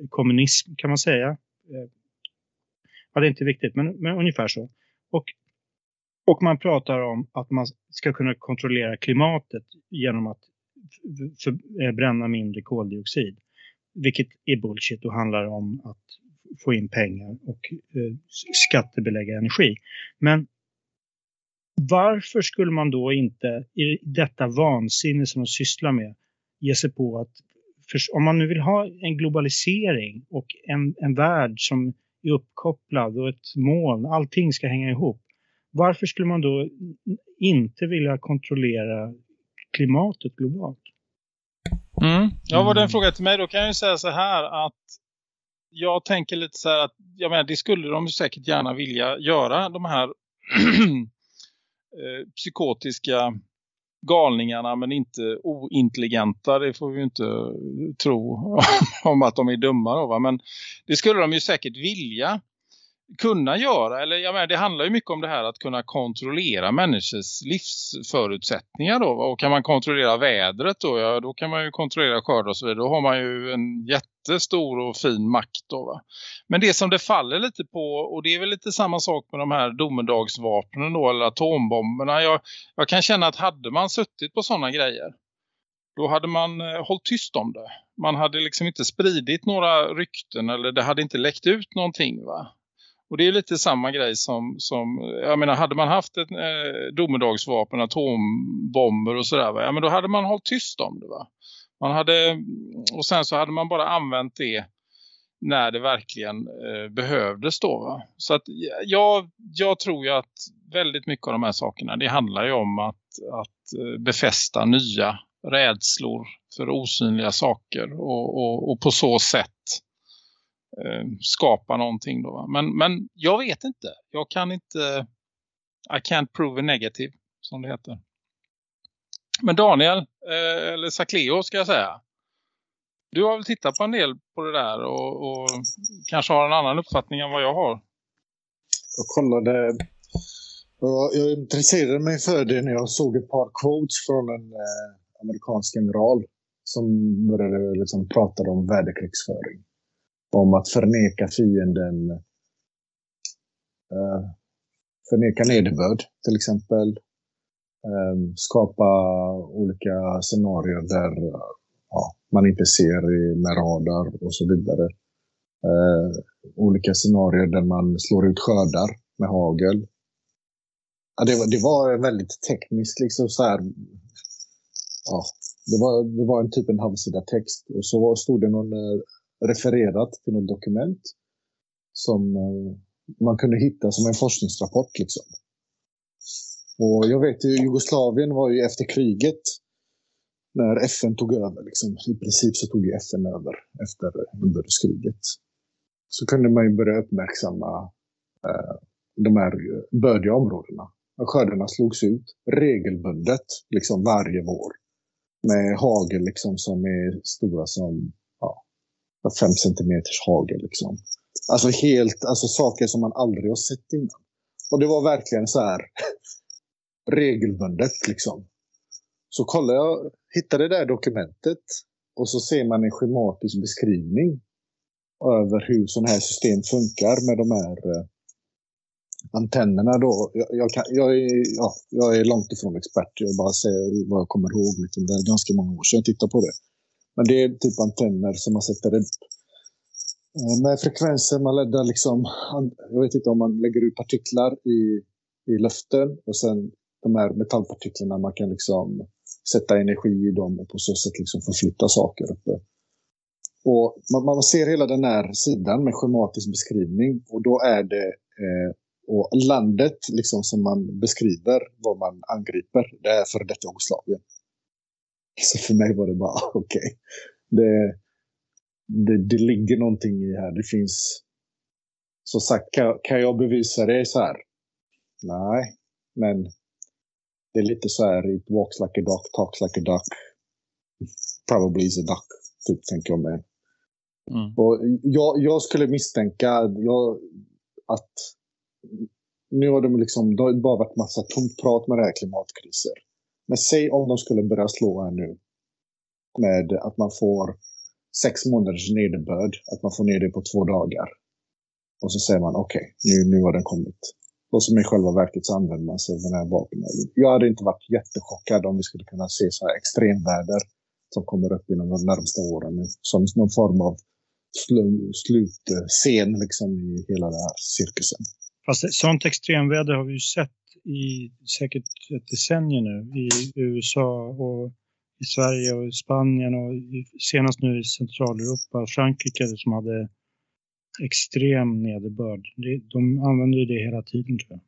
kommunism kan man säga. Eh, ja, det är inte viktigt, men, men ungefär så. Och, och man pratar om att man ska kunna kontrollera klimatet genom att eh, bränna mindre koldioxid. Vilket är bullshit och handlar om att få in pengar och eh, skattebelägga energi. Men varför skulle man då inte i detta vansinne som de sysslar med ge sig på att för, om man nu vill ha en globalisering och en, en värld som är uppkopplad och ett moln, allting ska hänga ihop. Varför skulle man då inte vilja kontrollera klimatet globalt? Mm. Ja, var det en fråga till mig? Då kan jag ju säga så här att jag tänker lite så här att jag menar, det skulle de säkert gärna vilja göra de här eh, psykotiska galningarna men inte ointelligenta. Det får vi ju inte tro om att de är dumma. Då, va? Men det skulle de ju säkert vilja kunna göra. Eller jag menar, det handlar ju mycket om det här att kunna kontrollera människors livsförutsättningar. Då, och kan man kontrollera vädret då, ja, då kan man ju kontrollera skördar och så vidare. Då har man ju en jättestor och fin makt. Då, va? Men det som det faller lite på, och det är väl lite samma sak med de här domedagsvapnen då, eller atombomberna. Jag, jag kan känna att hade man suttit på sådana grejer då hade man eh, hållit tyst om det. Man hade liksom inte spridit några rykten eller det hade inte läckt ut någonting va. Och det är lite samma grej som, som jag menar, hade man haft ett eh, domedagsvapen, atombomber och sådär, va? Ja, men då hade man hållit tyst om det va. Man hade, och sen så hade man bara använt det när det verkligen eh, behövdes då va. Så att jag, jag tror ju att väldigt mycket av de här sakerna, det handlar ju om att, att eh, befästa nya rädslor för osynliga saker och, och, och på så sätt eh, Eh, skapa någonting då. Men, men jag vet inte. Jag kan inte I can't prove a negative som det heter. Men Daniel, eh, eller Sakleo ska jag säga. Du har väl tittat på en del på det där och, och kanske har en annan uppfattning än vad jag har. Jag kollade jag intresserade mig för det när jag såg ett par quotes från en eh, amerikansk general som började liksom prata om väderkrigsföring om att förneka fienden, uh, förneka nederbörd till exempel. Um, skapa olika scenarier där ja, man inte ser med radar och så vidare. Uh, olika scenarier där man slår ut skördar med hagel. Ja, det, var, det var väldigt tekniskt, liksom så här. Ja, det, var, det var en typ en halvsida text och så stod det någon eh, refererat till något dokument som eh, man kunde hitta som en forskningsrapport. Liksom. Och jag vet ju, Jugoslavien var ju efter kriget när FN tog över. Liksom. I princip så tog ju FN över efter inbördeskriget. Så kunde man ju börja uppmärksamma eh, de här eh, bördiga områdena. Skördarna slogs ut regelbundet liksom varje vår. Med hagel liksom som är stora som fem centimeters hagel. Liksom. Alltså helt, alltså saker som man aldrig har sett innan. Och det var verkligen så här regelbundet liksom. Så kollade jag, hittade det där dokumentet och så ser man en schematisk beskrivning över hur sådana här system funkar med de här eh, antennerna då. Jag, jag, kan, jag, är, ja, jag är långt ifrån expert, jag bara säger vad jag kommer ihåg. Liksom. Det är ganska många år sedan jag tittade på det. Men det är typ antenner som man sätter upp eh, med frekvenser. Man laddar liksom, jag vet inte om man lägger ut partiklar i, i luften och sen de här metallpartiklarna man kan liksom sätta energi i dem och på så sätt liksom förflytta saker uppe. Och man, man ser hela den här sidan med schematisk beskrivning och då är det eh, och landet liksom som man beskriver vad man angriper, det är för detta Jugoslavien. Så för mig var det bara, okej. Okay. Det, det, det ligger någonting i här. Det finns... Så sagt, kan, kan jag bevisa det så här? Nej, men det är lite så här, it walks like a duck, talks like a duck. Probably is a duck, typ tänker jag med. Mm. Och jag, jag skulle misstänka jag, att nu har de liksom, det har bara varit massa tomt prat med det här klimatkriser. Men säg om de skulle börja slå här nu. Med att man får sex månaders nederbörd. Att man får ner det på två dagar. Och så säger man okej, okay, nu, nu har den kommit. Och som i själva verket så använder man sig av den här vapnen. Jag hade inte varit jättechockad om vi skulle kunna se så här extremväder som kommer upp inom de närmsta åren. Som någon form av sl slutscen liksom i hela den här cirkusen. Fast sånt extremväder har vi ju sett i säkert ett decennium nu i USA och i Sverige och i Spanien och senast nu i Centraleuropa, Frankrike som hade extrem nederbörd. De använder det hela tiden tror jag.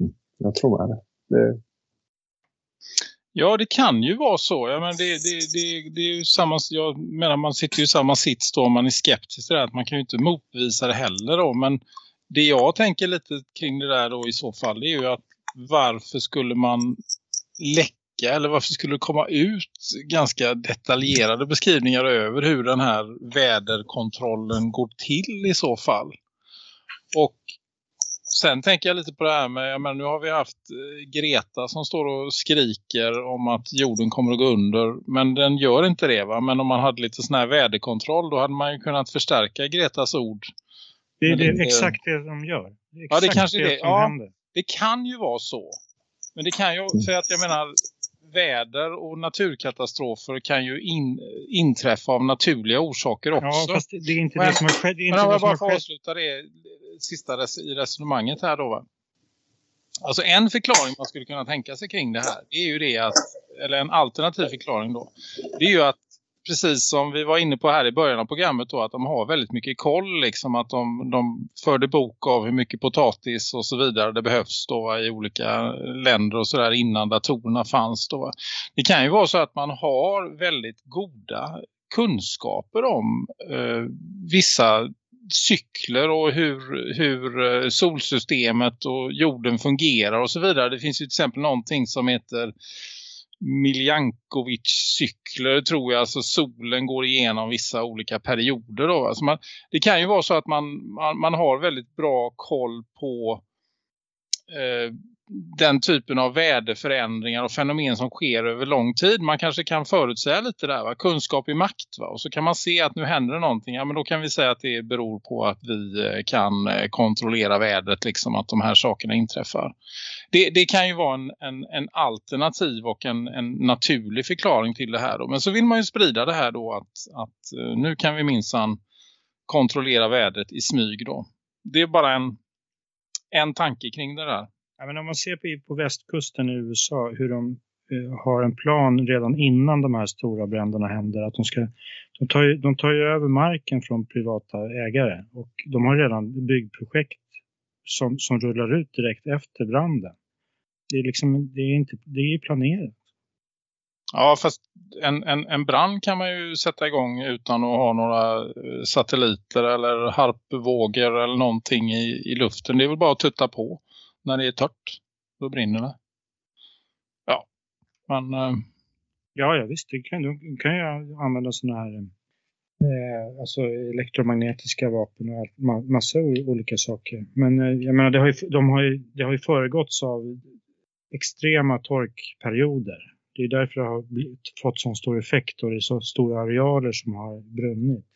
Mm, jag tror det. det. Ja, det kan ju vara så. Ja, men det, det, det, det är ju samma, jag menar, man sitter ju i samma sits då om man är skeptisk till det. Att man kan ju inte motbevisa det heller då. Men det jag tänker lite kring det där då i så fall är ju att varför skulle man läcka eller varför skulle det komma ut ganska detaljerade beskrivningar över hur den här väderkontrollen går till i så fall. Och sen tänker jag lite på det här med, men nu har vi haft eh, Greta som står och skriker om att jorden kommer att gå under. Men den gör inte det va? Men om man hade lite sån här väderkontroll då hade man ju kunnat förstärka Gretas ord. Det är det, exakt det de gör. Det ja, det kanske det. det ja, det kan ju vara så. Men det kan ju, för att jag menar, väder och naturkatastrofer kan ju in, inträffa av naturliga orsaker också. Ja, fast det är inte men, det som har skett. Men om jag bara får avsluta det sista res i resonemanget här då va. Alltså en förklaring man skulle kunna tänka sig kring det här det är ju det att, eller en alternativ förklaring då, det är ju att precis som vi var inne på här i början av programmet då, att de har väldigt mycket koll liksom att de, de förde bok av hur mycket potatis och så vidare det behövs då i olika länder och sådär innan datorerna fanns då. Det kan ju vara så att man har väldigt goda kunskaper om eh, vissa cykler och hur, hur eh, solsystemet och jorden fungerar och så vidare. Det finns ju till exempel någonting som heter Miljankovic-cykler tror jag. Alltså solen går igenom vissa olika perioder. Då. Alltså man, det kan ju vara så att man, man, man har väldigt bra koll på eh, den typen av väderförändringar och fenomen som sker över lång tid. Man kanske kan förutsäga lite där, va? kunskap i makt. Va? Och så kan man se att nu händer någonting. Ja, men då kan vi säga att det beror på att vi eh, kan eh, kontrollera vädret, liksom att de här sakerna inträffar. Det, det kan ju vara en, en, en alternativ och en, en, naturlig förklaring till det här. Då. Men så vill man ju sprida det här då att, att eh, nu kan vi minsann kontrollera vädret i smyg då. Det är bara en, en tanke kring det där. Ja, men om man ser på, på västkusten i USA hur de eh, har en plan redan innan de här stora bränderna händer. Att de, ska, de, tar ju, de tar ju över marken från privata ägare och de har redan byggprojekt som, som rullar ut direkt efter branden. Det är, liksom, det är, inte, det är planerat. Ja, fast en, en, en brand kan man ju sätta igång utan att ha några eh, satelliter eller harpvågor eller någonting i, i luften. Det är väl bara att tutta på när det är torrt. Då brinner det. Ja, men... Äh... Ja, ja, visst. Det kan, du kan ju använda sådana här eh, alltså elektromagnetiska vapen och allt, ma massa olika saker. Men eh, jag menar, det har, ju, de har ju, det har ju föregåtts av extrema torkperioder. Det är därför det har fått sån stor effekt och det är så stora arealer som har brunnit.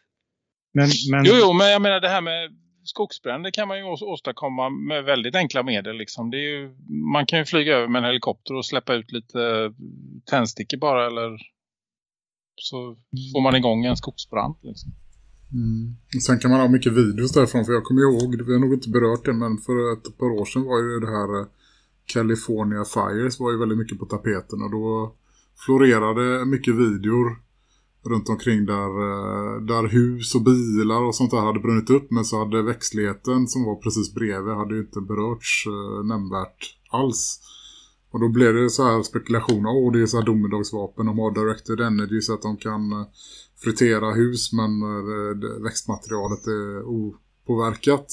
Men, men... Jo, jo, men jag menar det här med skogsbränder kan man ju åstadkomma med väldigt enkla medel. Liksom. Det är ju, man kan ju flyga över med en helikopter och släppa ut lite tändstickor bara eller så får man igång en skogsbrand. Liksom. Mm. Sen kan man ha mycket videos därifrån för jag kommer ihåg, vi har nog inte berört det men för ett par år sedan var ju det här eh, California Fires var ju väldigt mycket på tapeten och då florerade mycket videor runt omkring där, eh, där hus och bilar och sånt där hade brunnit upp men så hade växtligheten som var precis bredvid hade ju inte berörts eh, nämnvärt alls. Och då blev det så här spekulationer, åh det är så här domedagsvapen, de har directed energy så att de kan eh, fritera hus men växtmaterialet är opåverkat.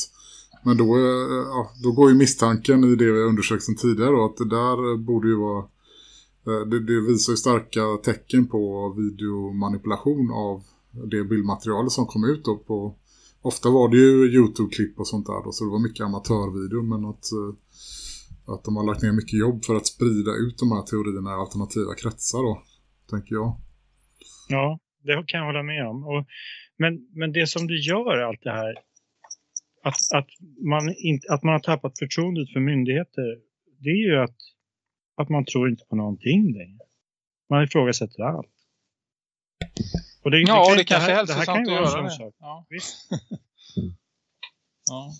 Men då, ja, då går ju misstanken i det vi undersökt sedan tidigare då, att det där borde ju vara Eh, det, det, visar ju starka tecken på videomanipulation av det bildmaterialet som kom ut då på ofta var det ju Youtube-klipp och sånt där då, så det var mycket amatörvideo men att, eh, att de har lagt ner mycket jobb för att sprida ut de här teorierna i alternativa kretsar då, tänker jag. Ja, det kan jag hålla med om. Och, men, men det som du gör allt det här att, att, man in, att man har tappat förtroendet för myndigheter det är ju att att man tror inte på någonting längre. Man ifrågasätter allt. Och det, ja, det, det kanske är hälsosamt att göra det. Ja. ja.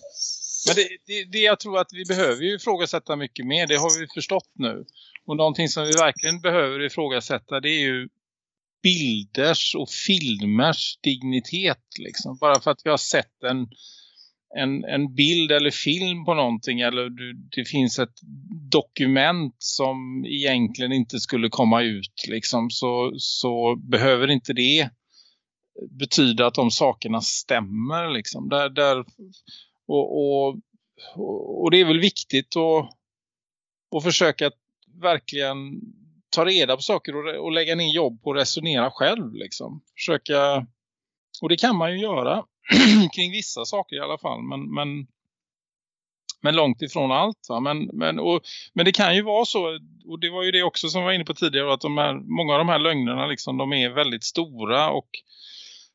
Men det, det, det, jag tror att vi behöver ju ifrågasätta mycket mer. Det har vi förstått nu. Och någonting som vi verkligen behöver ifrågasätta det är ju bilders och filmers dignitet. Liksom. Bara för att vi har sett en en, en bild eller film på någonting eller du, det finns ett dokument som egentligen inte skulle komma ut liksom, så, så behöver inte det betyda att de sakerna stämmer liksom. Där, där, och, och, och det är väl viktigt att, att försöka verkligen ta reda på saker och, och lägga ner jobb på att resonera själv liksom. Försöka, och det kan man ju göra kring vissa saker i alla fall, men, men men långt ifrån allt. Va? Men, men, och, men det kan ju vara så, och det var ju det också som jag var inne på tidigare, att de här, många av de här lögnerna liksom, de är väldigt stora och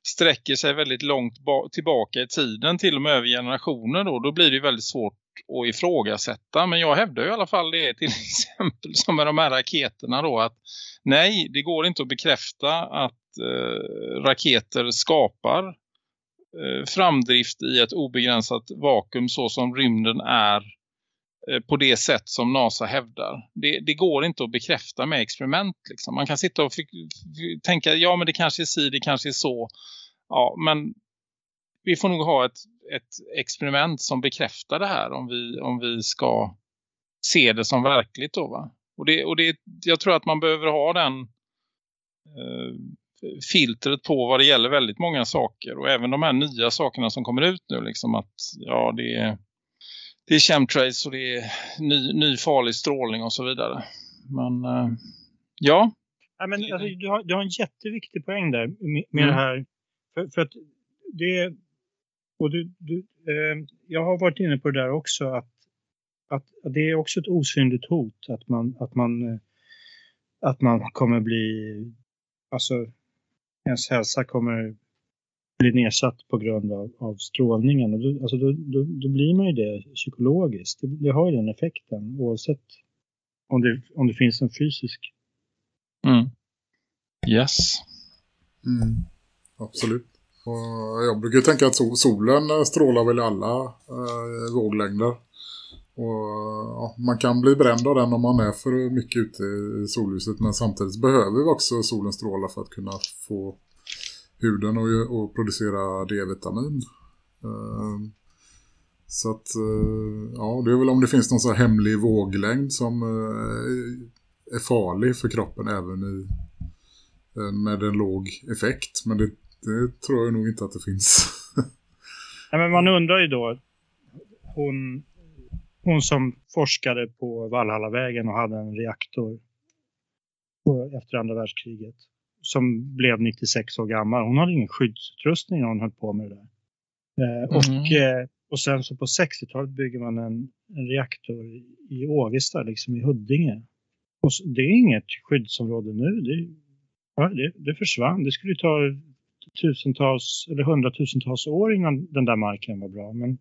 sträcker sig väldigt långt tillbaka i tiden, till och med över generationer då. Då blir det ju väldigt svårt att ifrågasätta. Men jag hävdar ju i alla fall det till exempel som med de här raketerna då att nej, det går inte att bekräfta att eh, raketer skapar Eh, framdrift i ett obegränsat vakuum så som rymden är eh, på det sätt som NASA hävdar. Det, det, går inte att bekräfta med experiment. Liksom. Man kan sitta och tänka, ja men det kanske är si, det kanske är så. Ja, men vi får nog ha ett, ett experiment som bekräftar det här om vi, om vi ska se det som verkligt då va. Och, det, och det, jag tror att man behöver ha den eh, filtret på vad det gäller väldigt många saker. Och även de här nya sakerna som kommer ut nu. Liksom att ja, det är, det är chemtrails och det är ny, ny farlig strålning och så vidare. Men eh, ja. ja men, alltså, du, har, du har en jätteviktig poäng där med, med mm. det här. För, för att det och du, du, eh, jag har varit inne på det där också att, att, det är också ett osynligt hot att man, att man, eh, att man kommer bli, alltså ens hälsa kommer bli nedsatt på grund av, av strålningen. Och då, alltså då, då, då, blir man ju det psykologiskt. Det, det, har ju den effekten oavsett om det, om det finns en fysisk. Mm. Yes. Mm. Absolut. Och jag brukar tänka att solen strålar väl i alla eh, våglängder. Och, ja, man kan bli bränd av den om man är för mycket ute i solljuset. Men samtidigt behöver vi också solen stråla för att kunna få huden att producera D-vitamin. Eh, så att, eh, ja, det är väl om det finns någon så hemlig våglängd som eh, är farlig för kroppen även i, eh, med en låg effekt. Men det det tror jag nog inte att det finns. Nej, men man undrar ju då, hon, hon som forskade på Valhallavägen och hade en reaktor efter andra världskriget som blev 96 år gammal. Hon hade ingen skyddsutrustning när hon höll på med det där. Eh, mm. och, eh, och sen så på 60-talet bygger man en, en reaktor i Ågesta, liksom i Huddinge. Och det är inget skyddsområde nu. Det, ja, det, det försvann. Det skulle ta tusentals eller hundratusentals år innan den där marken var bra. Men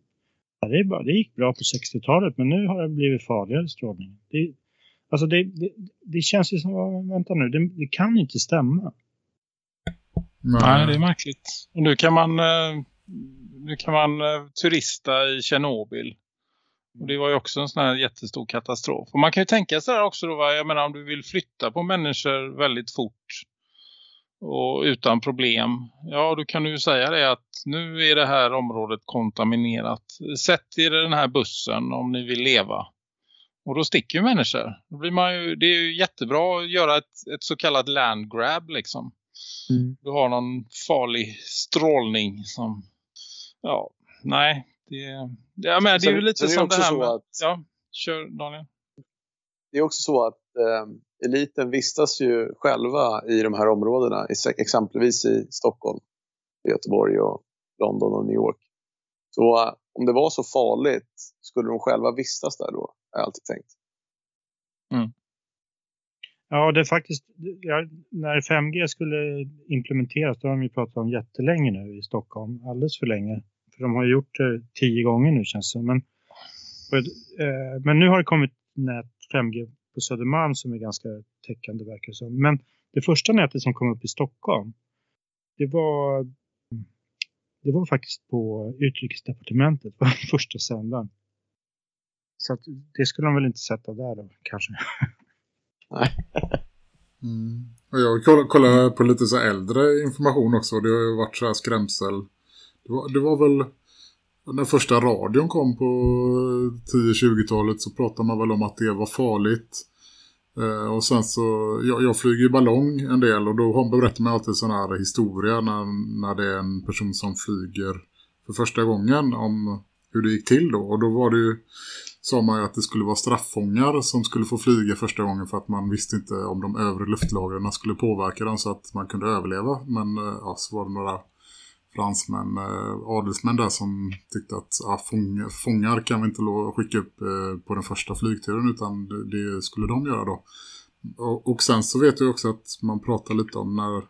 ja, det, bara, det gick bra på 60-talet men nu har det blivit farligare strålning. Det, alltså det, det, det känns ju som, vänta nu, det, det kan inte stämma. Nej. Nej, det är märkligt. Och nu kan man, eh, nu kan man eh, turista i Tjernobyl. Och det var ju också en sån här jättestor katastrof. Och man kan ju tänka sig också då, jag menar om du vill flytta på människor väldigt fort och utan problem. Ja, då kan du ju säga det att nu är det här området kontaminerat. Sätt er i den här bussen om ni vill leva. Och då sticker ju människor. Då blir man ju, det är ju jättebra att göra ett, ett så kallat land grab liksom. Mm. Du har någon farlig strålning som, ja, nej. Det, ja, men det är ju lite det som det här med, att, ja, kör Daniel. Det är också så att eh, eliten vistas ju själva i de här områdena, exempelvis i Stockholm, Göteborg och London och New York. Så uh, om det var så farligt, skulle de själva vistas där då? Har jag alltid tänkt. Mm. Ja, det är faktiskt, ja, när 5G skulle implementeras, då har de ju pratat om jättelänge nu i Stockholm, alldeles för länge. För de har gjort det tio gånger nu känns det men, eh, men nu har det kommit nät 5G på Södermalm som är ganska täckande verkar som. Men det första nätet som kom upp i Stockholm det var det var faktiskt på utrikesdepartementet var första sändaren. Så att det skulle de väl inte sätta där då kanske. Nej. Mm. Jag kollar på lite så äldre information också. Det har ju varit så här skrämsel. Det var, det var väl när första radion kom på 10-20-talet så pratade man väl om att det var farligt. Eh, och sen så, jag, jag flyger ballong en del och då berättar man alltid sån här historia när, när det är en person som flyger för första gången om hur det gick till då. Och då var det ju, sa man ju att det skulle vara straffångar som skulle få flyga första gången för att man visste inte om de övre luftlagren skulle påverka dem så att man kunde överleva. Men eh, ja, så var det några fransmän, eh, adelsmän där som tyckte att ah, fång, fångar kan vi inte skicka upp eh, på den första flygturen utan det, det skulle de göra då. Och, och sen så vet jag också att man pratar lite om när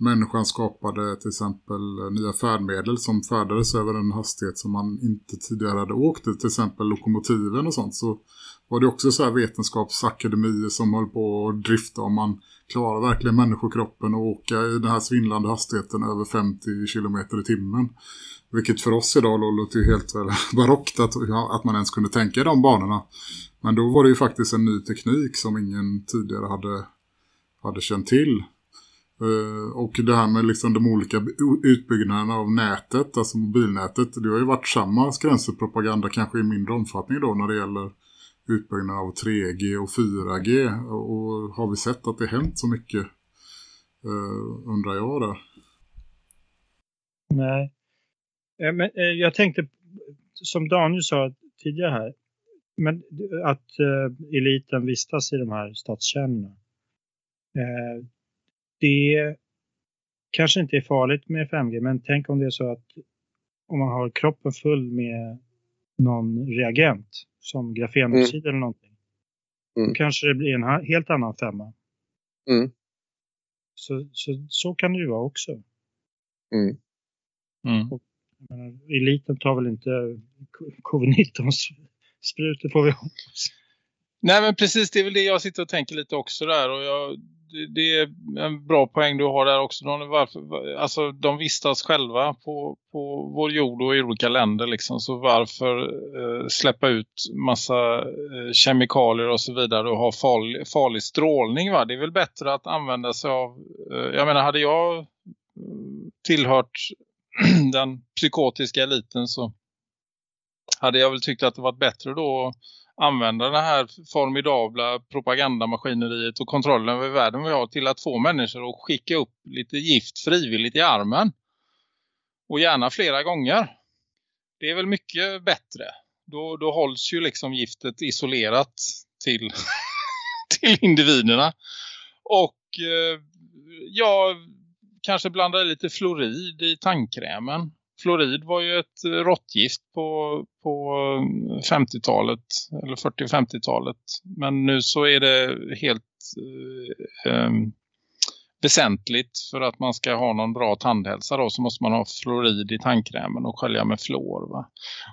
människan skapade till exempel nya färdmedel som färdades över en hastighet som man inte tidigare hade åkt i, till exempel lokomotiven och sånt så var det också så här vetenskapsakademier som höll på att drifta om man klarar verkligen människokroppen att åka i den här svindlande hastigheten över 50 km i timmen. Vilket för oss idag låter ju helt eh, barockt att, att man ens kunde tänka i de banorna. Men då var det ju faktiskt en ny teknik som ingen tidigare hade, hade känt till. Eh, och det här med liksom de olika utbyggnaderna av nätet, alltså mobilnätet, det har ju varit samma skrämselpropaganda kanske i mindre omfattning då när det gäller utbyggnad av 3G och 4G. Och har vi sett att det hänt så mycket, eh, undrar jag där. Nej, eh, men eh, jag tänkte, som Daniel sa tidigare här, men att eh, eliten vistas i de här stadskärnorna det kanske inte är farligt med 5G, men tänk om det är så att om man har kroppen full med någon reagent som grafenoxid mm. eller någonting. Mm. Då kanske det blir en helt annan femma. Mm. Så, så, så kan det ju vara också. Mm. Mm. Och, menar, eliten tar väl inte covid-19 sprutor får vi hoppas. Nej men precis, det är väl det jag sitter och tänker lite också där. Och jag, det är en bra poäng du har där också. De, varför, alltså, de vistas själva på, på vår jord och i olika länder. Liksom. Så varför eh, släppa ut massa eh, kemikalier och så vidare och ha farlig, farlig strålning? Va? Det är väl bättre att använda sig av... Eh, jag menar, hade jag eh, tillhört den psykotiska eliten så hade jag väl tyckt att det varit bättre då använda det här formidabla propagandamaskineriet och kontrollen över världen vi har till att få människor att skicka upp lite gift frivilligt i armen. Och gärna flera gånger. Det är väl mycket bättre. Då, då hålls ju liksom giftet isolerat till, till individerna. Och eh, jag kanske blandar lite florid i tandkrämen fluorid var ju ett eh, råttgift på, på eh, 50-talet eller 40-50-talet. Men nu så är det helt eh, ehm, väsentligt för att man ska ha någon bra tandhälsa då så måste man ha fluorid i tandkrämen och skölja med fluor va.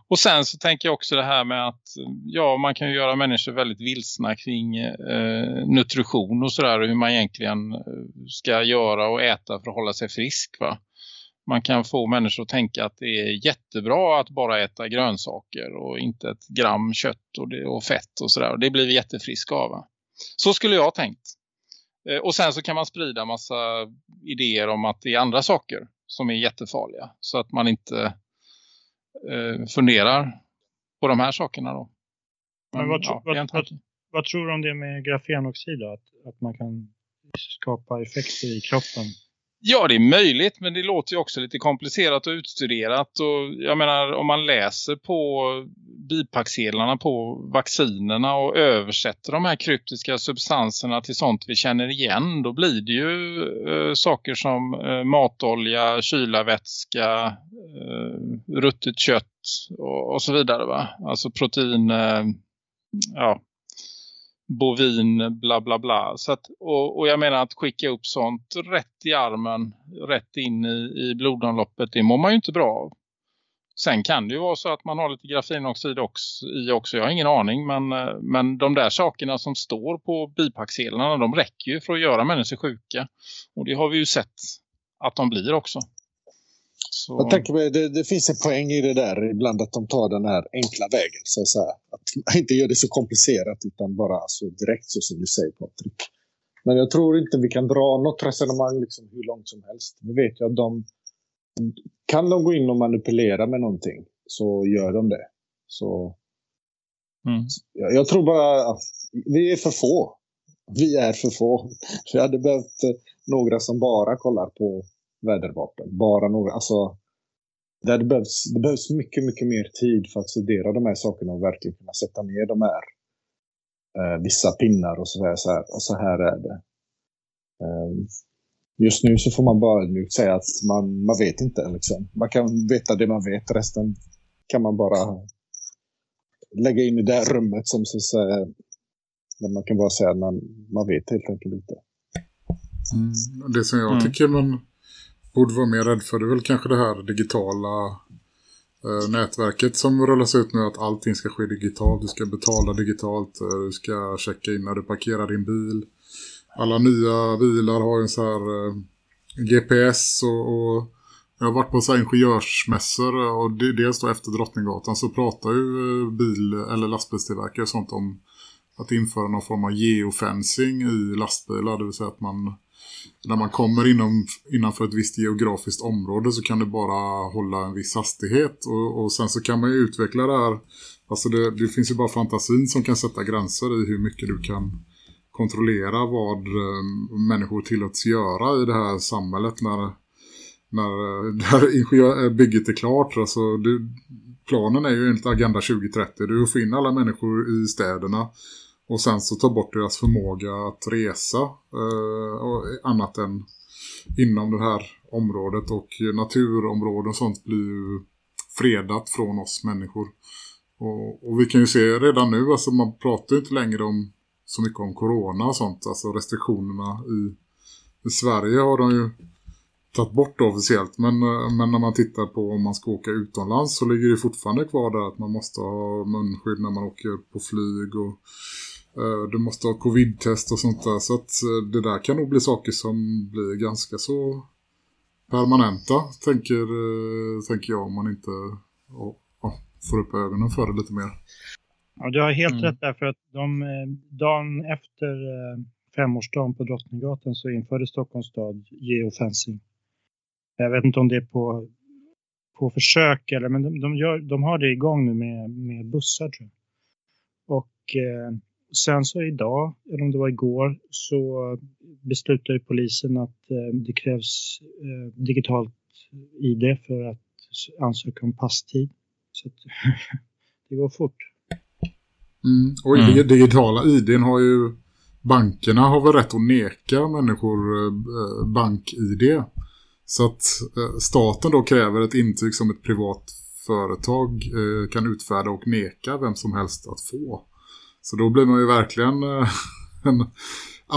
Och sen så tänker jag också det här med att ja man kan ju göra människor väldigt vilsna kring eh, nutrition och sådär och hur man egentligen eh, ska göra och äta för att hålla sig frisk va man kan få människor att tänka att det är jättebra att bara äta grönsaker och inte ett gram kött och, det, och fett och sådär. Och det blir vi jättefriska av. Så skulle jag ha tänkt. Eh, och sen så kan man sprida massa idéer om att det är andra saker som är jättefarliga. Så att man inte eh, funderar på de här sakerna då. Men, Men vad, ja, vad, vad, vad, tror du om det med grafenoxid då? Att, att man kan skapa effekter i kroppen? Ja, det är möjligt, men det låter ju också lite komplicerat och utstuderat. Och jag menar, om man läser på bipacksedlarna på vaccinerna och översätter de här kryptiska substanserna till sånt vi känner igen, då blir det ju eh, saker som eh, matolja, kylarvätska, eh, ruttet kött och, och, så vidare va? Alltså protein, eh, ja, bovin bla bla bla. Så att, och, och, jag menar att skicka upp sånt rätt i armen, rätt in i, i blodomloppet, det mår man ju inte bra av. Sen kan det ju vara så att man har lite grafinoxid också, i också, jag har ingen aning. Men, eh, men de där sakerna som står på bipacksedlarna, de räcker ju för att göra människor sjuka. Och det har vi ju sett att de blir också. Så... Jag tänker mig, det, det, finns en poäng i det där ibland att de tar den här enkla vägen. Så att, säga. att inte gör det så komplicerat utan bara så direkt så som du säger Patrik. Men jag tror inte vi kan dra något resonemang liksom hur långt som helst. Vi vet ju att de kan de gå in och manipulera med någonting så gör de det. Så mm. jag, jag, tror bara att vi är för få. Vi är för få. Vi hade behövt några som bara kollar på vädervapen. Bara några, alltså där det, behövs, det behövs mycket, mycket mer tid för att studera de här sakerna och verkligen kunna sätta ner de här eh, vissa pinnar och så, så här, och så här är det. Eh, just nu så får man bara nu säga att man, man vet inte. Liksom. Man kan veta det man vet, resten kan man bara lägga in i det här rummet som så säga, där man kan bara säga att man, man vet helt enkelt inte. Mm. Det som jag mm. tycker man borde vara mer rädd för det är väl kanske det här digitala eh, nätverket som rullas ut nu att allting ska ske digitalt. Du ska betala digitalt, eh, du ska checka in när du parkerar din bil. Alla nya bilar har en så här eh, GPS och, och jag har varit på så här ingenjörsmässor eh, och dels då efter Drottninggatan så pratar ju eh, bil- eller lastbilstillverkare och sånt om att införa någon form av geofencing i lastbilar. Det vill säga att man när man kommer inom, innanför ett visst geografiskt område så kan du bara hålla en viss hastighet och, och sen så kan man ju utveckla det här. Alltså det, det, finns ju bara fantasin som kan sätta gränser i hur mycket du kan kontrollera vad eh, människor tillåts göra i det här samhället när, när det här eh, bygget är klart. Alltså det, planen är ju enligt Agenda 2030. Du får in alla människor i städerna och sen så ta bort deras förmåga att resa eh, och annat än inom det här området och naturområden och sånt blir ju fredat från oss människor. Och, och, vi kan ju se redan nu, alltså man pratar ju inte längre om så mycket om corona och sånt, alltså restriktionerna i, i Sverige har de ju tagit bort officiellt. Men, eh, men när man tittar på om man ska åka utomlands så ligger det fortfarande kvar där att man måste ha munskydd när man åker på flyg och du måste ha covid-test och sånt där. Så att eh, det där kan nog bli saker som blir ganska så permanenta, tänker, eh, tänker jag, om man inte ja, får upp ögonen för det lite mer. Ja, du har helt mm. rätt där för att de, dagen efter femårsdagen på Drottninggatan så införde Stockholms stad geofencing. Jag vet inte om det är på, på försök eller men de, de, gör, de har det igång nu med, med bussar tror jag. Och eh, sen så idag, eller om det var igår, så beslutade polisen att eh, det krävs eh, digitalt ID för att ansöka om passtid. Så att, det går fort. Mm. Och mm. digitala ID har ju bankerna har väl rätt att neka människor eh, bank-ID. Så att eh, staten då kräver ett intyg som ett privat företag eh, kan utfärda och neka vem som helst att få. Så då blir man ju verkligen eh, en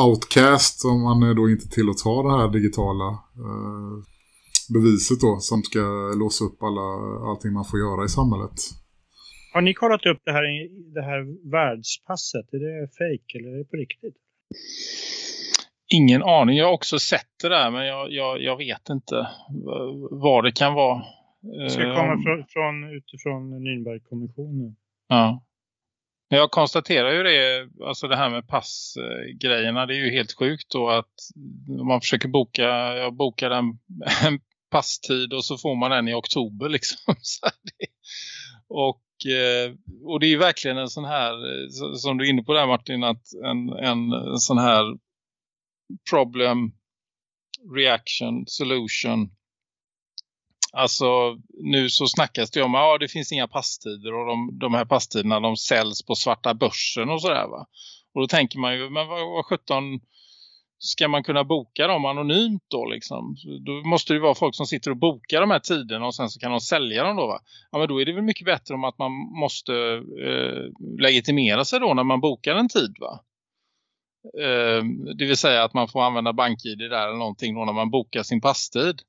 outcast om man då inte tillåts ha det här digitala eh, beviset då som ska låsa upp alla, allting man får göra i samhället. Har ni kollat upp det här, det här världspasset? Är det fake eller är det på riktigt? Ingen aning. Jag har också sett det där men jag, jag, jag vet inte vad det kan vara. Det ska komma eh, från, från, utifrån Nürnbergkommissionen. Ja. Jag konstaterar ju det, alltså det här med passgrejerna, det är ju helt sjukt då att man försöker boka, jag bokar en, en passtid och så får man den i oktober liksom. och, eh, och det är ju verkligen en sån här, som du är inne på där Martin, att en, en sån här problem, reaction, solution Alltså nu så snackas det om att ja, det finns inga passtider och de, de här passtiderna de säljs på svarta börsen och sådär va. Och då tänker man ju, men vad, vad 17 ska man kunna boka dem anonymt då liksom? Då måste det vara folk som sitter och bokar de här tiderna och sen så kan de sälja dem då va? Ja men då är det väl mycket bättre om att man måste eh, legitimera sig då när man bokar en tid va? Eh, det vill säga att man får använda bank-id där eller någonting då när man bokar sin passtid.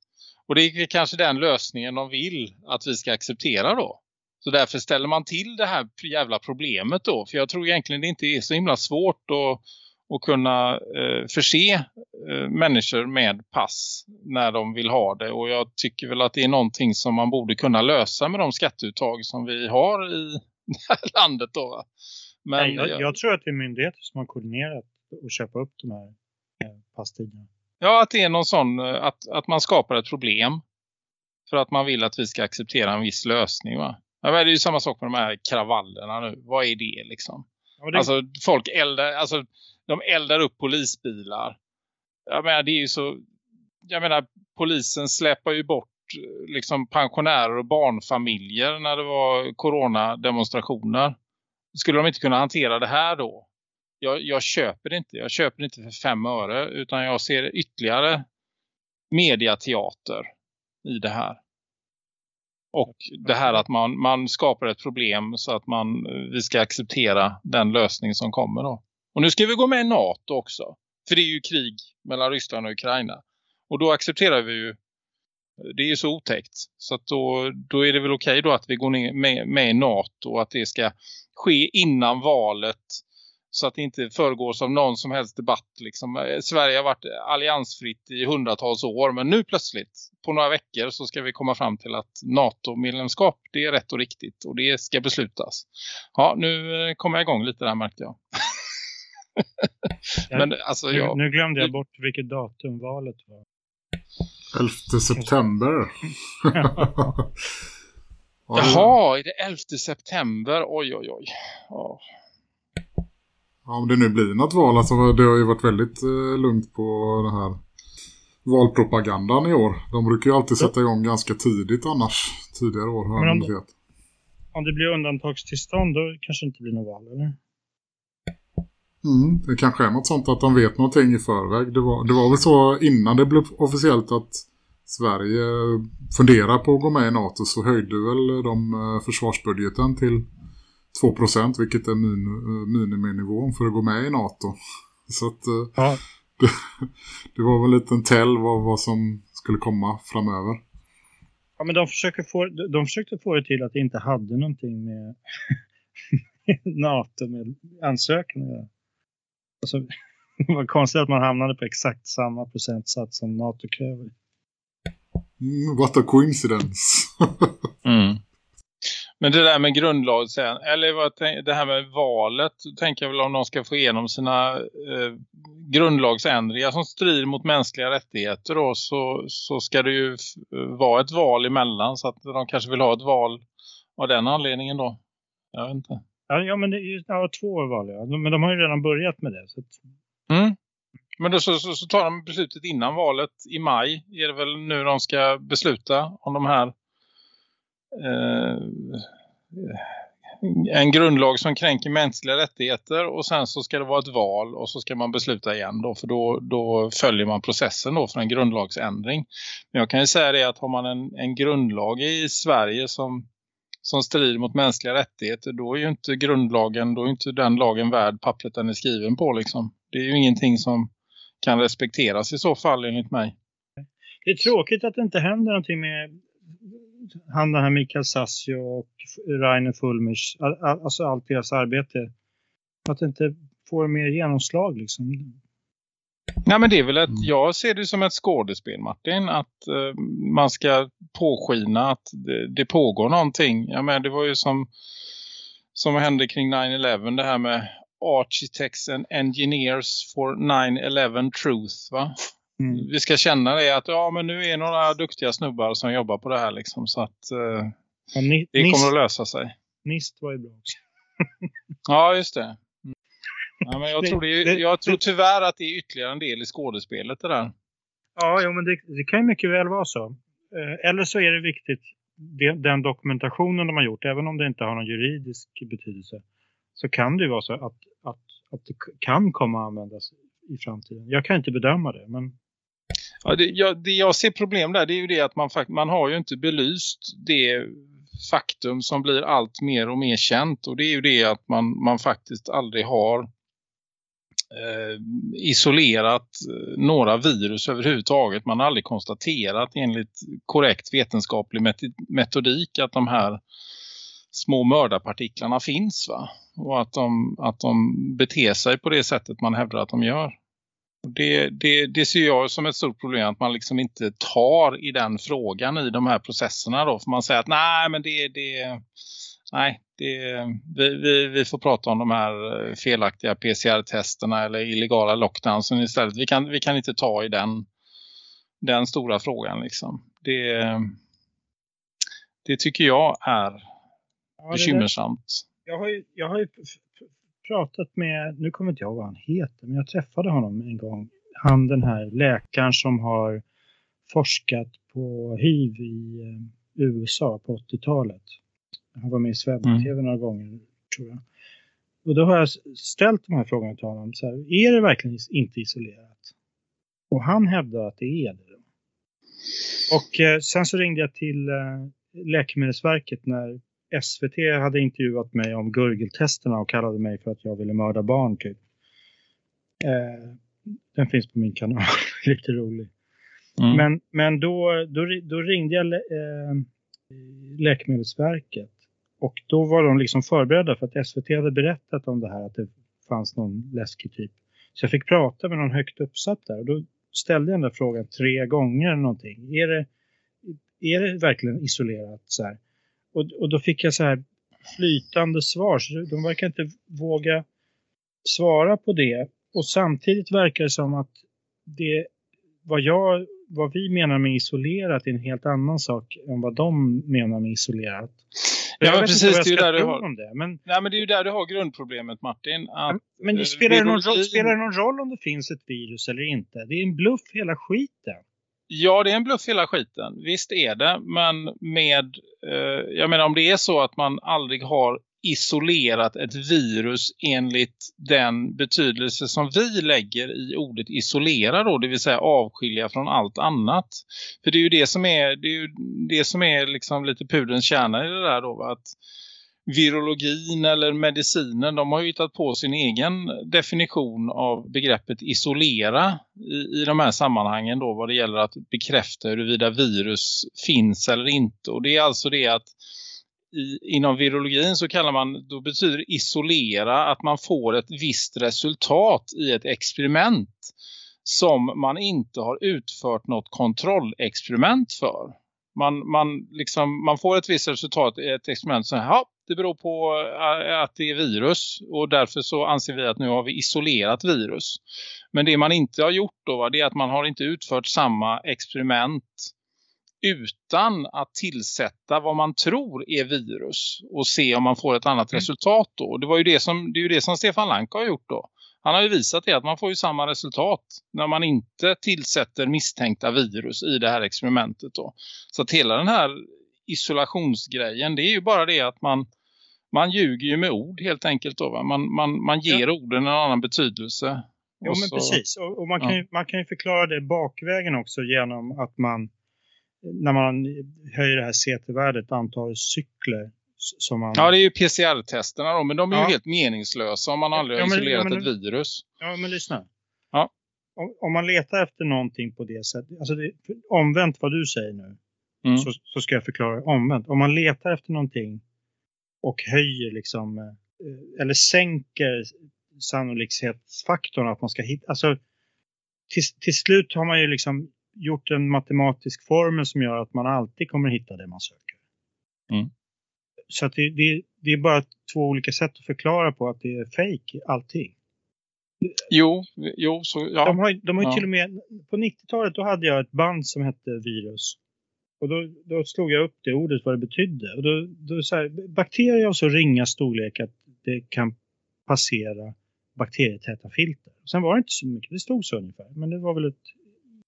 Och det är kanske den lösningen de vill att vi ska acceptera då. Så därför ställer man till det här jävla problemet då. För jag tror egentligen det inte är så himla svårt att, att kunna eh, förse eh, människor med pass när de vill ha det. Och jag tycker väl att det är någonting som man borde kunna lösa med de skatteuttag som vi har i det här landet då. Men, Nej, jag, jag, tror att det är myndigheter som har koordinerat och köpa upp de här eh, passtiderna. Ja, att det är någon sån, eh, att, att man skapar ett problem. För att man vill att vi ska acceptera en viss lösning va? Ja, det är ju samma sak med de här kravallerna nu. Vad är det liksom? Ja, det... Alltså folk eldar, alltså de eldar upp polisbilar. Jag menar det är ju så, jag menar polisen släpar ju bort liksom pensionärer och barnfamiljer när det var coronademonstrationer. Skulle de inte kunna hantera det här då? Jag, jag köper det inte. Jag köper det inte för fem öre utan jag ser ytterligare mediateater i det här. Och det här att man, man skapar ett problem så att man, vi ska acceptera den lösning som kommer då. Och nu ska vi gå med i NATO också. För det är ju krig mellan Ryssland och Ukraina. Och då accepterar vi ju, det är ju så otäckt. Så att då, då är det väl okej då att vi går med, med i NATO och att det ska ske innan valet så att det inte föregås av någon som helst debatt. Liksom. Eh, Sverige har varit alliansfritt i hundratals år men nu plötsligt på några veckor så ska vi komma fram till att NATO-medlemskap det är rätt och riktigt och det ska beslutas. Ja, nu eh, kommer jag igång lite där märkte jag. men, alltså, nu, jag, nu glömde jag bort vilket datum valet var. 11 september. Jaha, är det 11 september? Oj, oj, oj. Oh. Ja, om det nu blir något val. Alltså, det har ju varit väldigt eh, lugnt på den här valpropagandan i år. De brukar ju alltid sätta igång ganska tidigt annars. Tidigare år har om, det, om det blir undantagstillstånd då kanske det inte blir något val, eller? Mm, det kanske är något sånt att de vet någonting i förväg. Det var, det var väl så innan det blev officiellt att Sverige funderar på att gå med i NATO så höjde väl de eh, försvarsbudgeten till 2% vilket är min, eh, miniminivån för att gå med i NATO. Så att eh, ja. det, det, var väl lite en tell vad, vad som skulle komma framöver. Ja, men de, försöker få, de försökte få det till att det inte hade någonting med NATO med ansökan alltså, Det var konstigt att man hamnade på exakt samma procentsats som NATO kräver. Mm, what a coincidence. mm. Men det där med grundlag sen, eller vad, det här med valet, tänker jag väl om de ska få igenom sina eh, grundlagsändringar som strider mot mänskliga rättigheter då, så, så ska det ju vara ett val emellan så att de kanske vill ha ett val av den anledningen då. Jag vet inte. Ja, ja men det är ju ja, två val, ja. Men de har ju redan börjat med det. Så att... mm. Men då så, så, så, tar de beslutet innan valet i maj. Är det väl nu de ska besluta om de här Eh, en grundlag som kränker mänskliga rättigheter och sen så ska det vara ett val och så ska man besluta igen då för då, då följer man processen då för en grundlagsändring. Men jag kan ju säga det att har man en, en grundlag i Sverige som, som strider mot mänskliga rättigheter då är ju inte grundlagen, då är inte den lagen värd pappret den är skriven på liksom. Det är ju ingenting som kan respekteras i så fall enligt mig. Det är tråkigt att det inte händer någonting med han den här Mikael Sassio och Rainer Fulmich, alltså allt deras arbete. Att det inte får mer genomslag liksom. Nej men det är väl att mm. jag ser det som ett skådespel Martin att uh, man ska påskina att det, det, pågår någonting. Ja men det var ju som som hände kring 9-11 det här med Architects and Engineers for 9-11 Truth va? Mm. Vi ska känna det att ja men nu är några duktiga snubbar som jobbar på det här liksom så att eh, ja, ni, det kommer att lösa sig. Nist var ju bra också. ja just det. Mm. Ja, men jag, tror det, jag tror tyvärr att det är ytterligare en del i skådespelet det där. Ja, jo, men det, det kan ju mycket väl vara så. Eh, eller så är det viktigt den dokumentationen de har gjort, även om det inte har någon juridisk betydelse, så kan det ju vara så att, att, att det kan komma att användas i framtiden. Jag kan inte bedöma det, men Ja, det, jag, det jag ser problem där det är ju det att man, man har ju inte belyst det faktum som blir allt mer och mer känt. Och det är ju det att man, man faktiskt aldrig har eh, isolerat eh, några virus överhuvudtaget. Man har aldrig konstaterat enligt korrekt vetenskaplig metodik att de här små mördarpartiklarna finns va? Och att de, att de beter sig på det sättet man hävdar att de gör. Det, det, det, ser jag som ett stort problem att man liksom inte tar i den frågan i de här processerna då. För man säger att nej men det, det nej det, vi, vi, vi får prata om de här felaktiga PCR-testerna eller illegala lockdownsen istället. Vi kan, vi kan inte ta i den, den stora frågan liksom. Det, det tycker jag är ja, bekymmersamt. Jag har ju, jag har ju pratat med, nu kommer inte jag vad han heter, men jag träffade honom en gång. Han den här läkaren som har forskat på hiv i eh, USA på 80-talet. Han var med i Sveb-TV mm. några gånger tror jag. Och då har jag ställt de här frågorna till honom. Så här, är det verkligen inte isolerat? Och han hävdar att det är det. Och eh, sen så ringde jag till eh, Läkemedelsverket när SVT hade intervjuat mig om gurgeltesterna och kallade mig för att jag ville mörda barn typ. Eh, den finns på min kanal, lite rolig. Mm. Men, men då, då, då ringde jag eh, Läkemedelsverket och då var de liksom förberedda för att SVT hade berättat om det här att det fanns någon läskig typ. Så jag fick prata med någon högt uppsatt där och då ställde jag den där frågan tre gånger någonting. Är det, är det verkligen isolerat så här? Och, och då fick jag så här flytande svar. Så de verkar inte våga svara på det. Och samtidigt verkar det som att det, vad, jag, vad vi menar med isolerat är en helt annan sak än vad de menar med isolerat. Ja, men precis. Det är, ju där du har, det, men... Nej, men det är ju där du har grundproblemet, Martin. Att, men det spelar, det någon roll, spelar det någon roll om det finns ett virus eller inte? Det är en bluff hela skiten. Ja, det är en bluff hela skiten. Visst är det. Men med, eh, jag menar om det är så att man aldrig har isolerat ett virus enligt den betydelse som vi lägger i ordet isolera då, det vill säga avskilja från allt annat. För det är ju det som är, det är, det som är liksom lite pudens kärna i det där då, att virologin eller medicinen, de har ju hittat på sin egen definition av begreppet isolera i, i de här sammanhangen då vad det gäller att bekräfta huruvida virus finns eller inte. Och det är alltså det att i, inom virologin så kallar man, då betyder isolera att man får ett visst resultat i ett experiment som man inte har utfört något kontrollexperiment för. Man, man, liksom, man får ett visst resultat i ett experiment så här, det beror på eh, att det är virus och därför så anser vi att nu har vi isolerat virus. Men det man inte har gjort då det är att man har inte utfört samma experiment utan att tillsätta vad man tror är virus och se om man får ett annat mm. resultat då. Det, var ju det, som, det är ju det som Stefan Lanka har gjort då. Han har ju visat det att man får ju samma resultat när man inte tillsätter misstänkta virus i det här experimentet då. Så att hela den här isolationsgrejen det är ju bara det att man, man ljuger ju med ord helt enkelt då. Va? Man, man, man ger ja. orden en annan betydelse. Ja men så, precis och, och man, kan ja. ju, man kan ju förklara det bakvägen också genom att man när man höjer det här CT-värdet antal cykler som man... Ja, det är ju PCR-testerna då, men de är ja. ju helt meningslösa om man aldrig har ja, isolerat ja, men, ett virus. Ja, men lyssna. Ja. Om, om, man letar efter någonting på det sättet, alltså det, omvänt vad du säger nu, mm. så, så, ska jag förklara omvänt. Om man letar efter någonting och höjer liksom, eh, eller sänker sannolikhetsfaktorn att man ska hitta, alltså till, till slut har man ju liksom gjort en matematisk formel som gör att man alltid kommer hitta det man söker. Mm. Så att det, det, det, är bara två olika sätt att förklara på att det är fake allting. Jo, jo så, ja. De har, de har ja. till och med, på 90-talet då hade jag ett band som hette virus. Och då, då slog jag upp det ordet vad det betydde. Och då, då så här, bakterier av så ringa storlek att det kan passera bakterietäta filter. Sen var det inte så mycket, det stod så ungefär. Men det var väl ett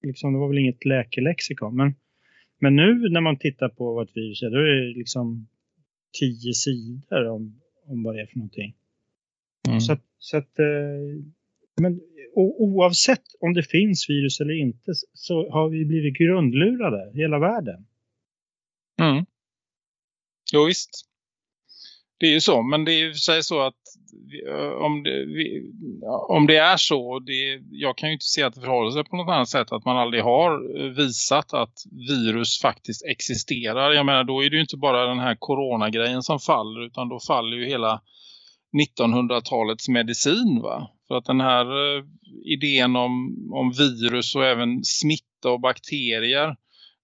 liksom, det var väl inget läkelexikon. Men, men nu när man tittar på vad ett virus är, då är det liksom tio sidor om, om vad det är för någonting. Mm. Så att, så att eh, men oavsett om det finns virus eller inte så har vi blivit grundlurade hela världen. Mm. Jo visst det är ju så, men det är ju sig så att om det, om det är så, det, jag kan ju inte se att det förhåller sig på något annat sätt att man aldrig har visat att virus faktiskt existerar. Jag menar, då är det ju inte bara den här coronagrejen som faller utan då faller ju hela 1900-talets medicin va? För att den här idén om, om virus och även smitta och bakterier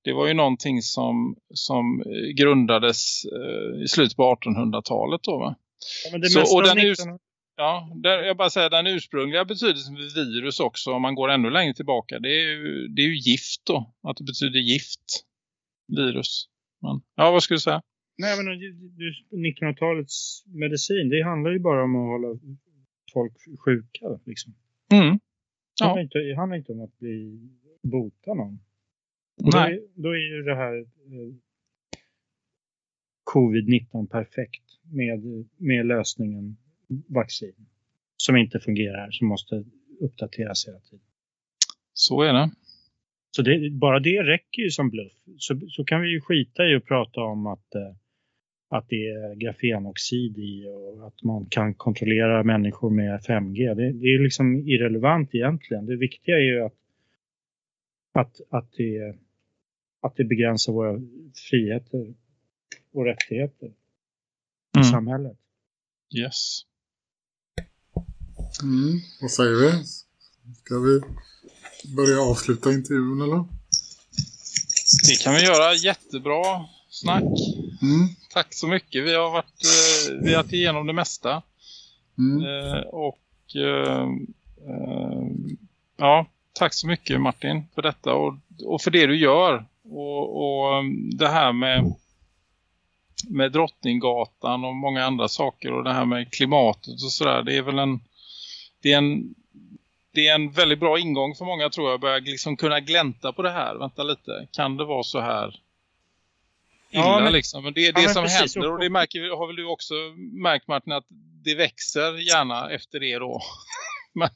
det var ju någonting som, som eh, grundades eh, i slutet på 1800-talet då va? Ja, men det Så, och den, ur, ja, där, jag bara säger den ursprungliga betydelsen för virus också om man går ännu längre tillbaka det är ju, det är ju gift då. Att det betyder gift, virus. Men, ja, vad skulle du säga? Nej men 1900-talets medicin det handlar ju bara om att hålla folk sjuka liksom. Mm. Ja. Det handlar inte, handlar inte om att bli bota någon. Nej. Då, då, är ju det här eh, covid-19 perfekt med, med lösningen vaccin som inte fungerar, som måste uppdateras hela tiden. Så är det. Så det, bara det räcker ju som bluff. Så, så kan vi ju skita i att prata om att, eh, att det är grafenoxid i och att man kan kontrollera människor med 5G. Det, det är liksom irrelevant egentligen. Det viktiga är ju att, att, att, det, att det begränsar våra friheter och rättigheter i mm. samhället. Yes. Mm, vad säger vi? Ska vi börja avsluta intervjun eller? Det kan vi göra. Jättebra snack. Mm. Tack så mycket. Vi har varit eh, vi har igenom det mesta. Mm. Eh, och eh, eh, ja, tack så mycket Martin för detta och, och för det du gör. Och, och det här med med Drottninggatan och många andra saker och det här med klimatet och sådär. Det är väl en det är en det är en väldigt bra ingång för många tror jag. Börja liksom kunna glänta på det här. Vänta lite, kan det vara så här illa ja, men, liksom? Men det är det ja, som precis, händer och det märker, har väl du också märkt Martin att det växer gärna efter det då. men,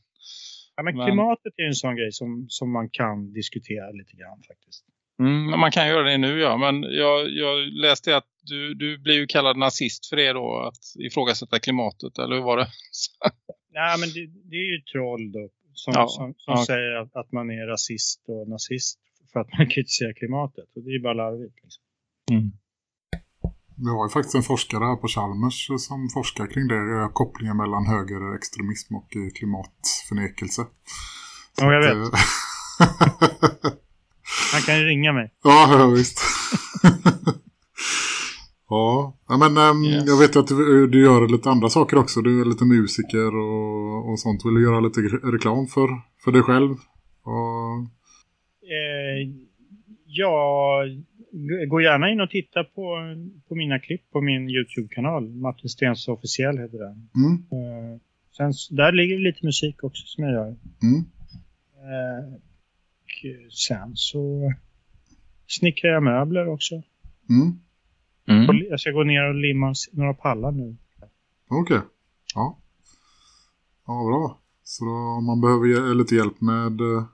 ja, men klimatet är en sån grej som, som man kan diskutera lite grann faktiskt. Mm, man kan göra det nu ja, men jag, jag läste att du, du blir ju kallad nazist för det då, att ifrågasätta klimatet, eller hur var det? Nej, men det, det är ju troll då, som, ja, som, som ja. säger att, att, man är rasist och nazist för att man kritiserar klimatet. Och det är ju bara larvigt. Liksom. Mm. Vi har ju faktiskt en forskare här på Chalmers som forskar kring det, kopplingen mellan högerextremism och klimatförnekelse. Ja, jag vet. Han kan ju ringa mig. Ja, ja visst. ja, men äm, yes. jag vet att du, du, gör lite andra saker också. Du är lite musiker och, och sånt. Vill du göra lite reklam för, för dig själv? Och... Eh, ja, gå gärna in och titta på, på mina klipp på min Youtube-kanal. Martin Stens officiell heter den. Mm. Eh, sen, där ligger lite musik också som jag gör. Mm. Eh, sen så snickrar jag möbler också. Mm. Mm. Jag ska gå ner och limma några pallar nu. Okej. Okay. Ja. Ja, bra. Så då, om man behöver lite hjälp med eh,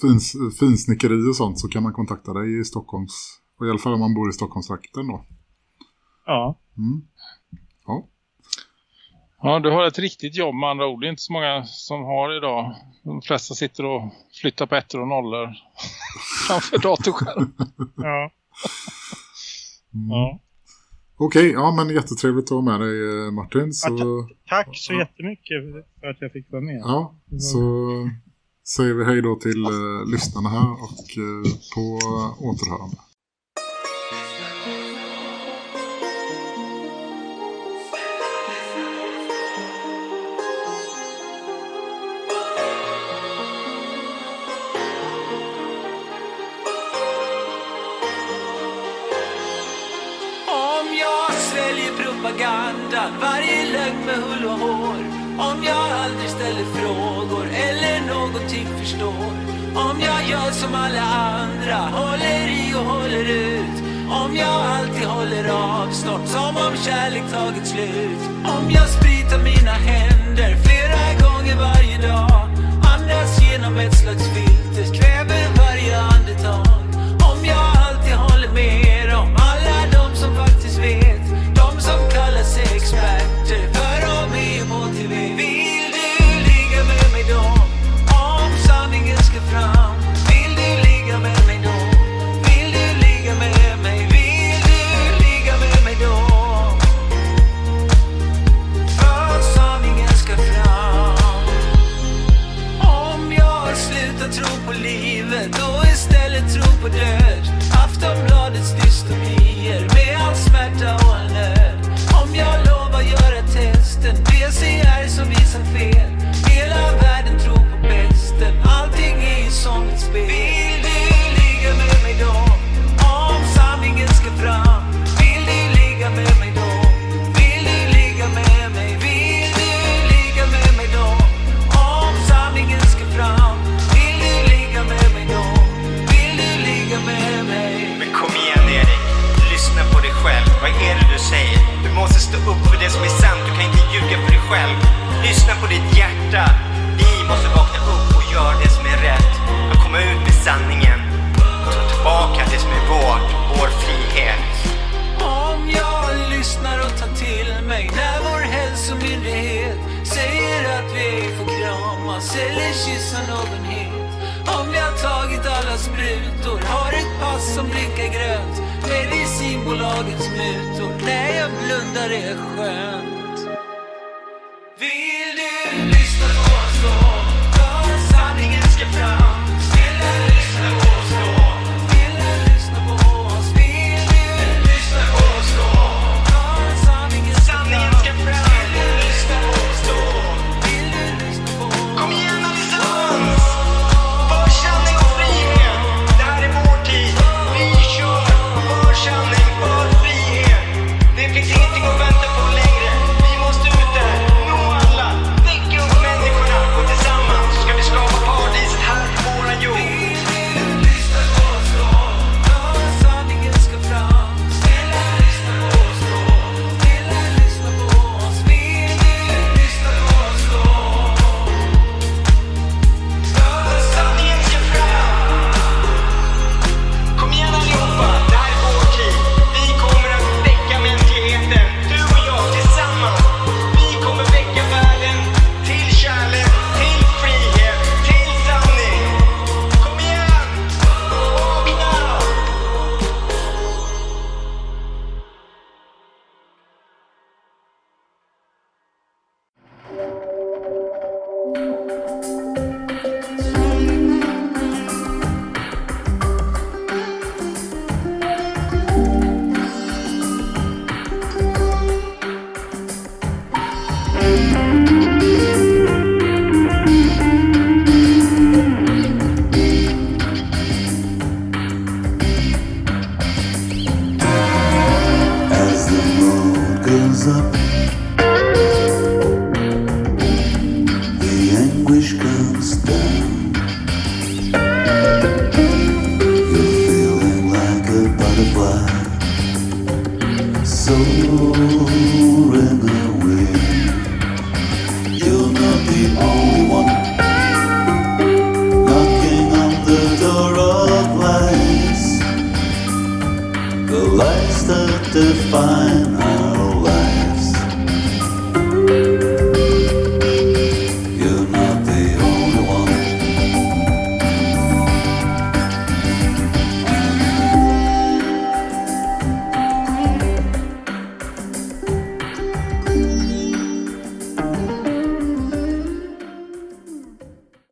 fins, finsnickeri och sånt så kan man kontakta dig i Stockholms... I alla fall om man bor i Stockholmstrakten då. Ja. Mm. Ja. Du har ett riktigt jobb med andra ord. Det är inte så många som har idag. De flesta sitter och flyttar på ettor och nollor framför datorskärm. ja. Mm. ja. Okej, okay, ja men jättetrevligt att ha med dig eh, Martin. Så... Ja, tack så jättemycket för att jag fick vara med. Ja, så säger vi hej då till uh, lyssnarna här och uh, på återhörande. Propaganda, Varje lögn med hull och hår. Om jag aldrig ställer frågor eller någonting förstår. Om jag gör som alla andra Håller i och håller ut. Om jag alltid håller avstånd Som om kärlek tagit slut. Om jag spritar mina händer Flera gånger varje dag. Andas genom ett slags filter dagens mutor. När jag blundar är skönt.